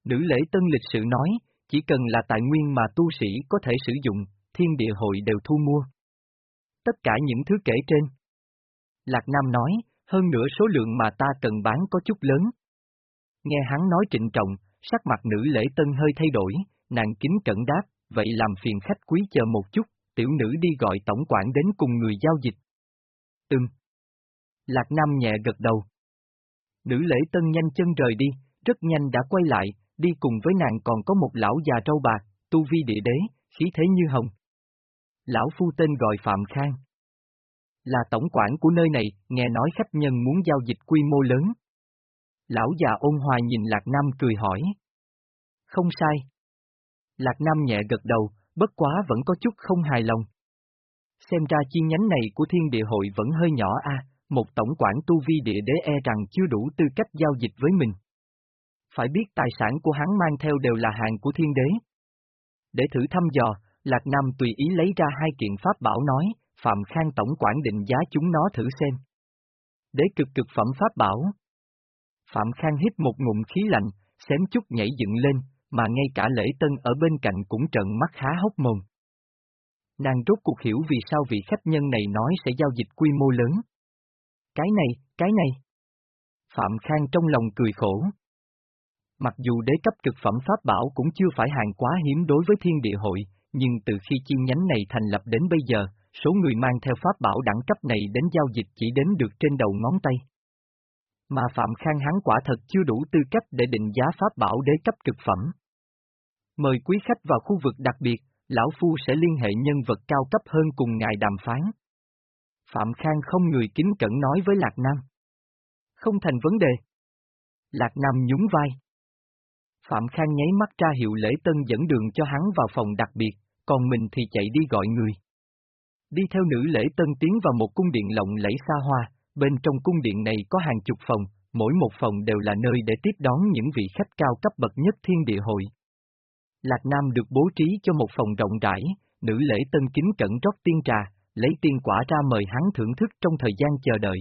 Nữ lễ tân lịch sự nói, chỉ cần là tài nguyên mà tu sĩ có thể sử dụng, thiên địa hội đều thu mua. Tất cả những thứ kể trên. Lạc Nam nói, hơn nữa số lượng mà ta cần bán có chút lớn. Nghe hắn nói trịnh trọng, sắc mặt nữ lễ tân hơi thay đổi, nàng kính cẩn đáp, vậy làm phiền khách quý chờ một chút, tiểu nữ đi gọi tổng quản đến cùng người giao dịch. Ừm. Lạc Nam nhẹ gật đầu. Nữ lễ tân nhanh chân rời đi, rất nhanh đã quay lại, đi cùng với nàng còn có một lão già trâu bạc, tu vi địa đế, khí thế như hồng. Lão phu tên gọi Phạm Khang. Là tổng quản của nơi này, nghe nói khách nhân muốn giao dịch quy mô lớn. Lão già ôn hòa nhìn Lạc Nam cười hỏi. Không sai. Lạc Nam nhẹ gật đầu, bất quá vẫn có chút không hài lòng. Xem ra chi nhánh này của thiên địa hội vẫn hơi nhỏ a, một tổng quản tu vi địa đế e rằng chưa đủ tư cách giao dịch với mình. Phải biết tài sản của hắn mang theo đều là hàng của thiên đế. Để thử thăm dò, Lạc Nam tùy ý lấy ra hai kiện pháp bảo nói, Phạm Khang tổng quản định giá chúng nó thử xem. Đế cực cực phẩm pháp bảo. Phạm Khang hít một ngụm khí lạnh, xém chút nhảy dựng lên, mà ngay cả lễ tân ở bên cạnh cũng trợn mắt há hốc mồm. Nàng rốt cuộc hiểu vì sao vị khách nhân này nói sẽ giao dịch quy mô lớn. Cái này, cái này. Phạm Khang trong lòng cười khổ. Mặc dù đế cấp cực phẩm pháp bảo cũng chưa phải hàng quá hiếm đối với thiên địa hội, nhưng từ khi chi nhánh này thành lập đến bây giờ, số người mang theo pháp bảo đẳng cấp này đến giao dịch chỉ đến được trên đầu ngón tay. Mà Phạm Khang hắn quả thật chưa đủ tư cách để định giá pháp bảo đế cấp cực phẩm. Mời quý khách vào khu vực đặc biệt, Lão Phu sẽ liên hệ nhân vật cao cấp hơn cùng ngài đàm phán. Phạm Khang không người kính cẩn nói với Lạc Nam. Không thành vấn đề. Lạc Nam nhún vai. Phạm Khang nháy mắt ra hiệu lễ tân dẫn đường cho hắn vào phòng đặc biệt, còn mình thì chạy đi gọi người. Đi theo nữ lễ tân tiến vào một cung điện lộng lẫy xa hoa, bên trong cung điện này có hàng chục phòng, mỗi một phòng đều là nơi để tiếp đón những vị khách cao cấp bậc nhất thiên địa hội. Lạc Nam được bố trí cho một phòng rộng rãi, nữ lễ tân kính cẩn rót tiên trà, lấy tiên quả ra mời hắn thưởng thức trong thời gian chờ đợi.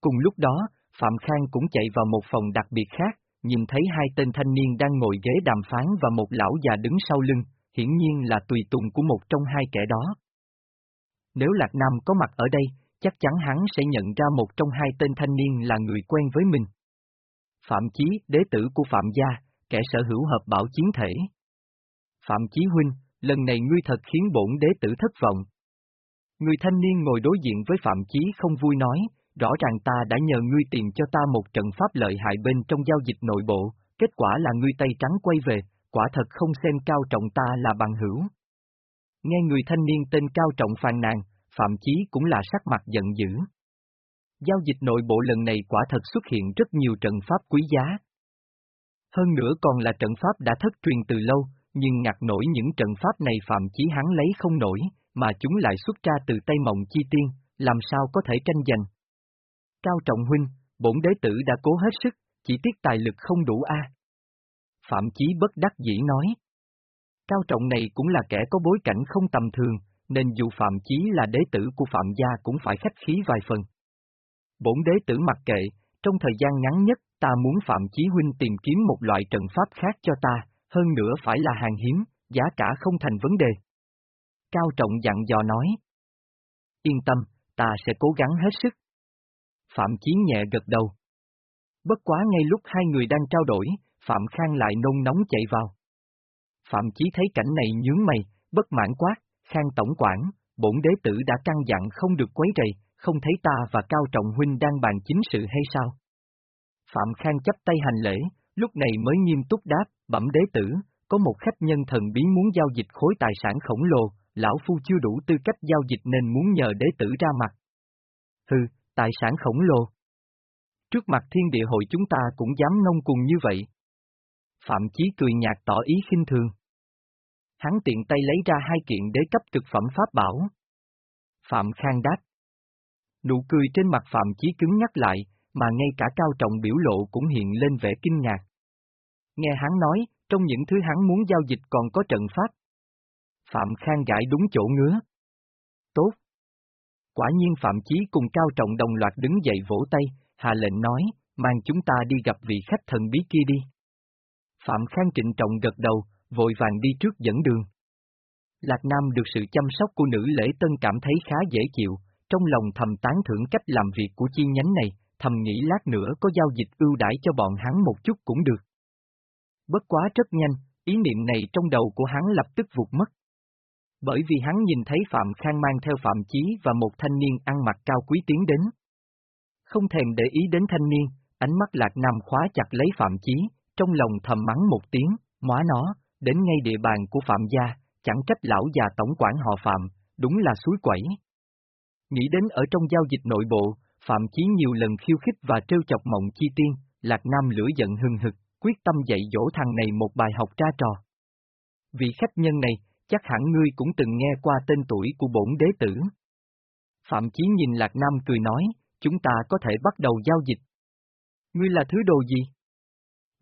Cùng lúc đó, Phạm Khang cũng chạy vào một phòng đặc biệt khác, nhìn thấy hai tên thanh niên đang ngồi ghế đàm phán và một lão già đứng sau lưng, hiển nhiên là tùy tùng của một trong hai kẻ đó. Nếu Lạc Nam có mặt ở đây, chắc chắn hắn sẽ nhận ra một trong hai tên thanh niên là người quen với mình. Phạm Chí, đế tử của Phạm Gia, kẻ sở hữu hợp bảo chiến thể. Phạm Chí Huynh, lần này ngươi thật khiến bổn đế tử thất vọng. Người thanh niên ngồi đối diện với Phạm Chí không vui nói, rõ ràng ta đã nhờ ngươi tìm cho ta một trận pháp lợi hại bên trong giao dịch nội bộ, kết quả là ngươi tay trắng quay về, quả thật không xem cao trọng ta là bằng hữu. Nghe người thanh niên tên cao trọng phàn nàn, Phạm Chí cũng là sắc mặt giận dữ. Giao dịch nội bộ lần này quả thật xuất hiện rất nhiều trận pháp quý giá. Hơn nữa còn là trận pháp đã thất truyền từ lâu, nhưng ngặt nổi những trận pháp này Phạm Chí hắn lấy không nổi, mà chúng lại xuất ra từ tay mộng chi tiên, làm sao có thể tranh giành. Cao Trọng Huynh, bổn đế tử đã cố hết sức, chỉ tiếc tài lực không đủ a. Phạm Chí bất đắc dĩ nói. Cao Trọng này cũng là kẻ có bối cảnh không tầm thường, nên dù Phạm Chí là đế tử của Phạm gia cũng phải khách khí vài phần. Bổn đế tử mặc kệ, trong thời gian ngắn nhất, ta muốn Phạm Chí Huynh tìm kiếm một loại trận pháp khác cho ta, hơn nữa phải là hàng hiếm, giá cả không thành vấn đề. Cao Trọng dặn dò nói. Yên tâm, ta sẽ cố gắng hết sức. Phạm Chiến nhẹ gật đầu. Bất quá ngay lúc hai người đang trao đổi, Phạm Khang lại nôn nóng chạy vào. Phạm Chí thấy cảnh này nhướng mày, bất mãn quát, Khang Tổng quản, bổn đế tử đã căn dặn không được quấy rầy, không thấy ta và Cao Trọng Huynh đang bàn chính sự hay sao? Phạm Khang chấp tay hành lễ, lúc này mới nghiêm túc đáp, bẩm đế tử, có một khách nhân thần bí muốn giao dịch khối tài sản khổng lồ, lão phu chưa đủ tư cách giao dịch nên muốn nhờ đế tử ra mặt. Hừ, tài sản khổng lồ. Trước mặt thiên địa hội chúng ta cũng dám nông cùng như vậy. Phạm Chí cười nhạt tỏ ý khinh thường. Hắn tiện tay lấy ra hai kiện đế cấp cực phẩm pháp bảo. Phạm Khang đáp. Nụ cười trên mặt Phạm Chí cứng nhắc lại, mà ngay cả cao trọng biểu lộ cũng hiện lên vẻ kinh ngạc. Nghe hắn nói, trong những thứ hắn muốn giao dịch còn có trận pháp. Phạm Khang gãi đúng chỗ ngứa. Tốt. Quả nhiên Phạm Chí cùng Cao Trọng đồng loạt đứng dậy vỗ tay, hạ lệnh nói, mang chúng ta đi gặp vị khách thần bí kia đi. Phạm Khang trịnh trọng gật đầu, vội vàng đi trước dẫn đường. Lạc Nam được sự chăm sóc của nữ lễ tân cảm thấy khá dễ chịu, trong lòng thầm tán thưởng cách làm việc của chi nhánh này, thầm nghĩ lát nữa có giao dịch ưu đãi cho bọn hắn một chút cũng được. Bất quá rất nhanh, ý niệm này trong đầu của hắn lập tức vụt mất. Bởi vì hắn nhìn thấy Phạm Khang mang theo Phạm Chí và một thanh niên ăn mặc cao quý tiến đến. Không thèm để ý đến thanh niên, ánh mắt Lạc Nam khóa chặt lấy Phạm Chí, trong lòng thầm mắng một tiếng, móa nó, đến ngay địa bàn của Phạm gia, chẳng trách lão già tổng quản họ Phạm, đúng là suối quẩy. Nghĩ đến ở trong giao dịch nội bộ, Phạm Chí nhiều lần khiêu khích và trêu chọc mộng chi tiên, Lạc Nam lửa giận hừng hực, quyết tâm dạy dỗ thằng này một bài học ra trò. Vị khách nhân này, chắc hẳn ngươi cũng từng nghe qua tên tuổi của bổn đế tử. Phạm Chí nhìn Lạc Nam cười nói, chúng ta có thể bắt đầu giao dịch. Ngươi là thứ đồ gì?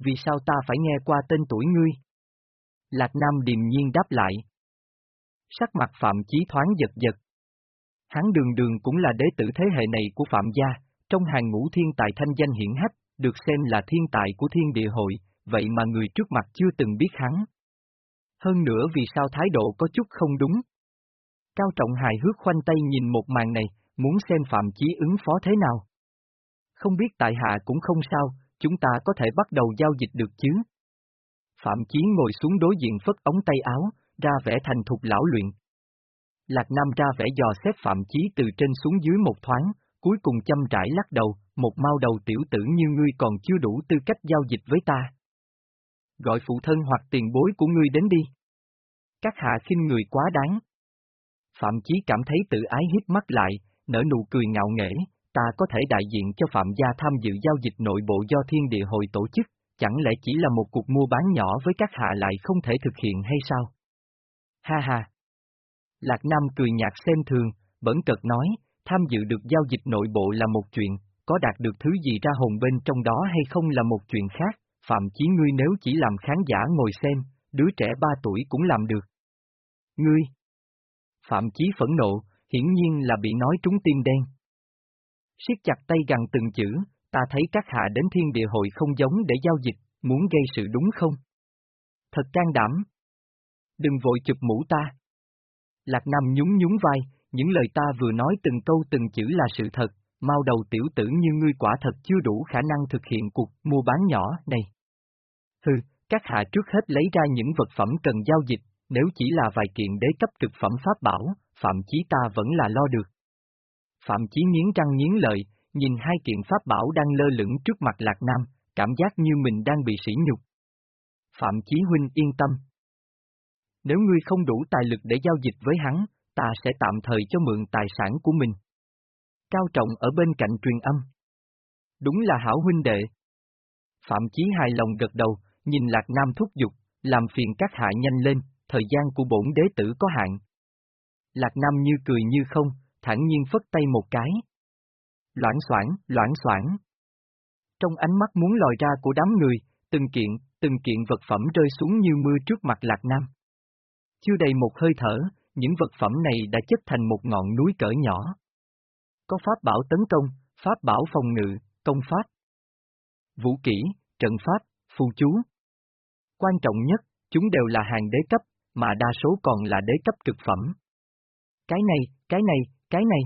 Vì sao ta phải nghe qua tên tuổi ngươi? Lạc Nam điềm nhiên đáp lại. Sắc mặt Phạm Chí thoáng giật giật. Hắn đường đường cũng là đế tử thế hệ này của Phạm gia, trong hàng ngũ thiên tài thanh danh hiển hách, được xem là thiên tài của thiên địa hội, vậy mà người trước mặt chưa từng biết hắn. Hơn nữa vì sao thái độ có chút không đúng. Cao Trọng hài hước khoanh tay nhìn một màn này, muốn xem Phạm Chí ứng phó thế nào. Không biết tại hạ cũng không sao, chúng ta có thể bắt đầu giao dịch được chứ. Phạm Chí ngồi xuống đối diện phất ống tay áo, ra vẻ thành thục lão luyện. Lạc Nam ra vẻ dò xét Phạm Chí từ trên xuống dưới một thoáng, cuối cùng châm trải lắc đầu, một mau đầu tiểu tử như ngươi còn chưa đủ tư cách giao dịch với ta. Gọi phụ thân hoặc tiền bối của ngươi đến đi. Các hạ khinh người quá đáng. Phạm Chí cảm thấy tự ái hít mắt lại, nở nụ cười ngạo nghễ, ta có thể đại diện cho Phạm gia tham dự giao dịch nội bộ do thiên địa hội tổ chức, chẳng lẽ chỉ là một cuộc mua bán nhỏ với các hạ lại không thể thực hiện hay sao? Ha ha! Lạc Nam cười nhạt xem thường, bẩn cật nói, tham dự được giao dịch nội bộ là một chuyện, có đạt được thứ gì ra hồn bên trong đó hay không là một chuyện khác, Phạm Chí ngươi nếu chỉ làm khán giả ngồi xem, đứa trẻ ba tuổi cũng làm được. Ngươi! Phạm Chí phẫn nộ, hiển nhiên là bị nói trúng tim đen. siết chặt tay gần từng chữ, ta thấy các hạ đến thiên địa hội không giống để giao dịch, muốn gây sự đúng không? Thật can đảm. Đừng vội chụp mũ ta. Lạc Nam nhún nhún vai, những lời ta vừa nói từng câu từng chữ là sự thật, mau đầu tiểu tử như ngươi quả thật chưa đủ khả năng thực hiện cuộc mua bán nhỏ này. Hừ, các hạ trước hết lấy ra những vật phẩm cần giao dịch, nếu chỉ là vài kiện đế cấp cực phẩm pháp bảo, Phạm Chí ta vẫn là lo được. Phạm Chí nghiến răng nghiến lợi, nhìn hai kiện pháp bảo đang lơ lửng trước mặt Lạc Nam, cảm giác như mình đang bị sỉ nhục. Phạm Chí Huynh yên tâm. Nếu ngươi không đủ tài lực để giao dịch với hắn, ta sẽ tạm thời cho mượn tài sản của mình. Cao Trọng ở bên cạnh truyền âm. Đúng là hảo huynh đệ. Phạm Chí hài lòng gật đầu, nhìn Lạc Nam thúc giục, làm phiền các hạ nhanh lên, thời gian của bổn đế tử có hạn. Lạc Nam như cười như không, thản nhiên phất tay một cái. Loãng soảng, loãng soảng. Trong ánh mắt muốn lòi ra của đám người, từng kiện, từng kiện vật phẩm rơi xuống như mưa trước mặt Lạc Nam. Chưa đầy một hơi thở, những vật phẩm này đã chất thành một ngọn núi cỡ nhỏ. Có pháp bảo tấn công, pháp bảo phòng ngự, công pháp. Vũ kỹ, trận pháp, phù chú. Quan trọng nhất, chúng đều là hàng đế cấp, mà đa số còn là đế cấp cực phẩm. Cái này, cái này, cái này.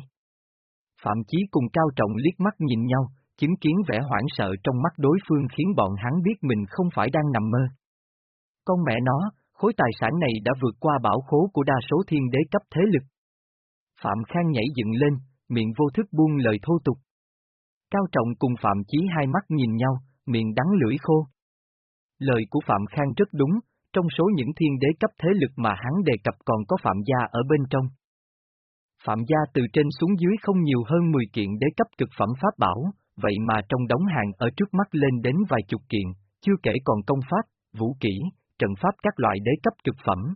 Phạm Chí cùng Cao Trọng liếc mắt nhìn nhau, chứng kiến vẻ hoảng sợ trong mắt đối phương khiến bọn hắn biết mình không phải đang nằm mơ. Con mẹ nó, khối tài sản này đã vượt qua bảo khố của đa số thiên đế cấp thế lực. Phạm Khang nhảy dựng lên, miệng vô thức buông lời thô tục. Cao Trọng cùng Phạm Chí hai mắt nhìn nhau, miệng đắng lưỡi khô. Lời của Phạm Khang rất đúng, trong số những thiên đế cấp thế lực mà hắn đề cập còn có Phạm gia ở bên trong. Phạm gia từ trên xuống dưới không nhiều hơn 10 kiện đế cấp cực phẩm pháp bảo, vậy mà trong đống hàng ở trước mắt lên đến vài chục kiện, chưa kể còn công pháp, vũ kỹ, trận pháp các loại đế cấp cực phẩm.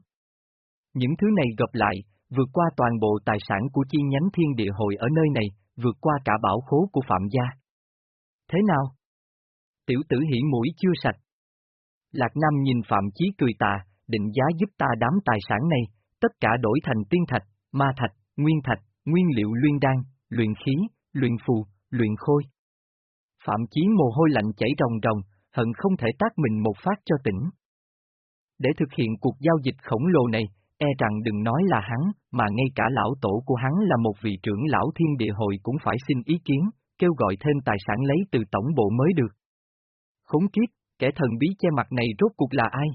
Những thứ này gặp lại, vượt qua toàn bộ tài sản của chi nhánh thiên địa hội ở nơi này, vượt qua cả bảo khố của Phạm gia. Thế nào? Tiểu tử hỉ mũi chưa sạch. Lạc Nam nhìn Phạm Chí cười tà, định giá giúp ta đám tài sản này, tất cả đổi thành tiên thạch, ma thạch, nguyên thạch, nguyên liệu luyện đan, luyện khí, luyện phù, luyện khôi. Phạm Chí mồ hôi lạnh chảy ròng ròng, hận không thể tác mình một phát cho tỉnh. Để thực hiện cuộc giao dịch khổng lồ này, e rằng đừng nói là hắn, mà ngay cả lão tổ của hắn là một vị trưởng lão thiên địa hội cũng phải xin ý kiến, kêu gọi thêm tài sản lấy từ tổng bộ mới được. Khốn kiếp, kẻ thần bí che mặt này rốt cuộc là ai?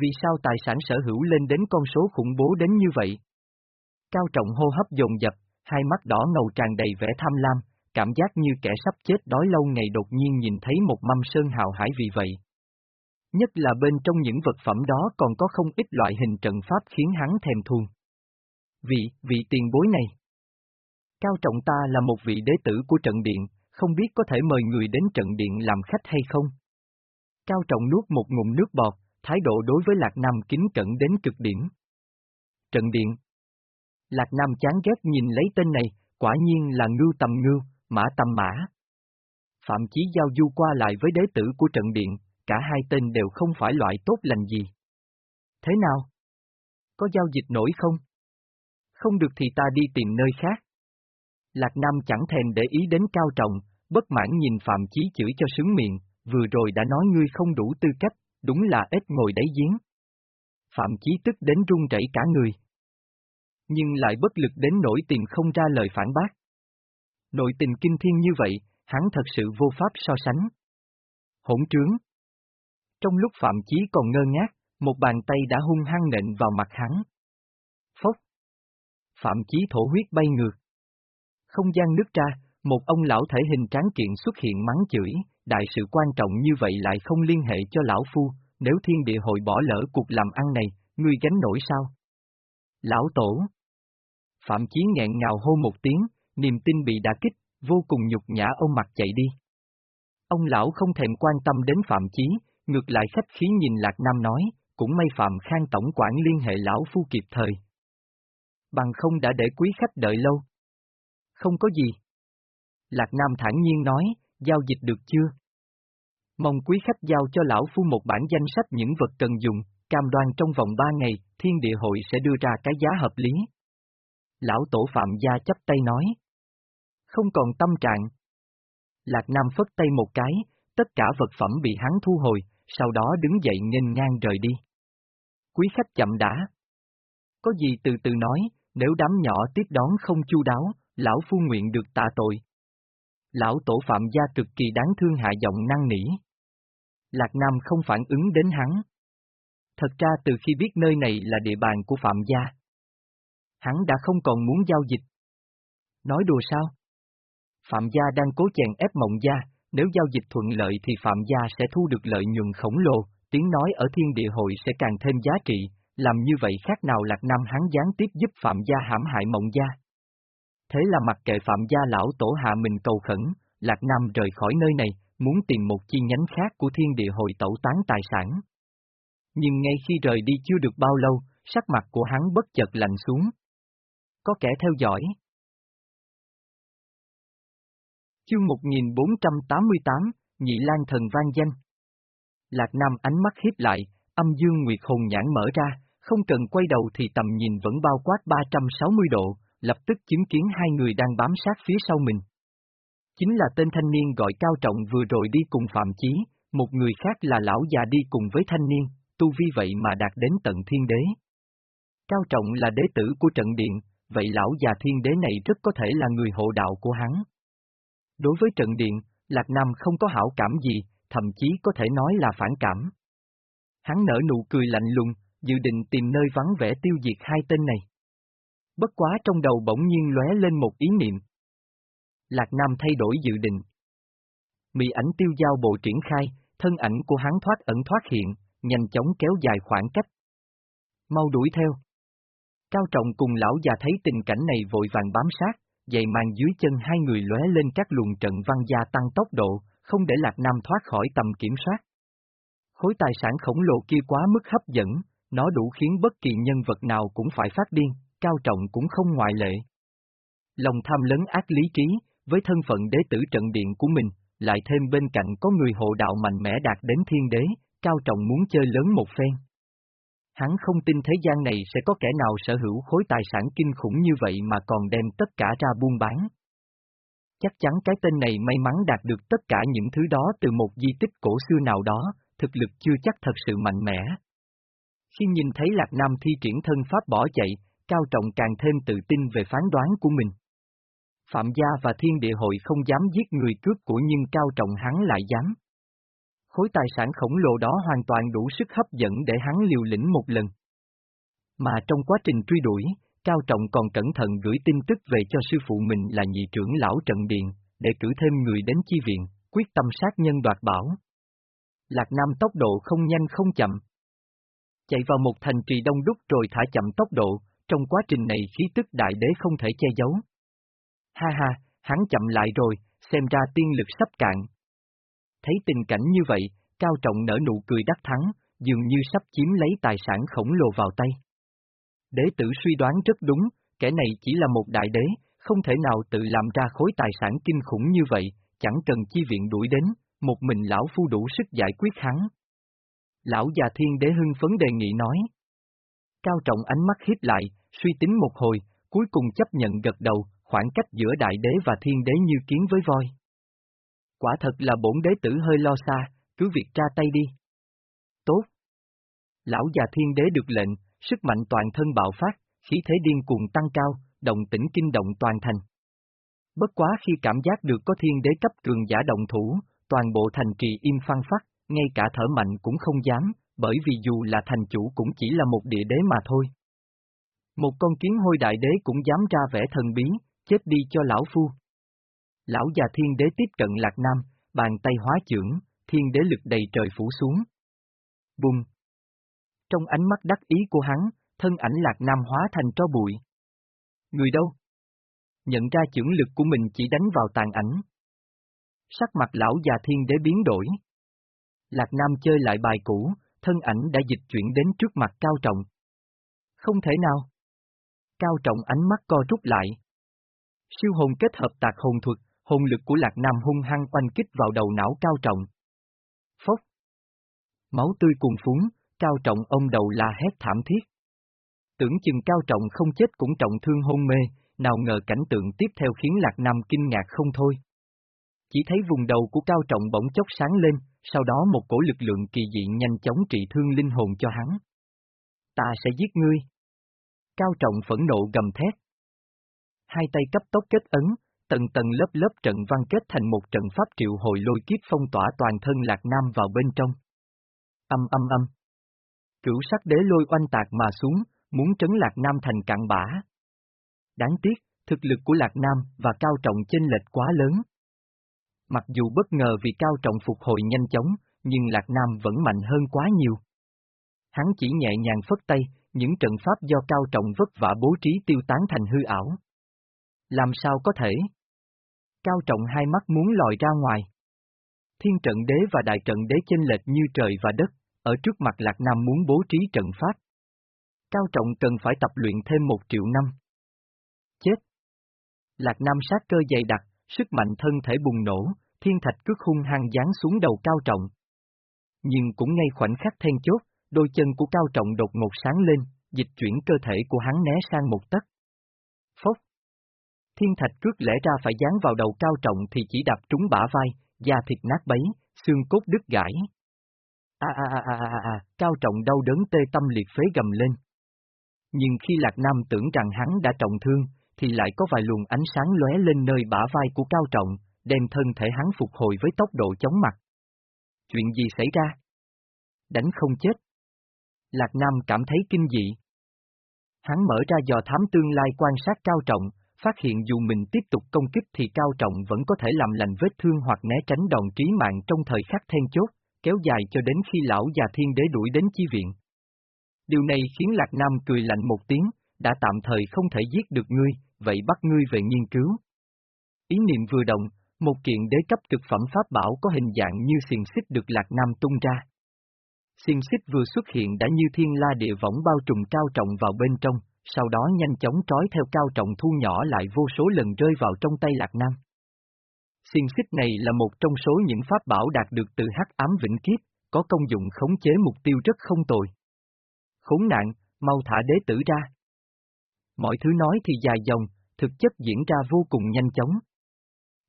Vì sao tài sản sở hữu lên đến con số khủng bố đến như vậy? Cao trọng hô hấp dồn dập, hai mắt đỏ ngầu tràn đầy vẻ tham lam, cảm giác như kẻ sắp chết đói lâu ngày đột nhiên nhìn thấy một mâm sơn hào hải vì vậy. Nhất là bên trong những vật phẩm đó còn có không ít loại hình trận pháp khiến hắn thèm thuồng. Vị, vị tiền bối này. Cao trọng ta là một vị đế tử của trận điện, không biết có thể mời người đến trận điện làm khách hay không? Cao trọng nuốt một ngụm nước bọt, thái độ đối với Lạc Nam kính cẩn đến cực điểm. Trận điện Lạc Nam chán ghét nhìn lấy tên này, quả nhiên là ngưu tầm ngưu, mã tầm mã. Phạm Chí giao du qua lại với đế tử của trận điện, cả hai tên đều không phải loại tốt lành gì. Thế nào? Có giao dịch nổi không? Không được thì ta đi tìm nơi khác. Lạc Nam chẳng thèm để ý đến cao trọng, bất mãn nhìn Phạm Chí chửi cho sướng miệng, vừa rồi đã nói ngươi không đủ tư cách, đúng là ít ngồi đáy giếng. Phạm Chí tức đến run rẩy cả người. Nhưng lại bất lực đến nỗi tìm không ra lời phản bác. Nội tình kinh thiên như vậy, hắn thật sự vô pháp so sánh. Hỗn trướng. Trong lúc Phạm Chí còn ngơ ngác, một bàn tay đã hung hăng nện vào mặt hắn. Phốc. Phạm Chí thổ huyết bay ngược. Không gian nứt ra, một ông lão thể hình tráng kiện xuất hiện mắng chửi, đại sự quan trọng như vậy lại không liên hệ cho lão phu, nếu thiên địa hội bỏ lỡ cuộc làm ăn này, ngươi gánh nổi sao? Lão tổ. Phạm Chí nghẹn ngào hô một tiếng, niềm tin bị đả kích, vô cùng nhục nhã ông mặt chạy đi. Ông lão không thèm quan tâm đến Phạm Chí, ngược lại khách khí nhìn Lạc Nam nói, cũng may Phạm Khang Tổng quản liên hệ lão phu kịp thời. Bằng không đã để quý khách đợi lâu. Không có gì. Lạc Nam thản nhiên nói, giao dịch được chưa? Mong quý khách giao cho lão phu một bản danh sách những vật cần dùng, cam đoan trong vòng ba ngày, thiên địa hội sẽ đưa ra cái giá hợp lý. Lão tổ Phạm Gia chấp tay nói. Không còn tâm trạng. Lạc Nam phất tay một cái, tất cả vật phẩm bị hắn thu hồi, sau đó đứng dậy nghênh ngang rời đi. Quý khách chậm đã. Có gì từ từ nói, nếu đám nhỏ tiếp đón không chu đáo, lão phu nguyện được tạ tội. Lão tổ phạm gia cực kỳ đáng thương hạ giọng năng nỉ. Lạc Nam không phản ứng đến hắn. Thật ra từ khi biết nơi này là địa bàn của phạm gia, hắn đã không còn muốn giao dịch. Nói đùa sao? Phạm gia đang cố chèn ép mộng gia, nếu giao dịch thuận lợi thì Phạm gia sẽ thu được lợi nhuận khổng lồ, tiếng nói ở thiên địa hội sẽ càng thêm giá trị, làm như vậy khác nào Lạc Nam hắn gián tiếp giúp Phạm gia hãm hại mộng gia. Thế là mặc kệ Phạm gia lão tổ hạ mình cầu khẩn, Lạc Nam rời khỏi nơi này, muốn tìm một chi nhánh khác của thiên địa hội tẩu tán tài sản. Nhưng ngay khi rời đi chưa được bao lâu, sắc mặt của hắn bất chợt lạnh xuống. Có kẻ theo dõi. Chương 1488, Nhị Lan Thần Vang Danh Lạc Nam ánh mắt hiếp lại, âm dương nguyệt hồn nhãn mở ra, không cần quay đầu thì tầm nhìn vẫn bao quát 360 độ, lập tức chứng kiến hai người đang bám sát phía sau mình. Chính là tên thanh niên gọi Cao Trọng vừa rồi đi cùng Phạm Chí, một người khác là lão già đi cùng với thanh niên, tu vi vậy mà đạt đến tận thiên đế. Cao Trọng là đế tử của trận điện, vậy lão già thiên đế này rất có thể là người hộ đạo của hắn. Đối với trận điện, Lạc Nam không có hảo cảm gì, thậm chí có thể nói là phản cảm. Hắn nở nụ cười lạnh lùng, dự định tìm nơi vắng vẻ tiêu diệt hai tên này. Bất quá trong đầu bỗng nhiên lóe lên một ý niệm. Lạc Nam thay đổi dự định. Mị ảnh tiêu giao bộ triển khai, thân ảnh của hắn thoát ẩn thoát hiện, nhanh chóng kéo dài khoảng cách. Mau đuổi theo. Cao trọng cùng lão già thấy tình cảnh này vội vàng bám sát, dày màn dưới chân hai người lóe lên các luồng trận văn gia tăng tốc độ, không để Lạc Nam thoát khỏi tầm kiểm soát. Khối tài sản khổng lồ kia quá mức hấp dẫn, nó đủ khiến bất kỳ nhân vật nào cũng phải phát điên, cao trọng cũng không ngoại lệ. Lòng tham lớn ác lý trí, với thân phận đế tử trận điện của mình, lại thêm bên cạnh có người hộ đạo mạnh mẽ đạt đến thiên đế, cao trọng muốn chơi lớn một phen. Hắn không tin thế gian này sẽ có kẻ nào sở hữu khối tài sản kinh khủng như vậy mà còn đem tất cả ra buôn bán. Chắc chắn cái tên này may mắn đạt được tất cả những thứ đó từ một di tích cổ xưa nào đó, thực lực chưa chắc thật sự mạnh mẽ. Khi nhìn thấy Lạc Nam thi triển thân pháp bỏ chạy, Cao Trọng càng thêm tự tin về phán đoán của mình. Phạm gia và thiên địa hội không dám giết người cướp của nhưng Cao Trọng hắn lại dám. Khối tài sản khổng lồ đó hoàn toàn đủ sức hấp dẫn để hắn liều lĩnh một lần. Mà trong quá trình truy đuổi, Cao Trọng còn cẩn thận gửi tin tức về cho sư phụ mình là nhị trưởng lão Trận Điện, để cử thêm người đến chi viện, quyết tâm sát nhân đoạt bảo. Lạc Nam tốc độ không nhanh không chậm. Chạy vào một thành trì đông đúc rồi thả chậm tốc độ, trong quá trình này khí tức đại đế không thể che giấu. Ha ha, hắn chậm lại rồi, xem ra tiên lực sắp cạn. Thấy tình cảnh như vậy, Cao Trọng nở nụ cười đắc thắng, dường như sắp chiếm lấy tài sản khổng lồ vào tay. Đế tử suy đoán rất đúng, kẻ này chỉ là một đại đế, không thể nào tự làm ra khối tài sản kinh khủng như vậy, chẳng cần chi viện đuổi đến, một mình lão phu đủ sức giải quyết hắn. Lão già thiên đế hưng phấn đề nghị nói. Cao trọng ánh mắt hít lại, suy tính một hồi, cuối cùng chấp nhận gật đầu, khoảng cách giữa đại đế và thiên đế như kiến với voi. Quả thật là bổn đế tử hơi lo xa, cứ việc ra tay đi. Tốt. Lão già thiên đế được lệnh, sức mạnh toàn thân bạo phát, khí thế điên cuồng tăng cao, động tĩnh kinh động toàn thành. Bất quá khi cảm giác được có thiên đế cấp cường giả động thủ, toàn bộ thành trì im phăng phát, ngay cả thở mạnh cũng không dám, bởi vì dù là thành chủ cũng chỉ là một địa đế mà thôi. Một con kiến hôi đại đế cũng dám ra vẻ thần bí, chết đi cho lão phu. Lão già thiên đế tiếp cận Lạc Nam, bàn tay hóa trưởng, thiên đế lực đầy trời phủ xuống. Bùng! Trong ánh mắt đắc ý của hắn, thân ảnh Lạc Nam hóa thành tro bụi. Người đâu? Nhận ra trưởng lực của mình chỉ đánh vào tàn ảnh. Sắc mặt lão già thiên đế biến đổi. Lạc Nam chơi lại bài cũ, thân ảnh đã dịch chuyển đến trước mặt Cao Trọng. Không thể nào. Cao Trọng ánh mắt co rút lại. Siêu hồn kết hợp tạc hồn thuật, hồn lực của Lạc Nam hung hăng oanh kích vào đầu não Cao Trọng. Phốc. Máu tươi cuồn phúng, Cao Trọng ông đầu la hét thảm thiết. Tưởng chừng Cao Trọng không chết cũng trọng thương hôn mê, nào ngờ cảnh tượng tiếp theo khiến Lạc Nam kinh ngạc không thôi. Chỉ thấy vùng đầu của Cao Trọng bỗng chốc sáng lên, sau đó một cổ lực lượng kỳ dị nhanh chóng trị thương linh hồn cho hắn. Ta sẽ giết ngươi. Cao Trọng phẫn nộ gầm thét. Hai tay cấp tốc kết ấn, tầng tầng lớp lớp trận văn kết thành một trận pháp triệu hồi lôi kiếp phong tỏa toàn thân Lạc Nam vào bên trong. Âm âm âm. Cửu sắc đế lôi oanh tạc mà xuống, muốn trấn Lạc Nam thành cạn bã. Đáng tiếc, thực lực của Lạc Nam và Cao Trọng chênh lệch quá lớn. Mặc dù bất ngờ vì Cao Trọng phục hồi nhanh chóng, nhưng Lạc Nam vẫn mạnh hơn quá nhiều. Hắn chỉ nhẹ nhàng phất tay, những trận pháp do Cao Trọng vất vả bố trí tiêu tán thành hư ảo. Làm sao có thể? Cao Trọng hai mắt muốn lòi ra ngoài. Thiên trận đế và đại trận đế chênh lệch như trời và đất, ở trước mặt Lạc Nam muốn bố trí trận pháp. Cao Trọng cần phải tập luyện thêm một triệu năm. Chết! Lạc Nam sát cơ dày đặc, sức mạnh thân thể bùng nổ, thiên thạch cước hung hăng giáng xuống đầu Cao Trọng. Nhưng cũng ngay khoảnh khắc then chốt, đôi chân của Cao Trọng đột ngột sáng lên, dịch chuyển cơ thể của hắn né sang một tấc. Phốc! Thiên thạch cước lẽ ra phải dán vào đầu Cao Trọng thì chỉ đạp trúng bả vai, da thịt nát bấy, xương cốt đứt gãy. A a a a a a, Cao Trọng đau đớn tê tâm liệt phế gầm lên. Nhưng khi Lạc Nam tưởng rằng hắn đã trọng thương, thì lại có vài luồng ánh sáng lóe lên nơi bả vai của Cao Trọng, đem thân thể hắn phục hồi với tốc độ chóng mặt. Chuyện gì xảy ra? Đánh không chết. Lạc Nam cảm thấy kinh dị. Hắn mở ra dò thám tương lai quan sát Cao Trọng, phát hiện dù mình tiếp tục công kích thì Cao Trọng vẫn có thể làm lành vết thương hoặc né tránh đòn trí mạng trong thời khắc then chốt, kéo dài cho đến khi lão già thiên đế đuổi đến chi viện. Điều này khiến Lạc Nam cười lạnh một tiếng, đã tạm thời không thể giết được ngươi, vậy bắt ngươi về nghiên cứu. Ý niệm vừa động, một kiện đế cấp cực phẩm pháp bảo có hình dạng như xiềng xích được Lạc Nam tung ra. Xiềng xích vừa xuất hiện đã như thiên la địa võng bao trùm cao trọng vào bên trong, sau đó nhanh chóng trói theo cao trọng thu nhỏ lại vô số lần rơi vào trong tay Lạc Nam. Xiên xích này là một trong số những pháp bảo đạt được từ hắc ám vĩnh kiếp, có công dụng khống chế mục tiêu rất không tồi. Khốn nạn, mau thả đế tử ra. Mọi thứ nói thì dài dòng, thực chất diễn ra vô cùng nhanh chóng.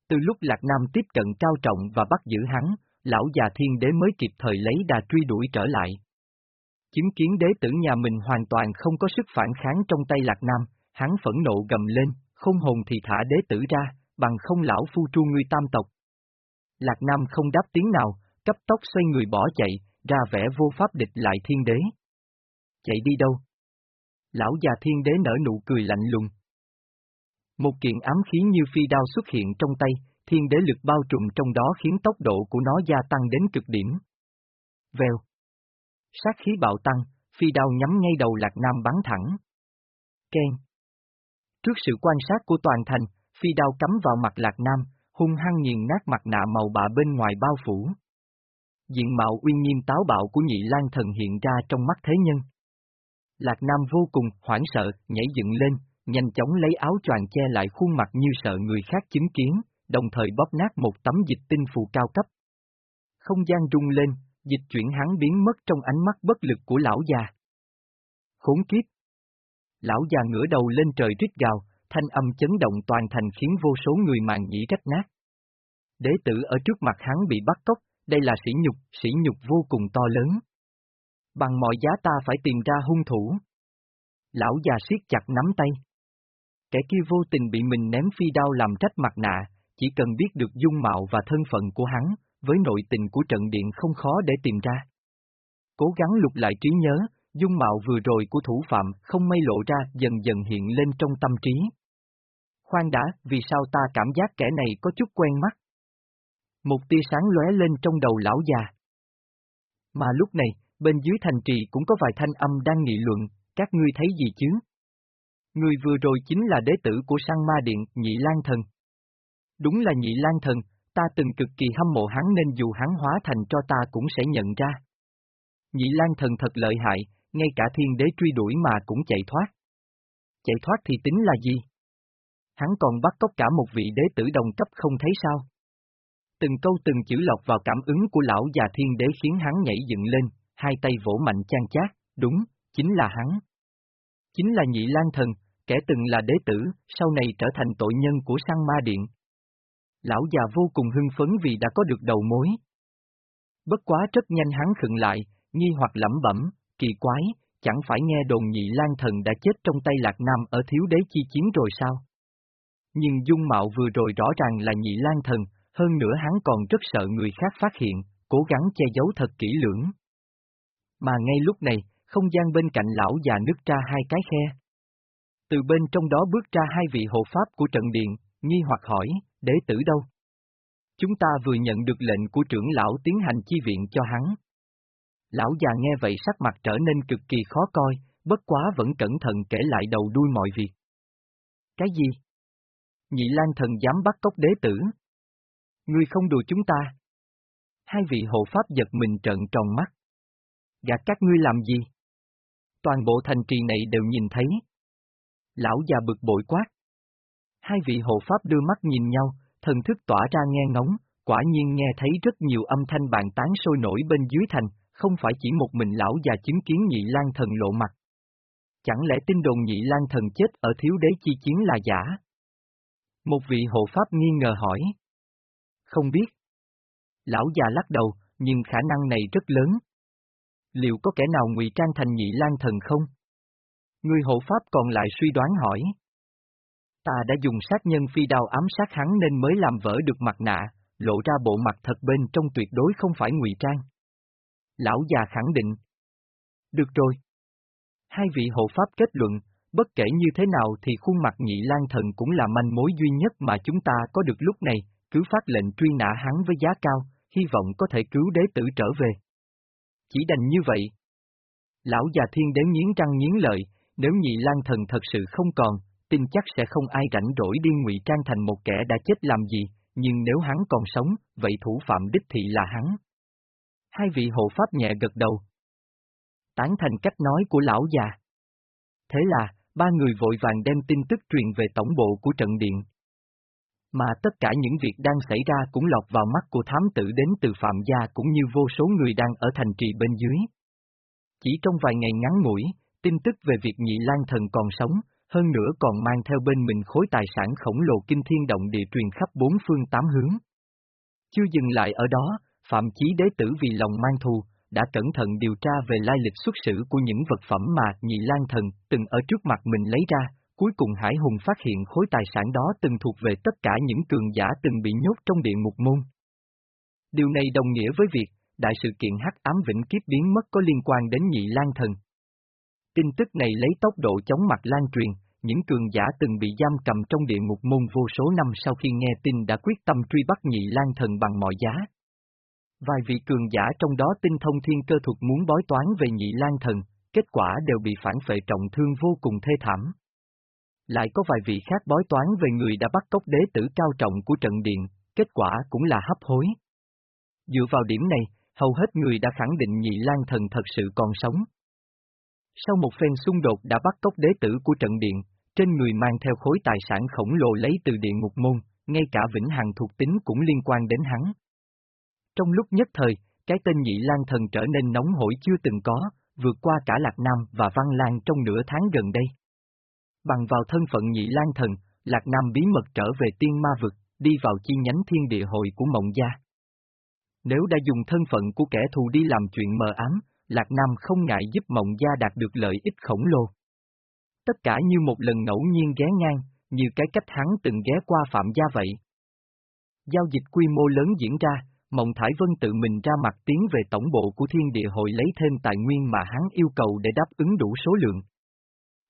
Từ lúc Lạc Nam tiếp cận cao trọng và bắt giữ hắn, lão già thiên đế mới kịp thời lấy đà truy đuổi trở lại. Chứng kiến đế tử nhà mình hoàn toàn không có sức phản kháng trong tay Lạc Nam, hắn phẫn nộ gầm lên, không hồn thì thả đế tử ra, bằng không lão phu tru ngươi tam tộc. Lạc Nam không đáp tiếng nào, cấp tốc xoay người bỏ chạy, ra vẻ vô pháp địch lại thiên đế. Chạy đi đâu? Lão già thiên đế nở nụ cười lạnh lùng. Một kiện ám khí như phi đao xuất hiện trong tay, thiên đế lực bao trùm trong đó khiến tốc độ của nó gia tăng đến cực điểm. Vèo. Sát khí bạo tăng, phi đao nhắm ngay đầu Lạc Nam bắn thẳng. Ken. Trước sự quan sát của toàn thành, phi đao cắm vào mặt Lạc Nam, hung hăng nghiền nát mặt nạ màu bạ bên ngoài bao phủ. Diện mạo uy nghiêm táo bạo của nhị lan thần hiện ra trong mắt thế nhân. Lạc Nam vô cùng hoảng sợ, nhảy dựng lên, nhanh chóng lấy áo choàng che lại khuôn mặt như sợ người khác chứng kiến, đồng thời bóp nát một tấm dịch tinh phù cao cấp. Không gian rung lên, dịch chuyển hắn biến mất trong ánh mắt bất lực của lão già. Khốn kiếp! Lão già ngửa đầu lên trời rít gào, thanh âm chấn động toàn thành khiến vô số người màng nhĩ rách nát. Đế tử ở trước mặt hắn bị bắt cóc, đây là sỉ nhục, sỉ nhục vô cùng to lớn. Bằng mọi giá ta phải tìm ra hung thủ. Lão già siết chặt nắm tay. Kẻ kia vô tình bị mình ném phi đao làm trách mặt nạ, chỉ cần biết được dung mạo và thân phận của hắn, với nội tình của trận điện không khó để tìm ra. Cố gắng lục lại trí nhớ, dung mạo vừa rồi của thủ phạm không may lộ ra dần dần hiện lên trong tâm trí. Khoan đã, vì sao ta cảm giác kẻ này có chút quen mắt? Một tia sáng lóe lên trong đầu lão già. Mà lúc này, bên dưới thành trì cũng có vài thanh âm đang nghị luận, các ngươi thấy gì chứ? Người vừa rồi chính là đế tử của sang ma điện, nhị lan thần. Đúng là nhị lan thần, ta từng cực kỳ hâm mộ hắn nên dù hắn hóa thành cho ta cũng sẽ nhận ra. Nhị lan thần thật lợi hại, ngay cả thiên đế truy đuổi mà cũng chạy thoát. Chạy thoát thì tính là gì? Hắn còn bắt cóc cả một vị đế tử đồng cấp không thấy sao? Từng câu từng chữ lọt vào cảm ứng của lão già thiên đế khiến hắn nhảy dựng lên, hai tay vỗ mạnh chan chát, đúng, chính là hắn. Chính là nhị lan thần, kẻ từng là đế tử, sau này trở thành tội nhân của sang ma điện. Lão già vô cùng hưng phấn vì đã có được đầu mối. Bất quá rất nhanh hắn khựng lại, nghi hoặc lẩm bẩm, kỳ quái, chẳng phải nghe đồn nhị lan thần đã chết trong tay lạc nam ở thiếu đế chi chiến rồi sao? Nhưng dung mạo vừa rồi rõ ràng là nhị lan thần, hơn nữa hắn còn rất sợ người khác phát hiện, cố gắng che giấu thật kỹ lưỡng. Mà ngay lúc này, không gian bên cạnh lão già nứt ra hai cái khe. Từ bên trong đó bước ra hai vị hộ pháp của trận điện, nghi hoặc hỏi, đế tử đâu? Chúng ta vừa nhận được lệnh của trưởng lão tiến hành chi viện cho hắn. Lão già nghe vậy sắc mặt trở nên cực kỳ khó coi, bất quá vẫn cẩn thận kể lại đầu đuôi mọi việc. Cái gì? Nhị Lan thần dám bắt cóc đế tử. Ngươi không đùa chúng ta. Hai vị hộ pháp giật mình trợn tròn mắt. Gạt các ngươi làm gì? Toàn bộ thành trì này đều nhìn thấy. Lão già bực bội quát. Hai vị hộ pháp đưa mắt nhìn nhau, thần thức tỏa ra nghe ngóng, quả nhiên nghe thấy rất nhiều âm thanh bàn tán sôi nổi bên dưới thành, không phải chỉ một mình lão già chứng kiến nhị lan thần lộ mặt. Chẳng lẽ tin đồn nhị lan thần chết ở thiếu đế chi chiến là giả? Một vị hộ pháp nghi ngờ hỏi. Không biết. Lão già lắc đầu, nhưng khả năng này rất lớn. Liệu có kẻ nào ngụy trang thành nhị lan thần không? Người hộ pháp còn lại suy đoán hỏi. Ta đã dùng sát nhân phi đao ám sát hắn nên mới làm vỡ được mặt nạ, lộ ra bộ mặt thật bên trong tuyệt đối không phải ngụy trang. Lão già khẳng định. Được rồi. Hai vị hộ pháp kết luận, bất kể như thế nào thì khuôn mặt nhị lan thần cũng là manh mối duy nhất mà chúng ta có được lúc này, cứ phát lệnh truy nã hắn với giá cao, hy vọng có thể cứu đế tử trở về. Chỉ đành như vậy. Lão già thiên đế nghiến răng nghiến lợi, nếu nhị lan thần thật sự không còn, tin chắc sẽ không ai rảnh rỗi đi ngụy trang thành một kẻ đã chết làm gì, nhưng nếu hắn còn sống, vậy thủ phạm đích thị là hắn. Hai vị hộ pháp nhẹ gật đầu. Tán thành cách nói của lão già. Thế là, ba người vội vàng đem tin tức truyền về tổng bộ của trận điện. Mà tất cả những việc đang xảy ra cũng lọt vào mắt của thám tử đến từ Phạm Gia cũng như vô số người đang ở thành trì bên dưới. Chỉ trong vài ngày ngắn ngủi, tin tức về việc nhị lan thần còn sống, hơn nữa còn mang theo bên mình khối tài sản khổng lồ kinh thiên động địa truyền khắp bốn phương tám hướng. Chưa dừng lại ở đó, Phạm Chí Đế Tử vì lòng mang thù, đã cẩn thận điều tra về lai lịch xuất xứ của những vật phẩm mà Nhị Lan Thần từng ở trước mặt mình lấy ra, cuối cùng Hải Hùng phát hiện khối tài sản đó từng thuộc về tất cả những cường giả từng bị nhốt trong địa ngục môn. Điều này đồng nghĩa với việc, đại sự kiện hắc ám vĩnh kiếp biến mất có liên quan đến Nhị Lan Thần. Tin tức này lấy tốc độ chóng mặt lan truyền, những cường giả từng bị giam cầm trong địa ngục môn vô số năm sau khi nghe tin đã quyết tâm truy bắt Nhị Lan Thần bằng mọi giá. Vài vị cường giả trong đó tinh thông thiên cơ thuật muốn bói toán về nhị lan thần, kết quả đều bị phản phệ trọng thương vô cùng thê thảm. Lại có vài vị khác bói toán về người đã bắt cóc đế tử cao trọng của trận điện, kết quả cũng là hấp hối. Dựa vào điểm này, hầu hết người đã khẳng định nhị lan thần thật sự còn sống. Sau một phen xung đột đã bắt cóc đế tử của trận điện, trên người mang theo khối tài sản khổng lồ lấy từ địa ngục môn, ngay cả vĩnh hằng thuộc tính cũng liên quan đến hắn. Trong lúc nhất thời, cái tên nhị lan thần trở nên nóng hổi chưa từng có, vượt qua cả Lạc Nam và Văn Lan trong nửa tháng gần đây. Bằng vào thân phận nhị lan thần, Lạc Nam bí mật trở về tiên ma vực, đi vào chi nhánh thiên địa hội của Mộng Gia. Nếu đã dùng thân phận của kẻ thù đi làm chuyện mờ ám, Lạc Nam không ngại giúp Mộng Gia đạt được lợi ích khổng lồ. Tất cả như một lần ngẫu nhiên ghé ngang, như cái cách hắn từng ghé qua Phạm Gia vậy. Giao dịch quy mô lớn diễn ra, Mộng Thải Vân tự mình ra mặt tiến về tổng bộ của thiên địa hội lấy thêm tài nguyên mà hắn yêu cầu để đáp ứng đủ số lượng.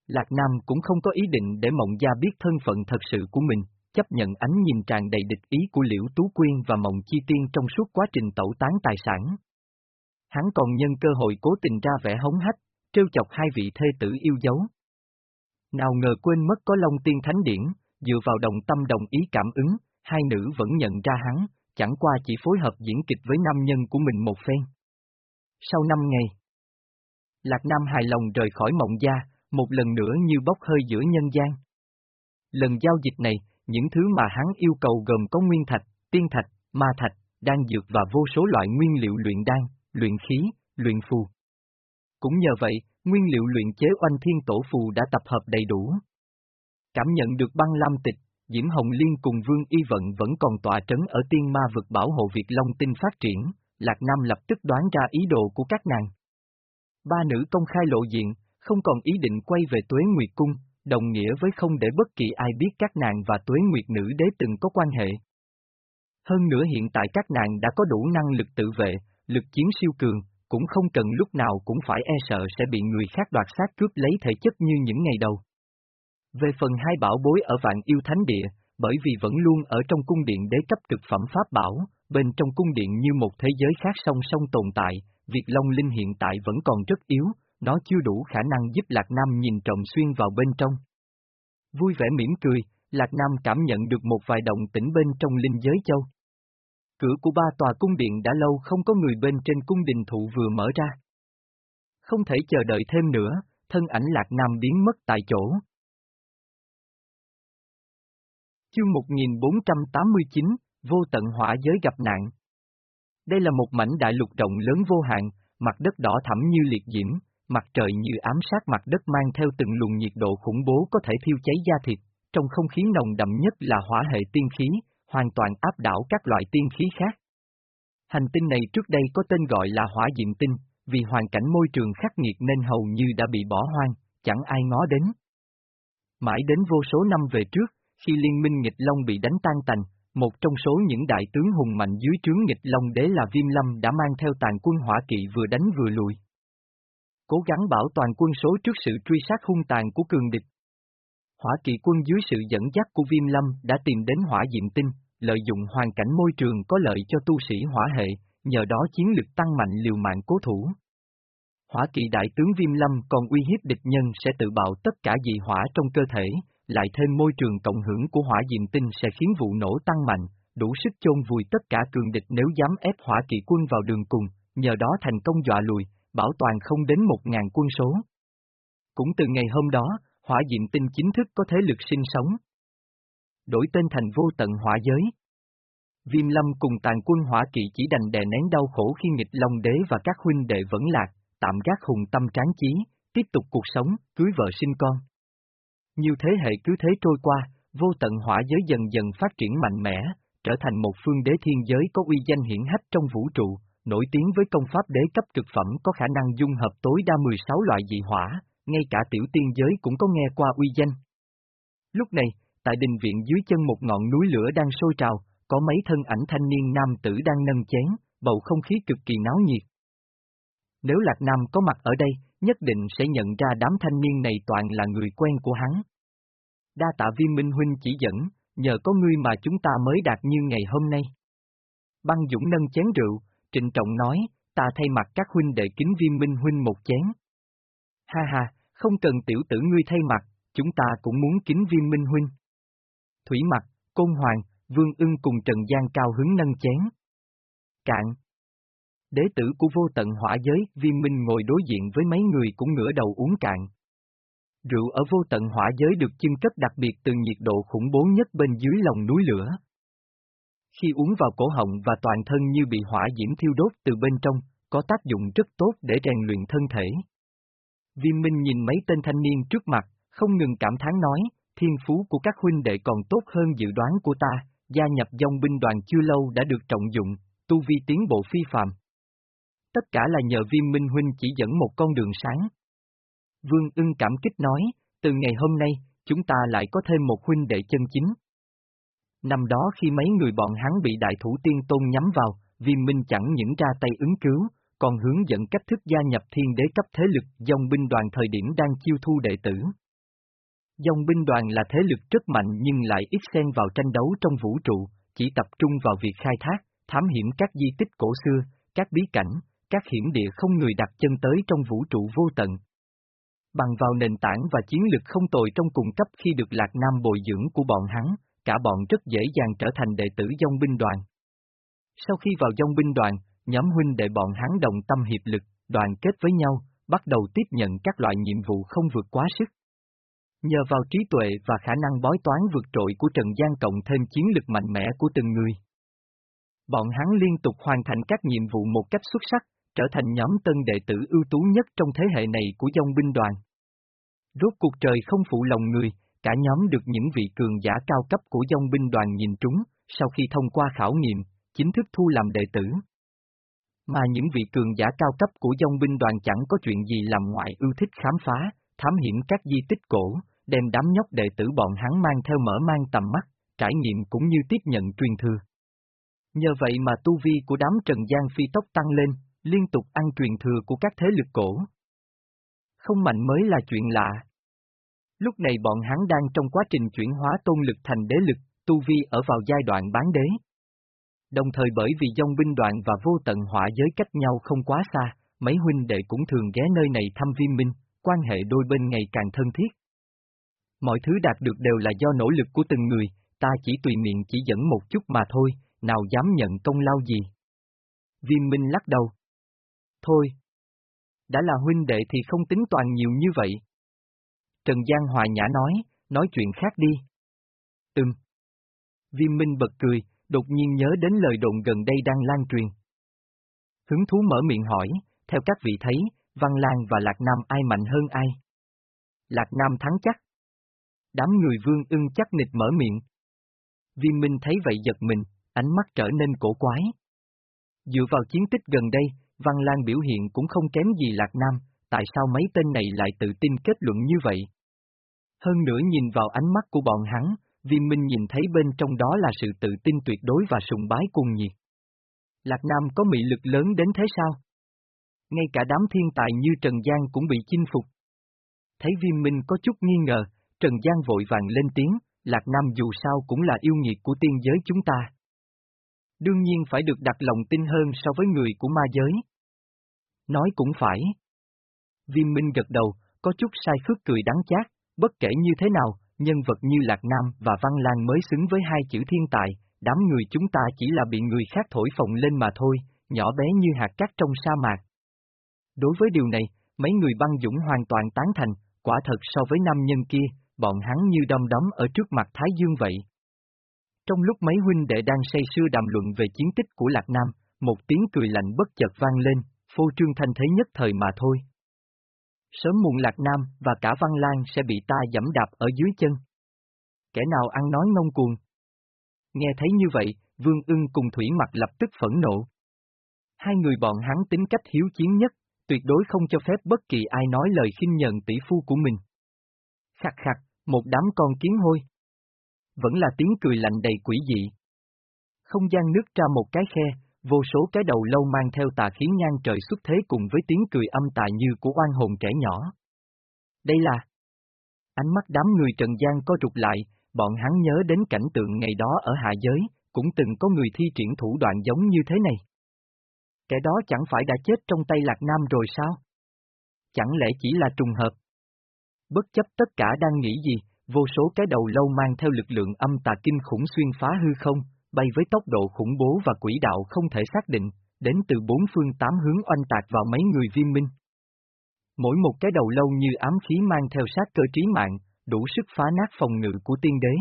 Lạc Nam cũng không có ý định để Mộng Gia biết thân phận thật sự của mình, chấp nhận ánh nhìn tràn đầy địch ý của Liễu Tú Quyên và Mộng Chi Tiên trong suốt quá trình tẩu tán tài sản. Hắn còn nhân cơ hội cố tình ra vẻ hống hách, trêu chọc hai vị thê tử yêu dấu. Nào ngờ quên mất có Long Tiên Thánh Điển, dựa vào đồng tâm đồng ý cảm ứng, hai nữ vẫn nhận ra hắn, chẳng qua chỉ phối hợp diễn kịch với nam nhân của mình một phen. Sau năm ngày, Lạc Nam hài lòng rời khỏi mộng gia, một lần nữa như bốc hơi giữa nhân gian. Lần giao dịch này, những thứ mà hắn yêu cầu gồm có nguyên thạch, tiên thạch, ma thạch, đan dược và vô số loại nguyên liệu luyện đan, luyện khí, luyện phù. Cũng nhờ vậy, nguyên liệu luyện chế oanh thiên tổ phù đã tập hợp đầy đủ. Cảm nhận được băng lam tịch, Diễm Hồng Liên cùng Vương Y Vận vẫn còn tọa trấn ở tiên ma vực bảo hộ Việt Long tinh phát triển, Lạc Nam lập tức đoán ra ý đồ của các nàng. Ba nữ công khai lộ diện, không còn ý định quay về Tuế Nguyệt Cung, đồng nghĩa với không để bất kỳ ai biết các nàng và Tuế Nguyệt Nữ Đế từng có quan hệ. Hơn nữa hiện tại các nàng đã có đủ năng lực tự vệ, lực chiến siêu cường, cũng không cần lúc nào cũng phải e sợ sẽ bị người khác đoạt sát cướp lấy thể chất như những ngày đầu. Về phần hai bảo bối ở vạn yêu thánh địa, bởi vì vẫn luôn ở trong cung điện đế cấp cực phẩm pháp bảo, bên trong cung điện như một thế giới khác song song tồn tại, Việt Long Linh hiện tại vẫn còn rất yếu, nó chưa đủ khả năng giúp Lạc Nam nhìn trộm xuyên vào bên trong. Vui vẻ mỉm cười, Lạc Nam cảm nhận được một vài động tĩnh bên trong linh giới châu. Cửa của ba tòa cung điện đã lâu không có người bên trên cung đình thụ vừa mở ra. Không thể chờ đợi thêm nữa, thân ảnh Lạc Nam biến mất tại chỗ. Chương 1489, Vô tận hỏa giới gặp nạn. Đây là một mảnh đại lục rộng lớn vô hạn, mặt đất đỏ thẳm như liệt diễm, mặt trời như ám sát mặt đất mang theo từng luồng nhiệt độ khủng bố có thể thiêu cháy da thịt, trong không khí nồng đậm nhất là hỏa hệ tiên khí, hoàn toàn áp đảo các loại tiên khí khác. Hành tinh này trước đây có tên gọi là hỏa diệm tinh, vì hoàn cảnh môi trường khắc nghiệt nên hầu như đã bị bỏ hoang, chẳng ai ngó đến. Mãi đến vô số năm về trước, khi liên minh nghịch long bị đánh tan tành, một trong số những đại tướng hùng mạnh dưới trướng nghịch long đế là Viêm Lâm đã mang theo tàn quân hỏa kỵ vừa đánh vừa lùi. Cố gắng bảo toàn quân số trước sự truy sát hung tàn của cường địch. Hỏa kỵ quân dưới sự dẫn dắt của Viêm Lâm đã tìm đến hỏa diệm tinh, lợi dụng hoàn cảnh môi trường có lợi cho tu sĩ hỏa hệ, nhờ đó chiến lực tăng mạnh liều mạng cố thủ. Hỏa kỵ đại tướng Viêm Lâm còn uy hiếp địch nhân sẽ tự bạo tất cả dị hỏa trong cơ thể, lại thêm môi trường cộng hưởng của hỏa diệm tinh sẽ khiến vụ nổ tăng mạnh, đủ sức chôn vùi tất cả cường địch nếu dám ép hỏa kỵ quân vào đường cùng, nhờ đó thành công dọa lùi, bảo toàn không đến một ngàn quân số. Cũng từ ngày hôm đó, hỏa diệm tinh chính thức có thế lực sinh sống. Đổi tên thành vô tận hỏa giới. Viêm lâm cùng tàn quân hỏa kỵ chỉ đành đè nén đau khổ khi nghịch long đế và các huynh đệ vẫn lạc, tạm gác hùng tâm tráng chí, tiếp tục cuộc sống, cưới vợ sinh con. Nhiều thế hệ cứ thế trôi qua, vô tận hỏa giới dần dần phát triển mạnh mẽ, trở thành một phương đế thiên giới có uy danh hiển hách trong vũ trụ, nổi tiếng với công pháp đế cấp cực phẩm có khả năng dung hợp tối đa 16 loại dị hỏa, ngay cả tiểu tiên giới cũng có nghe qua uy danh. Lúc này, tại đình viện dưới chân một ngọn núi lửa đang sôi trào, có mấy thân ảnh thanh niên nam tử đang nâng chén, bầu không khí cực kỳ náo nhiệt. Nếu Lạc Nam có mặt ở đây, nhất định sẽ nhận ra đám thanh niên này toàn là người quen của hắn. Đa tạ viên minh huynh chỉ dẫn, nhờ có ngươi mà chúng ta mới đạt như ngày hôm nay. Băng Dũng nâng chén rượu, trịnh trọng nói, ta thay mặt các huynh đệ kính viên minh huynh một chén. Ha ha, không cần tiểu tử ngươi thay mặt, chúng ta cũng muốn kính viên minh huynh. Thủy mặt, Côn Hoàng, Vương ưng cùng Trần Giang cao hứng nâng chén. Cạn. Đế tử của vô tận hỏa giới, Viên minh ngồi đối diện với mấy người cũng ngửa đầu uống cạn. Rượu ở vô tận hỏa giới được chưng cất đặc biệt từ nhiệt độ khủng bố nhất bên dưới lòng núi lửa. Khi uống vào cổ họng và toàn thân như bị hỏa diễm thiêu đốt từ bên trong, có tác dụng rất tốt để rèn luyện thân thể. Viêm Minh nhìn mấy tên thanh niên trước mặt, không ngừng cảm thán nói, thiên phú của các huynh đệ còn tốt hơn dự đoán của ta, gia nhập dòng binh đoàn chưa lâu đã được trọng dụng, tu vi tiến bộ phi phàm. Tất cả là nhờ viêm minh huynh chỉ dẫn một con đường sáng. Vương ưng cảm kích nói, từ ngày hôm nay, chúng ta lại có thêm một huynh đệ chân chính. Năm đó khi mấy người bọn hắn bị đại thủ tiên tôn nhắm vào, viêm minh chẳng những ra tay ứng cứu, còn hướng dẫn cách thức gia nhập thiên đế cấp thế lực dòng binh đoàn thời điểm đang chiêu thu đệ tử. Dòng binh đoàn là thế lực rất mạnh nhưng lại ít xen vào tranh đấu trong vũ trụ, chỉ tập trung vào việc khai thác, thám hiểm các di tích cổ xưa, các bí cảnh, các hiểm địa không người đặt chân tới trong vũ trụ vô tận. Bằng vào nền tảng và chiến lực không tồi trong cùng cấp khi được Lạc Nam bồi dưỡng của bọn hắn, cả bọn rất dễ dàng trở thành đệ tử dòng binh đoàn. Sau khi vào dòng binh đoàn, nhóm huynh đệ bọn hắn đồng tâm hiệp lực, đoàn kết với nhau, bắt đầu tiếp nhận các loại nhiệm vụ không vượt quá sức. Nhờ vào trí tuệ và khả năng bói toán vượt trội của Trần Giang cộng thêm chiến lực mạnh mẽ của từng người. Bọn hắn liên tục hoàn thành các nhiệm vụ một cách xuất sắc, trở thành nhóm tân đệ tử ưu tú nhất trong thế hệ này của dòng binh đoàn. Rốt cuộc trời không phụ lòng người, cả nhóm được những vị cường giả cao cấp của dòng binh đoàn nhìn trúng, sau khi thông qua khảo nghiệm, chính thức thu làm đệ tử. Mà những vị cường giả cao cấp của dòng binh đoàn chẳng có chuyện gì làm ngoại ưu thích khám phá, thám hiểm các di tích cổ, đem đám nhóc đệ tử bọn hắn mang theo mở mang tầm mắt, trải nghiệm cũng như tiếp nhận truyền thừa. Nhờ vậy mà tu vi của đám Trần Giang phi tốc tăng lên, liên tục ăn truyền thừa của các thế lực cổ. Không mạnh mới là chuyện lạ. Lúc này bọn hắn đang trong quá trình chuyển hóa tôn lực thành đế lực, tu vi ở vào giai đoạn bán đế. Đồng thời bởi vì dòng binh đoàn và vô tận hỏa giới cách nhau không quá xa, mấy huynh đệ cũng thường ghé nơi này thăm viêm minh, quan hệ đôi bên ngày càng thân thiết. Mọi thứ đạt được đều là do nỗ lực của từng người, ta chỉ tùy miệng chỉ dẫn một chút mà thôi, nào dám nhận công lao gì. Viêm Minh lắc đầu. Thôi. Đã là huynh đệ thì không tính toàn nhiều như vậy. Trần Giang Hòa Nhã nói, nói chuyện khác đi. Ừm. Viêm Minh bật cười, đột nhiên nhớ đến lời đồn gần đây đang lan truyền. Hứng thú mở miệng hỏi, theo các vị thấy, Văn Lan và Lạc Nam ai mạnh hơn ai? Lạc Nam thắng chắc. Đám người vương ưng chắc nịch mở miệng. Viêm Minh thấy vậy giật mình, ánh mắt trở nên cổ quái. Dựa vào chiến tích gần đây, Văn Lan biểu hiện cũng không kém gì Lạc Nam, tại sao mấy tên này lại tự tin kết luận như vậy? Hơn nữa nhìn vào ánh mắt của bọn hắn, Viêm Minh nhìn thấy bên trong đó là sự tự tin tuyệt đối và sùng bái cùng nhiệt. Lạc Nam có mị lực lớn đến thế sao? Ngay cả đám thiên tài như Trần Giang cũng bị chinh phục. Thấy Viêm Minh có chút nghi ngờ, Trần Giang vội vàng lên tiếng, Lạc Nam dù sao cũng là yêu nghiệt của tiên giới chúng ta. Đương nhiên phải được đặt lòng tin hơn so với người của ma giới. Nói cũng phải. Viêm Minh gật đầu, có chút sai khước cười đắng chát, bất kể như thế nào, nhân vật như Lạc Nam và Văn Lan mới xứng với hai chữ thiên tài, đám người chúng ta chỉ là bị người khác thổi phồng lên mà thôi, nhỏ bé như hạt cát trong sa mạc. Đối với điều này, mấy người băng dũng hoàn toàn tán thành, quả thật so với nam nhân kia, bọn hắn như đom đóm ở trước mặt Thái Dương vậy. Trong lúc mấy huynh đệ đang say sưa đàm luận về chiến tích của Lạc Nam, một tiếng cười lạnh bất chợt vang lên, phô trương thanh thế nhất thời mà thôi. Sớm muộn Lạc Nam và cả Văn Lan sẽ bị ta dẫm đạp ở dưới chân. Kẻ nào ăn nói ngông cuồng. Nghe thấy như vậy, Vương ưng cùng Thủy mặt lập tức phẫn nộ. Hai người bọn hắn tính cách hiếu chiến nhất, tuyệt đối không cho phép bất kỳ ai nói lời khinh nhận tỷ phu của mình. Khặt khặt, một đám con kiến hôi. Vẫn là tiếng cười lạnh đầy quỷ dị. Không gian nước ra một cái khe, vô số cái đầu lâu mang theo tà khí ngang trời xuất thế cùng với tiếng cười âm tà như của oan hồn trẻ nhỏ. Đây là... Ánh mắt đám người Trần gian co trục lại, bọn hắn nhớ đến cảnh tượng ngày đó ở hạ giới, cũng từng có người thi triển thủ đoạn giống như thế này. Kẻ đó chẳng phải đã chết trong tay Lạc Nam rồi sao? Chẳng lẽ chỉ là trùng hợp? Bất chấp tất cả đang nghĩ gì, vô số cái đầu lâu mang theo lực lượng âm tà kinh khủng xuyên phá hư không, bay với tốc độ khủng bố và quỹ đạo không thể xác định, đến từ bốn phương tám hướng oanh tạc vào mấy người viêm minh. Mỗi một cái đầu lâu như ám khí mang theo sát cơ trí mạng, đủ sức phá nát phòng ngự của tiên đế.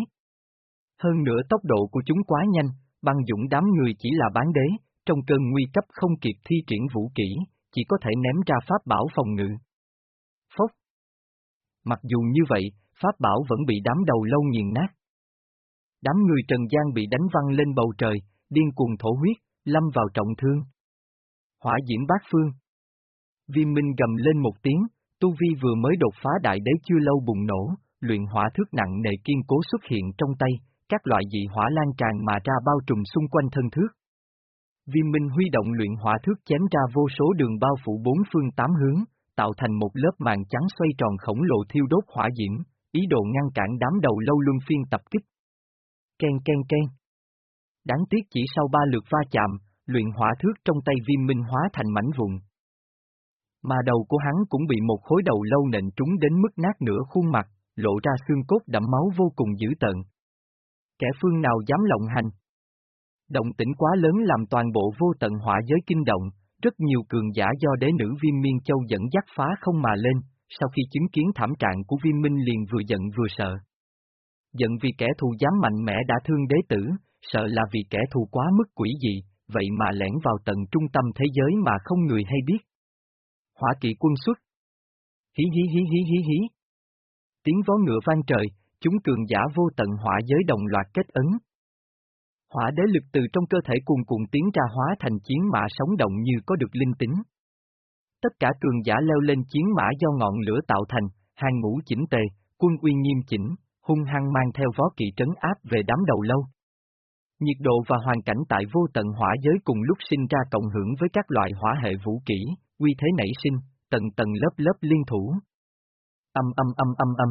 Hơn nữa tốc độ của chúng quá nhanh, băng dũng đám người chỉ là bán đế, trong cơn nguy cấp không kịp thi triển vũ kỹ, chỉ có thể ném ra pháp bảo phòng ngự. Phốc. Mặc dù như vậy, pháp bảo vẫn bị đám đầu lâu nghiền nát. Đám người Trần gian bị đánh văng lên bầu trời, điên cuồng thổ huyết, lâm vào trọng thương. Hỏa diễm bát phương. Viêm minh gầm lên một tiếng, Tu Vi vừa mới đột phá đại đế chưa lâu bùng nổ, luyện hỏa thước nặng nề kiên cố xuất hiện trong tay, các loại dị hỏa lan tràn mà ra bao trùm xung quanh thân thước. Viêm minh huy động luyện hỏa thước chém ra vô số đường bao phủ bốn phương tám hướng, tạo thành một lớp màn trắng xoay tròn khổng lồ thiêu đốt hỏa diễm, ý đồ ngăn cản đám đầu lâu luân phiên tập kích. Ken ken ken. Đáng tiếc chỉ sau ba lượt va chạm, luyện hỏa thước trong tay viêm minh hóa thành mảnh vụn. Mà đầu của hắn cũng bị một khối đầu lâu nện trúng đến mức nát nửa khuôn mặt, lộ ra xương cốt đẫm máu vô cùng dữ tợn. Kẻ phương nào dám lộng hành? Động tĩnh quá lớn làm toàn bộ vô tận hỏa giới kinh động, rất nhiều cường giả do đế nữ viêm miên châu dẫn dắt phá không mà lên, sau khi chứng kiến thảm trạng của viêm minh liền vừa giận vừa sợ. Giận vì kẻ thù dám mạnh mẽ đã thương đế tử, sợ là vì kẻ thù quá mức quỷ dị, vậy mà lẻn vào tận trung tâm thế giới mà không người hay biết. Hỏa kỵ quân xuất. Hí hí hí hí hí hí. Tiếng vó ngựa vang trời, chúng cường giả vô tận hỏa giới đồng loạt kết ấn. Hỏa đế lực từ trong cơ thể cuồn cuộn tiến ra hóa thành chiến mã sống động như có được linh tính. Tất cả cường giả leo lên chiến mã do ngọn lửa tạo thành, hàng ngũ chỉnh tề, quân uy nghiêm chỉnh, hung hăng mang theo vó kỵ trấn áp về đám đầu lâu. Nhiệt độ và hoàn cảnh tại vô tận hỏa giới cùng lúc sinh ra cộng hưởng với các loại hỏa hệ vũ kỹ, quy thế nảy sinh, tầng tầng lớp lớp liên thủ. Âm âm âm âm âm.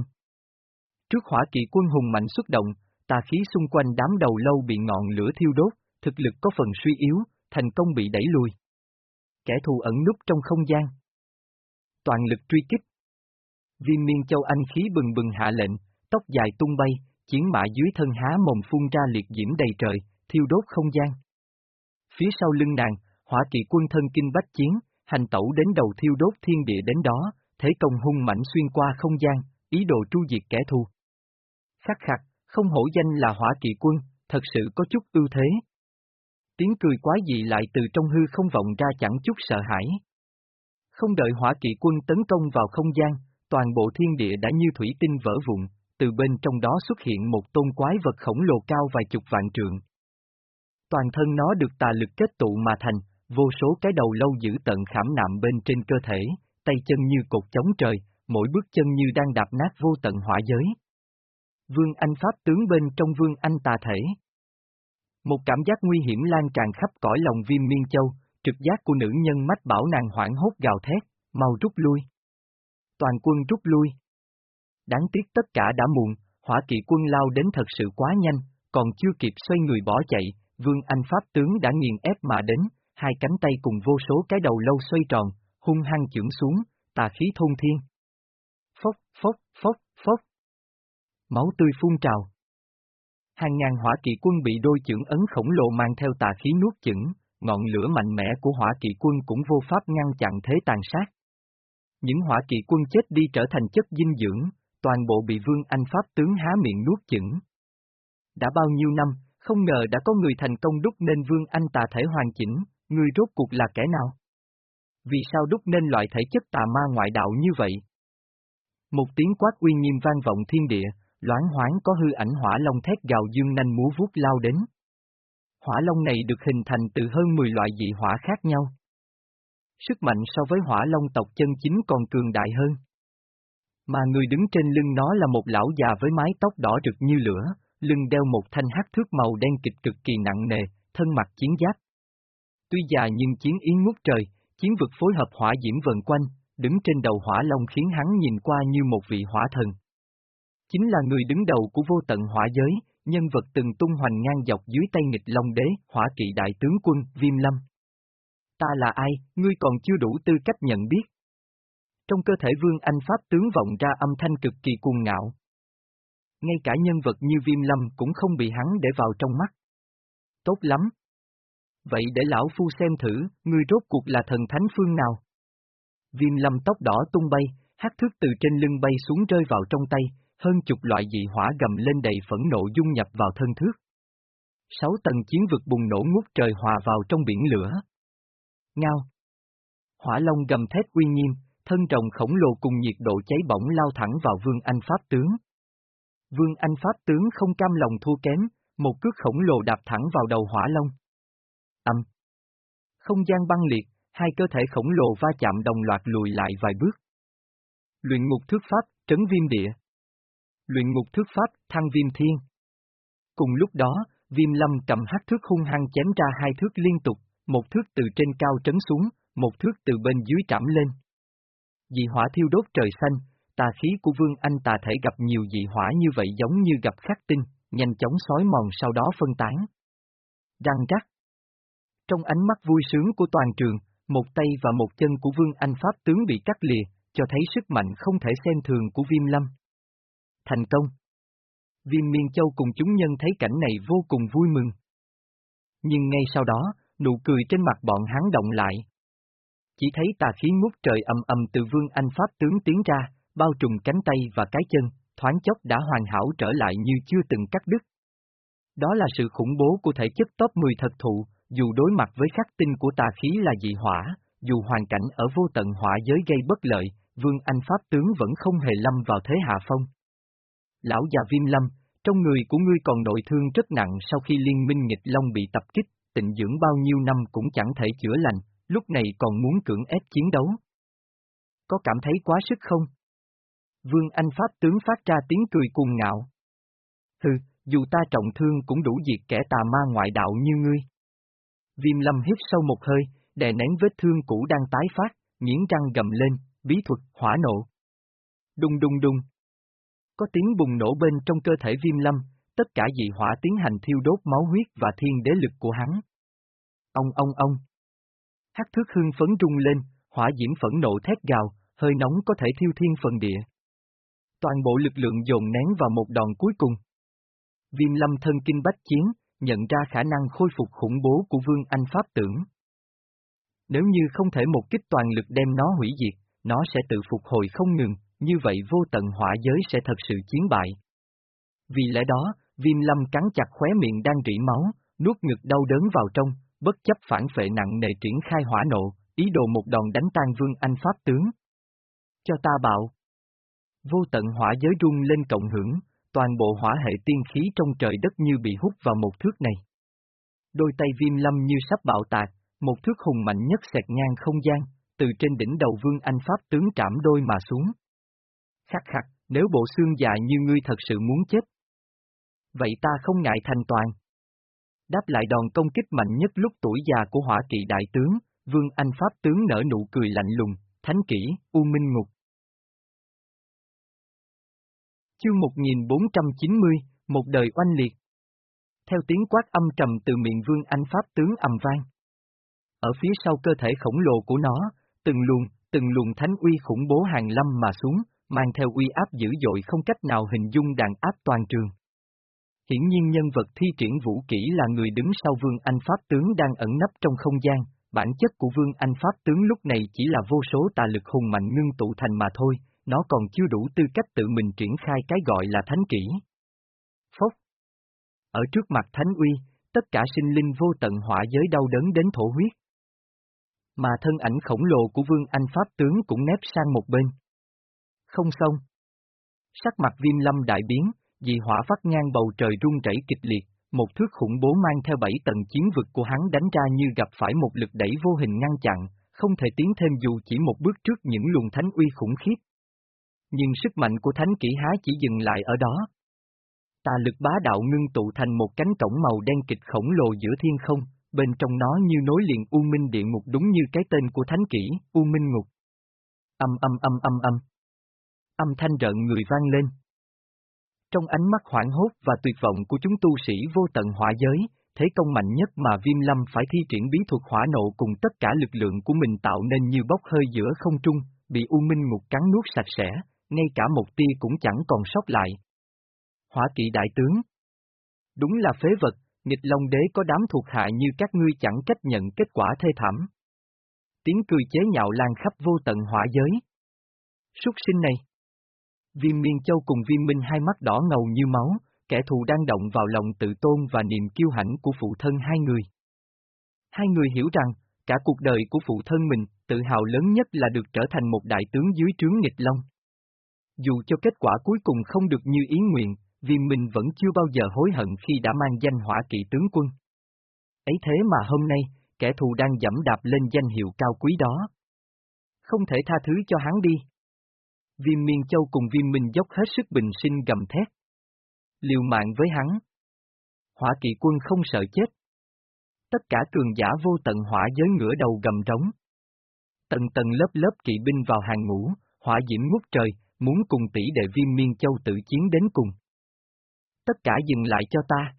Trước hỏa kỵ quân hùng mạnh xuất động, tà khí xung quanh đám đầu lâu bị ngọn lửa thiêu đốt, thực lực có phần suy yếu, thành công bị đẩy lùi. Kẻ thù ẩn núp trong không gian. Toàn lực truy kích. Viên miên châu anh khí bừng bừng hạ lệnh, tóc dài tung bay, chiến mã dưới thân há mồm phun ra liệt diễm đầy trời, thiêu đốt không gian. Phía sau lưng nàng, hỏa kỵ quân thân kinh bách chiến, hành tẩu đến đầu thiêu đốt thiên địa đến đó, thế công hung mạnh xuyên qua không gian, ý đồ tru diệt kẻ thù. Khắc khắc, không hổ danh là hỏa kỵ quân, thật sự có chút ưu thế. Tiếng cười quái dị lại từ trong hư không vọng ra chẳng chút sợ hãi. Không đợi hỏa kỵ quân tấn công vào không gian, toàn bộ thiên địa đã như thủy tinh vỡ vụn, từ bên trong đó xuất hiện một tôn quái vật khổng lồ cao vài chục vạn trượng. Toàn thân nó được tà lực kết tụ mà thành, vô số cái đầu lâu giữ tận khảm nạm bên trên cơ thể, tay chân như cột chống trời, mỗi bước chân như đang đạp nát vô tận hỏa giới. Vương Anh Pháp tướng bên trong Vương Anh tà thể. Một cảm giác nguy hiểm lan tràn khắp cõi lòng viêm miên châu, trực giác của nữ nhân mách bảo nàng hoảng hốt gào thét, mau rút lui. Toàn quân rút lui. Đáng tiếc tất cả đã muộn, hỏa kỵ quân lao đến thật sự quá nhanh, còn chưa kịp xoay người bỏ chạy, Vương Anh Pháp tướng đã nghiền ép mà đến, hai cánh tay cùng vô số cái đầu lâu xoay tròn, hung hăng chưởng xuống, tà khí thôn thiên. Phốc, phốc, phốc, phốc. Máu tươi phun trào. Hàng ngàn hỏa kỵ quân bị đôi chưởng ấn khổng lồ mang theo tà khí nuốt chửng, ngọn lửa mạnh mẽ của hỏa kỵ quân cũng vô pháp ngăn chặn thế tàn sát. Những hỏa kỵ quân chết đi trở thành chất dinh dưỡng, toàn bộ bị Vương Anh Pháp tướng há miệng nuốt chửng. Đã bao nhiêu năm, không ngờ đã có người thành công đúc nên Vương Anh tà thể hoàn chỉnh, người rốt cuộc là kẻ nào? Vì sao đúc nên loại thể chất tà ma ngoại đạo như vậy? Một tiếng quát uy nghiêm vang vọng thiên địa, loáng hoáng có hư ảnh hỏa long thét gào dương nanh múa vuốt lao đến. Hỏa long này được hình thành từ hơn 10 loại dị hỏa khác nhau. Sức mạnh so với hỏa long tộc chân chính còn cường đại hơn. Mà người đứng trên lưng nó là một lão già với mái tóc đỏ rực như lửa, lưng đeo một thanh hắc thước màu đen kịch cực kỳ nặng nề, thân mặc chiến giáp. Tuy già nhưng chiến ý ngút trời, chiến vực phối hợp hỏa diễm vần quanh, đứng trên đầu hỏa long khiến hắn nhìn qua như một vị hỏa thần. Chính là người đứng đầu của vô tận hỏa giới, nhân vật từng tung hoành ngang dọc dưới tay nghịch long đế, hỏa kỵ đại tướng quân, Viêm Lâm. Ta là ai, ngươi còn chưa đủ tư cách nhận biết. Trong cơ thể Vương Anh Pháp tướng vọng ra âm thanh cực kỳ cuồng ngạo. Ngay cả nhân vật như Viêm Lâm cũng không bị hắn để vào trong mắt. Tốt lắm. Vậy để lão phu xem thử, ngươi rốt cuộc là thần thánh phương nào? Viêm Lâm tóc đỏ tung bay, hát thước từ trên lưng bay xuống rơi vào trong tay, hơn chục loại dị hỏa gầm lên đầy phẫn nộ dung nhập vào thân thước. Sáu tầng chiến vực bùng nổ ngút trời hòa vào trong biển lửa. Ngao. Hỏa long gầm thét uy nghiêm, thân rồng khổng lồ cùng nhiệt độ cháy bỏng lao thẳng vào Vương Anh Pháp tướng. Vương Anh Pháp tướng không cam lòng thua kém, một cước khổng lồ đạp thẳng vào đầu hỏa long. Âm. Không gian băng liệt, hai cơ thể khổng lồ va chạm đồng loạt lùi lại vài bước. Luyện ngục thước pháp, trấn viêm địa. Luyện ngục thước pháp, thăng viêm thiên. Cùng lúc đó, viêm lâm cầm hát thước hung hăng chém ra hai thước liên tục, một thước từ trên cao trấn xuống, một thước từ bên dưới trảm lên. Dị hỏa thiêu đốt trời xanh, tà khí của Vương Anh tà thể gặp nhiều dị hỏa như vậy giống như gặp khắc tinh, nhanh chóng xói mòn sau đó phân tán. Răng rắc. Trong ánh mắt vui sướng của toàn trường, một tay và một chân của Vương Anh Pháp tướng bị cắt lìa, cho thấy sức mạnh không thể xem thường của Viêm Lâm. Thành công. Viêm Miên Châu cùng chúng nhân thấy cảnh này vô cùng vui mừng. Nhưng ngay sau đó, nụ cười trên mặt bọn hắn động lại. Chỉ thấy tà khí ngút trời ầm ầm từ Vương Anh Pháp tướng tiến ra, bao trùm cánh tay và cái chân, thoáng chốc đã hoàn hảo trở lại như chưa từng cắt đứt. Đó là sự khủng bố của thể chất top 10 thật thụ, dù đối mặt với khắc tinh của tà khí là dị hỏa, dù hoàn cảnh ở vô tận hỏa giới gây bất lợi, Vương Anh Pháp tướng vẫn không hề lâm vào thế hạ phong. Lão già viêm lâm, trong người của ngươi còn nội thương rất nặng sau khi liên minh nghịch long bị tập kích, tịnh dưỡng bao nhiêu năm cũng chẳng thể chữa lành, lúc này còn muốn cưỡng ép chiến đấu. Có cảm thấy quá sức không? Vương Anh Pháp tướng phát ra tiếng cười cuồng ngạo. Hừ, dù ta trọng thương cũng đủ diệt kẻ tà ma ngoại đạo như ngươi. Viêm lâm hít sâu một hơi, đè nén vết thương cũ đang tái phát, nghiến răng gầm lên, bí thuật, hỏa nộ. Đùng đùng đùng. Có tiếng bùng nổ bên trong cơ thể viêm lâm, tất cả dị hỏa tiến hành thiêu đốt máu huyết và thiên đế lực của hắn. Ông ông ông. Hắc thước hương phấn rung lên, hỏa diễm phẫn nộ thét gào, hơi nóng có thể thiêu thiên phần địa. Toàn bộ lực lượng dồn nén vào một đòn cuối cùng. Viêm lâm thân kinh bách chiến, nhận ra khả năng khôi phục khủng bố của Vương Anh Pháp tưởng. Nếu như không thể một kích toàn lực đem nó hủy diệt, nó sẽ tự phục hồi không ngừng, như vậy vô tận hỏa giới sẽ thật sự chiến bại. Vì lẽ đó, viêm lâm cắn chặt khóe miệng đang rỉ máu, nuốt ngực đau đớn vào trong, bất chấp phản phệ nặng nề triển khai hỏa nộ, ý đồ một đòn đánh tan vương anh pháp tướng. Cho ta bạo. Vô tận hỏa giới rung lên cộng hưởng, toàn bộ hỏa hệ tiên khí trong trời đất như bị hút vào một thước này. Đôi tay viêm lâm như sắp bạo tạc, một thước hùng mạnh nhất xẹt ngang không gian, từ trên đỉnh đầu vương anh pháp tướng trảm đôi mà xuống. Khắc khắc, nếu bộ xương già như ngươi thật sự muốn chết. Vậy ta không ngại thành toàn. Đáp lại đòn công kích mạnh nhất lúc tuổi già của hỏa kỵ đại tướng, vương anh pháp tướng nở nụ cười lạnh lùng, thánh kỷ, u minh ngục. Chương 1490, một đời oanh liệt. Theo tiếng quát âm trầm từ miệng vương anh pháp tướng ầm vang. Ở phía sau cơ thể khổng lồ của nó, từng luồng, từng luồng thánh uy khủng bố hàng lâm mà xuống, mang theo uy áp dữ dội không cách nào hình dung đàn áp toàn trường. Hiển nhiên nhân vật thi triển vũ kỹ là người đứng sau Vương Anh Pháp tướng đang ẩn nấp trong không gian, bản chất của Vương Anh Pháp tướng lúc này chỉ là vô số tà lực hùng mạnh ngưng tụ thành mà thôi, nó còn chưa đủ tư cách tự mình triển khai cái gọi là thánh kỹ. Phốc Ở trước mặt thánh uy, tất cả sinh linh vô tận hỏa giới đau đớn đến thổ huyết. Mà thân ảnh khổng lồ của Vương Anh Pháp tướng cũng nép sang một bên. Không xong. Sắc mặt viêm lâm đại biến, dị hỏa phát ngang bầu trời rung rẩy kịch liệt, một thước khủng bố mang theo bảy tầng chiến vực của hắn đánh ra như gặp phải một lực đẩy vô hình ngăn chặn, không thể tiến thêm dù chỉ một bước trước những luồng thánh uy khủng khiếp. Nhưng sức mạnh của thánh kỹ há chỉ dừng lại ở đó. Tà lực bá đạo ngưng tụ thành một cánh cổng màu đen kịch khổng lồ giữa thiên không, bên trong nó như nối liền U Minh Địa Ngục đúng như cái tên của thánh kỹ, U Minh Ngục. Âm âm âm âm âm. Âm thanh rợn người vang lên. Trong ánh mắt hoảng hốt và tuyệt vọng của chúng tu sĩ vô tận hỏa giới, thế công mạnh nhất mà Viêm Lâm phải thi triển bí thuật hỏa nộ cùng tất cả lực lượng của mình tạo nên như bốc hơi giữa không trung, bị U Minh Ngục cắn nuốt sạch sẽ, ngay cả một tia cũng chẳng còn sót lại. Hỏa kỵ đại tướng Đúng là phế vật, nghịch Long đế có đám thuộc hạ như các ngươi chẳng cách nhận kết quả thê thảm. Tiếng cười chế nhạo lan khắp vô tận hỏa giới. Súc sinh này. Viêm miên châu cùng viêm minh hai mắt đỏ ngầu như máu, kẻ thù đang động vào lòng tự tôn và niềm kiêu hãnh của phụ thân hai người. Hai người hiểu rằng, cả cuộc đời của phụ thân mình, tự hào lớn nhất là được trở thành một đại tướng dưới trướng nghịch long. Dù cho kết quả cuối cùng không được như ý nguyện, Viêm Minh vẫn chưa bao giờ hối hận khi đã mang danh hỏa kỵ tướng quân. Ấy thế mà hôm nay, kẻ thù đang dẫm đạp lên danh hiệu cao quý đó. Không thể tha thứ cho hắn đi. Viêm Miên Châu cùng Viêm Minh dốc hết sức bình sinh gầm thét. Liều mạng với hắn. Hỏa kỵ quân không sợ chết. Tất cả cường giả vô tận hỏa giới ngửa đầu gầm trống. Tầng tầng lớp lớp kỵ binh vào hàng ngũ, hỏa diễm ngút trời, muốn cùng tỷ đệ Viêm Miên Châu tự chiến đến cùng. Tất cả dừng lại cho ta.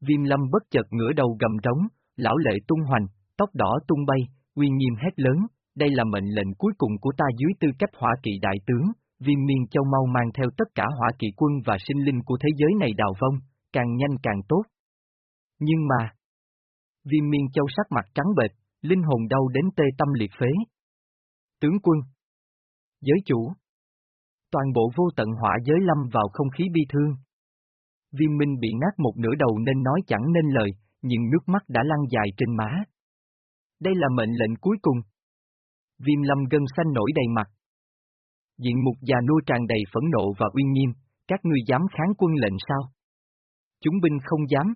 Viêm lâm bất chợt ngửa đầu gầm trống, lão lệ tung hoành, tóc đỏ tung bay, uy nghiêm hét lớn, đây là mệnh lệnh cuối cùng của ta dưới tư cách hỏa kỵ đại tướng, viêm miên châu mau mang theo tất cả hỏa kỵ quân và sinh linh của thế giới này đào vong, càng nhanh càng tốt. Nhưng mà, viêm miên châu sắc mặt trắng bệch, linh hồn đau đến tê tâm liệt phế. Tướng quân, giới chủ, toàn bộ vô tận hỏa giới lâm vào không khí bi thương. Viêm minh bị nát một nửa đầu nên nói chẳng nên lời, nhưng nước mắt đã lăn dài trên má. Đây là mệnh lệnh cuối cùng. Viêm lâm gân xanh nổi đầy mặt. Diện mục già nua tràn đầy phẫn nộ và uy nghiêm, các ngươi dám kháng quân lệnh sao? Chúng binh không dám.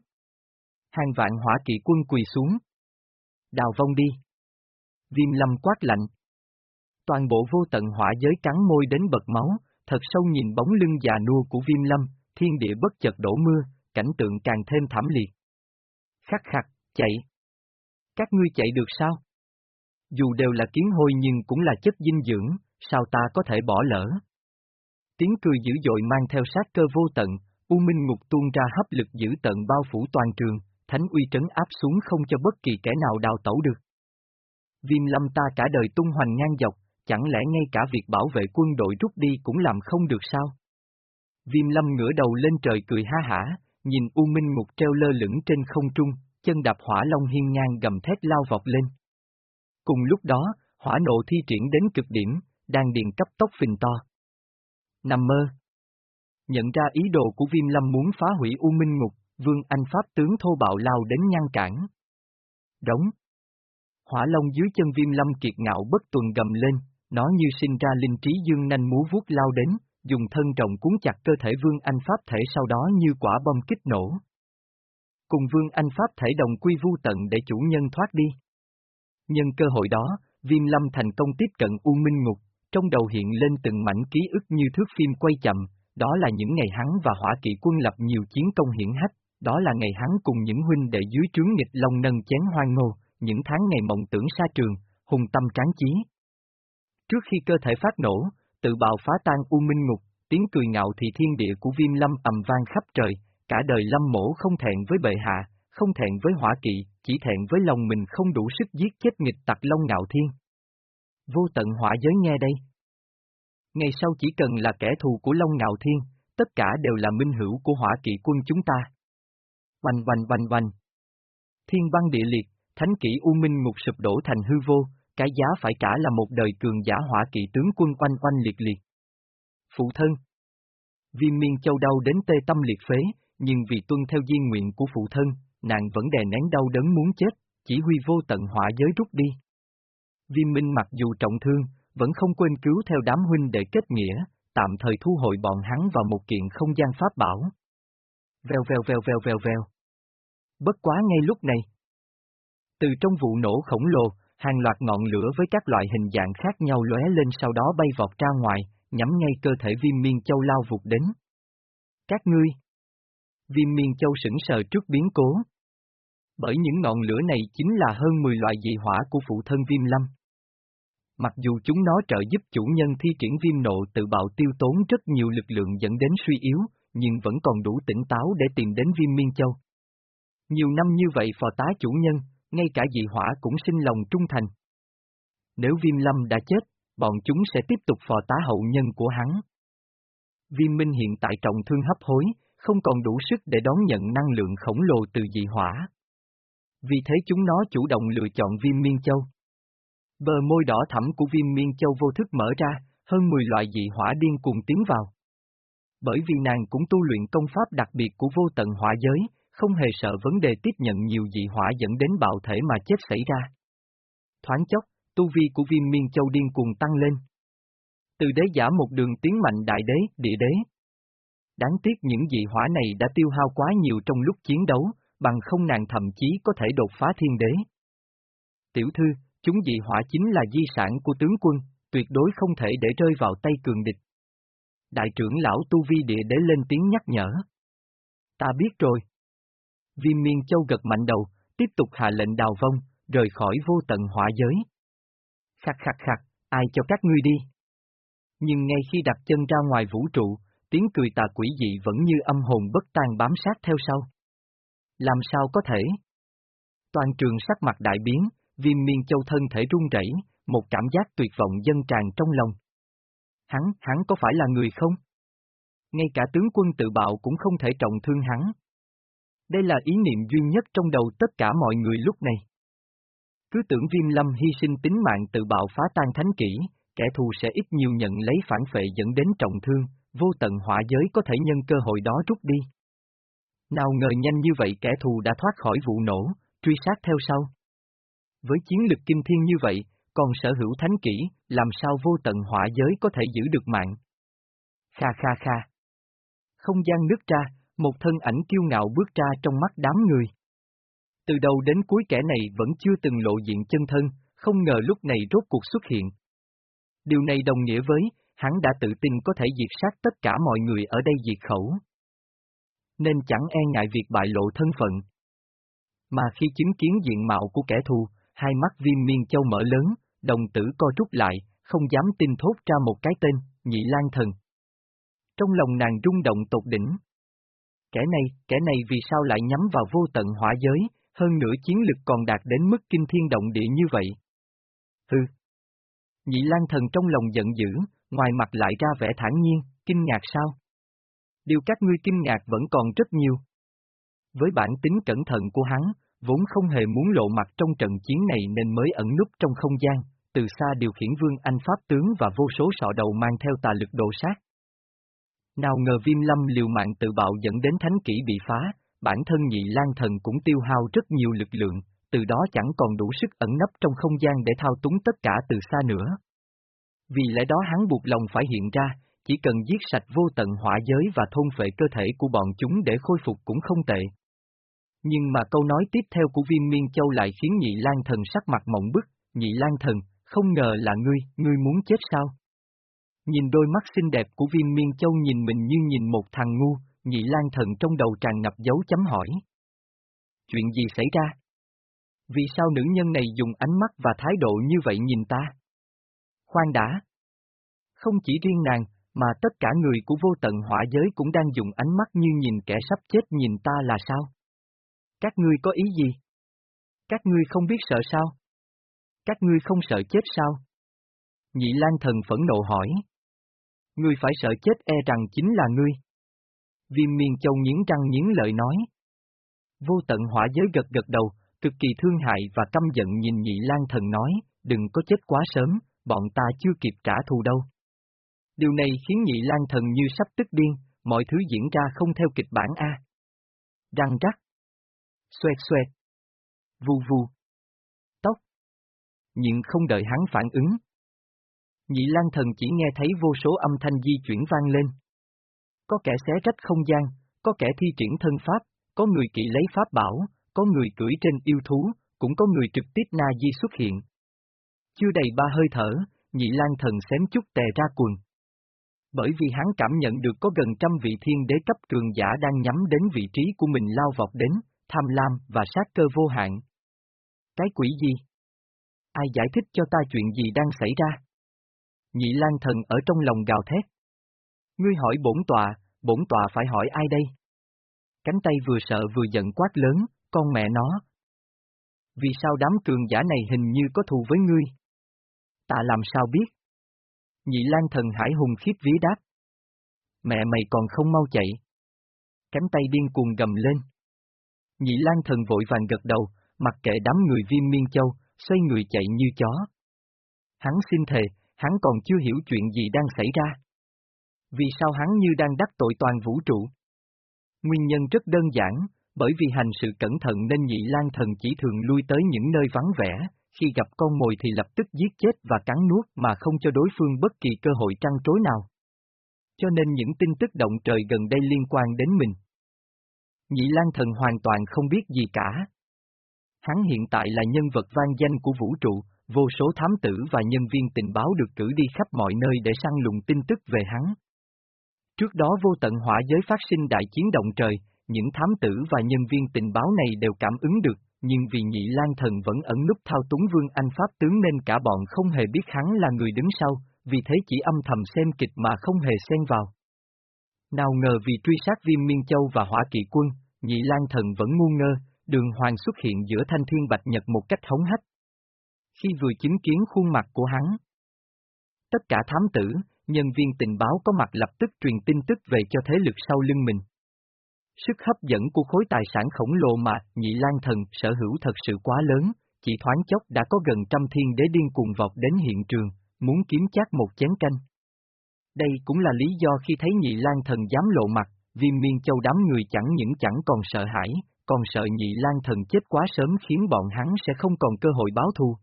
Hàng vạn hỏa kỵ quân quỳ xuống. Đào vong đi. Viêm lâm quát lạnh. Toàn bộ vô tận hỏa giới cắn môi đến bật máu, thật sâu nhìn bóng lưng già nua của viêm lâm, thiên địa bất chợt đổ mưa, cảnh tượng càng thêm thảm liệt. Khắc khắc, chạy. Các ngươi chạy được sao? Dù đều là kiến hôi nhưng cũng là chất dinh dưỡng, sao ta có thể bỏ lỡ? Tiếng cười dữ dội mang theo sát cơ vô tận, U Minh Ngục tuôn ra hấp lực dữ tận bao phủ toàn trường, thánh uy trấn áp xuống không cho bất kỳ kẻ nào đào tẩu được. Viêm lâm ta cả đời tung hoành ngang dọc, chẳng lẽ ngay cả việc bảo vệ quân đội rút đi cũng làm không được sao? Viêm lâm ngửa đầu lên trời cười ha hả, nhìn U Minh Ngục treo lơ lửng trên không trung, chân đạp hỏa long hiên ngang gầm thét lao vọt lên. Cùng lúc đó, hỏa nộ thi triển đến cực điểm, đang điền cấp tốc phình to. Nằm mơ. Nhận ra ý đồ của Viêm Lâm muốn phá hủy U Minh Ngục, Vương Anh Pháp tướng thô bạo lao đến ngăn cản. Đóng. Hỏa long dưới chân Viêm Lâm kiệt ngạo bất tuần gầm lên, nó như sinh ra linh trí dương nanh múa vuốt lao đến, dùng thân trọng cuốn chặt cơ thể Vương Anh Pháp thể sau đó như quả bom kích nổ. Cùng Vương Anh Pháp thể đồng quy vu tận để chủ nhân thoát đi. Nhân cơ hội đó, Viêm Lâm thành công tiếp cận U Minh Ngục, trong đầu hiện lên từng mảnh ký ức như thước phim quay chậm, đó là những ngày hắn và hỏa kỵ quân lập nhiều chiến công hiển hách, đó là ngày hắn cùng những huynh đệ dưới trướng nghịch long nâng chén hoang ngô, những tháng ngày mộng tưởng xa trường, hùng tâm tráng chí. Trước khi cơ thể phát nổ, tự bào phá tan u minh ngục, tiếng cười ngạo thì thiên địa của viêm lâm ầm vang khắp trời, cả đời lâm mổ không thẹn với bệ hạ, không thẹn với hỏa kỵ, chỉ thẹn với lòng mình không đủ sức giết chết nghịch tặc long ngạo thiên. Vô tận hỏa giới nghe đây. Ngày sau chỉ cần là kẻ thù của long ngạo thiên, tất cả đều là minh hữu của hỏa kỵ quân chúng ta. Oanh oanh oanh oanh. Thiên băng địa liệt, thánh kỷ u minh ngục sụp đổ thành hư vô, cái giá phải trả là một đời cường giả hỏa kỵ tướng quân quanh quanh liệt liệt. Phụ thân Viêm miên châu đau đến tê tâm liệt phế, nhưng vì tuân theo duyên nguyện của phụ thân, nàng vẫn đè nén đau đớn muốn chết, chỉ huy vô tận hỏa giới rút đi. Viêm minh mặc dù trọng thương, vẫn không quên cứu theo đám huynh để kết nghĩa, tạm thời thu hồi bọn hắn vào một kiện không gian pháp bảo. Vèo vèo vèo vèo vèo vèo. Bất quá ngay lúc này. Từ trong vụ nổ khổng lồ, hàng loạt ngọn lửa với các loại hình dạng khác nhau lóe lên sau đó bay vọt ra ngoài, nhắm ngay cơ thể viêm miên châu lao vụt đến. Các ngươi! Viêm miên châu sững sờ trước biến cố. Bởi những ngọn lửa này chính là hơn 10 loại dị hỏa của phụ thân viêm lâm. Mặc dù chúng nó trợ giúp chủ nhân thi triển viêm nộ tự bạo tiêu tốn rất nhiều lực lượng dẫn đến suy yếu, nhưng vẫn còn đủ tỉnh táo để tìm đến viêm miên châu. Nhiều năm như vậy phò tá chủ nhân, ngay cả dị hỏa cũng sinh lòng trung thành. Nếu viêm lâm đã chết, bọn chúng sẽ tiếp tục phò tá hậu nhân của hắn. Viêm minh hiện tại trọng thương hấp hối, không còn đủ sức để đón nhận năng lượng khổng lồ từ dị hỏa. Vì thế chúng nó chủ động lựa chọn viêm miên châu. Bờ môi đỏ thẳm của viêm miên châu vô thức mở ra, hơn 10 loại dị hỏa điên cuồng tiến vào. Bởi vì nàng cũng tu luyện công pháp đặc biệt của vô tận hỏa giới, không hề sợ vấn đề tiếp nhận nhiều dị hỏa dẫn đến bạo thể mà chết xảy ra. Thoáng chốc, tu vi của viêm miên châu điên cuồng tăng lên. Từ đế giả một đường tiến mạnh đại đế, địa đế. Đáng tiếc những dị hỏa này đã tiêu hao quá nhiều trong lúc chiến đấu, bằng không nàng thậm chí có thể đột phá thiên đế. Tiểu thư, chúng dị hỏa chính là di sản của tướng quân, tuyệt đối không thể để rơi vào tay cường địch. Đại trưởng lão Tu Vi Địa Đế lên tiếng nhắc nhở. Ta biết rồi. Viêm miên châu gật mạnh đầu, tiếp tục hạ lệnh đào vong, rời khỏi vô tận hỏa giới. Khắc khắc khắc, ai cho các ngươi đi? Nhưng ngay khi đặt chân ra ngoài vũ trụ, tiếng cười tà quỷ dị vẫn như âm hồn bất tan bám sát theo sau. Làm sao có thể? Toàn trường sắc mặt đại biến, viêm miên châu thân thể run rẩy, một cảm giác tuyệt vọng dân tràn trong lòng. Hắn, hắn có phải là người không? Ngay cả tướng quân tự bạo cũng không thể trọng thương hắn. Đây là ý niệm duy nhất trong đầu tất cả mọi người lúc này. Cứ tưởng viêm lâm hy sinh tính mạng tự bạo phá tan thánh kỹ, kẻ thù sẽ ít nhiều nhận lấy phản phệ dẫn đến trọng thương, vô tận hỏa giới có thể nhân cơ hội đó rút đi. Nào ngờ nhanh như vậy kẻ thù đã thoát khỏi vụ nổ, truy sát theo sau. Với chiến lực kinh thiên như vậy, còn sở hữu thánh kỹ, làm sao vô tận hỏa giới có thể giữ được mạng? Kha kha kha. Không gian nứt ra, một thân ảnh kiêu ngạo bước ra trong mắt đám người. Từ đầu đến cuối kẻ này vẫn chưa từng lộ diện chân thân, không ngờ lúc này rốt cuộc xuất hiện. Điều này đồng nghĩa với, hắn đã tự tin có thể diệt sát tất cả mọi người ở đây diệt khẩu. Nên chẳng e ngại việc bại lộ thân phận. Mà khi chứng kiến diện mạo của kẻ thù, hai mắt viêm miên châu mở lớn, đồng tử co rút lại, không dám tin thốt ra một cái tên, nhị lan thần. Trong lòng nàng rung động tột đỉnh. Kẻ này, kẻ này vì sao lại nhắm vào vô tận hỏa giới, hơn nữa chiến lực còn đạt đến mức kinh thiên động địa như vậy? Hừ. Nhị lan thần trong lòng giận dữ, ngoài mặt lại ra vẻ thản nhiên, kinh ngạc sao? Điều các ngươi kinh ngạc vẫn còn rất nhiều. Với bản tính cẩn thận của hắn, vốn không hề muốn lộ mặt trong trận chiến này nên mới ẩn núp trong không gian, từ xa điều khiển vương anh pháp tướng và vô số sọ đầu mang theo tà lực đồ sát. Nào ngờ viêm lâm liều mạng tự bạo dẫn đến thánh kỹ bị phá, bản thân nhị lan thần cũng tiêu hao rất nhiều lực lượng, từ đó chẳng còn đủ sức ẩn nấp trong không gian để thao túng tất cả từ xa nữa. Vì lẽ đó hắn buộc lòng phải hiện ra, chỉ cần giết sạch vô tận hỏa giới và thôn phệ cơ thể của bọn chúng để khôi phục cũng không tệ. Nhưng mà câu nói tiếp theo của viêm miên châu lại khiến nhị lan thần sắc mặt mộng bức, nhị lan thần, không ngờ là ngươi, ngươi muốn chết sao? Nhìn đôi mắt xinh đẹp của viêm miên châu nhìn mình như nhìn một thằng ngu, nhị lan thần trong đầu tràn ngập dấu chấm hỏi. Chuyện gì xảy ra? Vì sao nữ nhân này dùng ánh mắt và thái độ như vậy nhìn ta? Khoan đã! Không chỉ riêng nàng, mà tất cả người của vô tận hỏa giới cũng đang dùng ánh mắt như nhìn kẻ sắp chết nhìn ta là sao? Các ngươi có ý gì? Các ngươi không biết sợ sao? Các ngươi không sợ chết sao? Nhị Lan thần phẫn nộ hỏi. Ngươi phải sợ chết e rằng chính là ngươi. Viêm miên châu nghiến răng nghiến lợi nói. Vô tận hỏa giới gật gật đầu, cực kỳ thương hại và căm giận nhìn nhị lan thần nói, đừng có chết quá sớm, bọn ta chưa kịp trả thù đâu. Điều này khiến nhị lan thần như sắp tức điên, mọi thứ diễn ra không theo kịch bản A. Răng rắc. Xoẹt xoẹt. Vù vù. Tóc. Nhưng không đợi hắn phản ứng. Nhị lan thần chỉ nghe thấy vô số âm thanh di chuyển vang lên. Có kẻ xé rách không gian, có kẻ thi triển thân pháp, có người kỵ lấy pháp bảo, có người cưỡi trên yêu thú, cũng có người trực tiếp na di xuất hiện. Chưa đầy ba hơi thở, nhị lan thần xém chút tè ra quần. Bởi vì hắn cảm nhận được có gần trăm vị thiên đế cấp cường giả đang nhắm đến vị trí của mình lao vọt đến, tham lam và sát cơ vô hạn. Cái quỷ gì? Ai giải thích cho ta chuyện gì đang xảy ra? Nhị Lan thần ở trong lòng gào thét. Ngươi hỏi bổn tọa, bổn tọa phải hỏi ai đây? Cánh tay vừa sợ vừa giận quát lớn, con mẹ nó. Vì sao đám cường giả này hình như có thù với ngươi? Ta làm sao biết? Nhị Lan thần hải hùng khiếp vía đáp. Mẹ mày còn không mau chạy. Cánh tay điên cuồng gầm lên. Nhị Lan thần vội vàng gật đầu, mặc kệ đám người viêm miên châu, xoay người chạy như chó. Hắn xin thề, hắn còn chưa hiểu chuyện gì đang xảy ra. Vì sao hắn như đang đắc tội toàn vũ trụ? Nguyên nhân rất đơn giản, bởi vì hành sự cẩn thận nên nhị lan thần chỉ thường lui tới những nơi vắng vẻ, khi gặp con mồi thì lập tức giết chết và cắn nuốt mà không cho đối phương bất kỳ cơ hội trăng trối nào. Cho nên những tin tức động trời gần đây liên quan đến mình. Nhị Lan Thần hoàn toàn không biết gì cả. Hắn hiện tại là nhân vật vang danh của vũ trụ, vô số thám tử và nhân viên tình báo được cử đi khắp mọi nơi để săn lùng tin tức về hắn. Trước đó vô tận hỏa giới phát sinh đại chiến động trời, những thám tử và nhân viên tình báo này đều cảm ứng được, nhưng vì nhị lan thần vẫn ẩn núp thao túng vương anh pháp tướng nên cả bọn không hề biết hắn là người đứng sau, vì thế chỉ âm thầm xem kịch mà không hề xen vào. Nào ngờ vì truy sát viêm miên châu và hỏa kỵ quân, nhị lan thần vẫn ngu ngơ, đường hoàng xuất hiện giữa thanh thiên bạch nhật một cách hống hách. Khi vừa chứng kiến khuôn mặt của hắn, tất cả thám tử, nhân viên tình báo có mặt lập tức truyền tin tức về cho thế lực sau lưng mình. Sức hấp dẫn của khối tài sản khổng lồ mà nhị lan thần sở hữu thật sự quá lớn, chỉ thoáng chốc đã có gần trăm thiên đế điên cuồng vọt đến hiện trường, muốn kiếm chát một chén canh. Đây cũng là lý do khi thấy nhị lan thần dám lộ mặt, viêm miên châu đám người chẳng những chẳng còn sợ hãi, còn sợ nhị lan thần chết quá sớm khiến bọn hắn sẽ không còn cơ hội báo thù.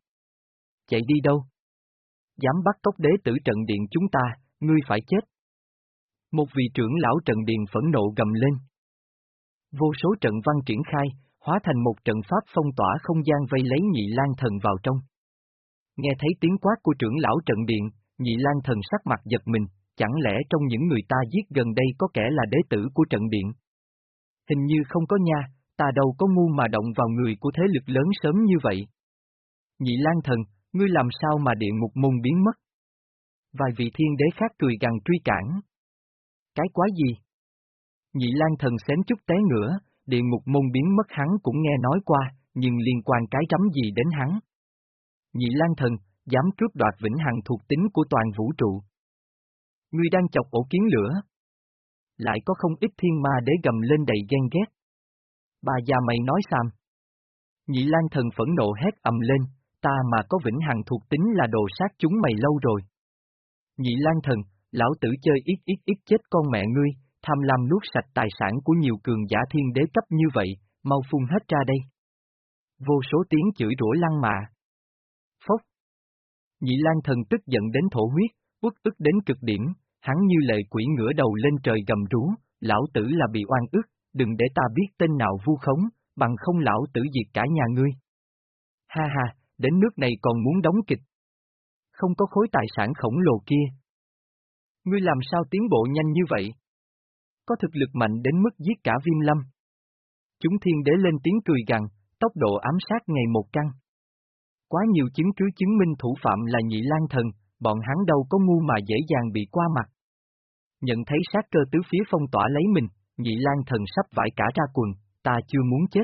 Chạy đi đâu? Dám bắt cốc đế tử trận điện chúng ta, ngươi phải chết. Một vị trưởng lão trận điện phẫn nộ gầm lên. Vô số trận văn triển khai, hóa thành một trận pháp phong tỏa không gian vây lấy nhị lan thần vào trong. Nghe thấy tiếng quát của trưởng lão trận điện, nhị lan thần sắc mặt giật mình, chẳng lẽ trong những người ta giết gần đây có kẻ là đế tử của trận điện? Hình như không có nha, ta đâu có ngu mà động vào người của thế lực lớn sớm như vậy. Nhị lan thần, ngươi làm sao mà địa ngục môn biến mất? Vài vị thiên đế khác cười gằn truy cản. Cái quái gì? Nhị Lan thần xém chút té ngửa, địa ngục môn biến mất hắn cũng nghe nói qua, nhưng liên quan cái rắm gì đến hắn. Nhị Lan thần, dám cướp đoạt vĩnh hằng thuộc tính của toàn vũ trụ. Ngươi đang chọc ổ kiến lửa. Lại có không ít thiên ma để gầm lên đầy ghen ghét. Bà già mày nói xàm. Nhị Lan thần phẫn nộ hét ầm lên, ta mà có vĩnh hằng thuộc tính là đồ sát chúng mày lâu rồi. Nhị Lan thần, lão tử chơi ít ít ít chết con mẹ ngươi, tham lam nuốt sạch tài sản của nhiều cường giả thiên đế cấp như vậy, mau phun hết ra đây. Vô số tiếng chửi rủa lăng mạ. Phốc. Nhị Lan thần tức giận đến thổ huyết, uất ức đến cực điểm, hắn như lệ quỷ ngửa đầu lên trời gầm rú, lão tử là bị oan ức, đừng để ta biết tên nào vu khống, bằng không lão tử diệt cả nhà ngươi. Ha ha, đến nước này còn muốn đóng kịch. Không có khối tài sản khổng lồ kia. Ngươi làm sao tiến bộ nhanh như vậy? Có thực lực mạnh đến mức giết cả viêm lâm. Chúng thiên đế lên tiếng cười gằn, tốc độ ám sát ngày một căng. Quá nhiều chứng cứ chứng minh thủ phạm là nhị lan thần, bọn hắn đâu có ngu mà dễ dàng bị qua mặt. Nhận thấy sát cơ tứ phía phong tỏa lấy mình, nhị lan thần sắp vải cả ra quần, ta chưa muốn chết.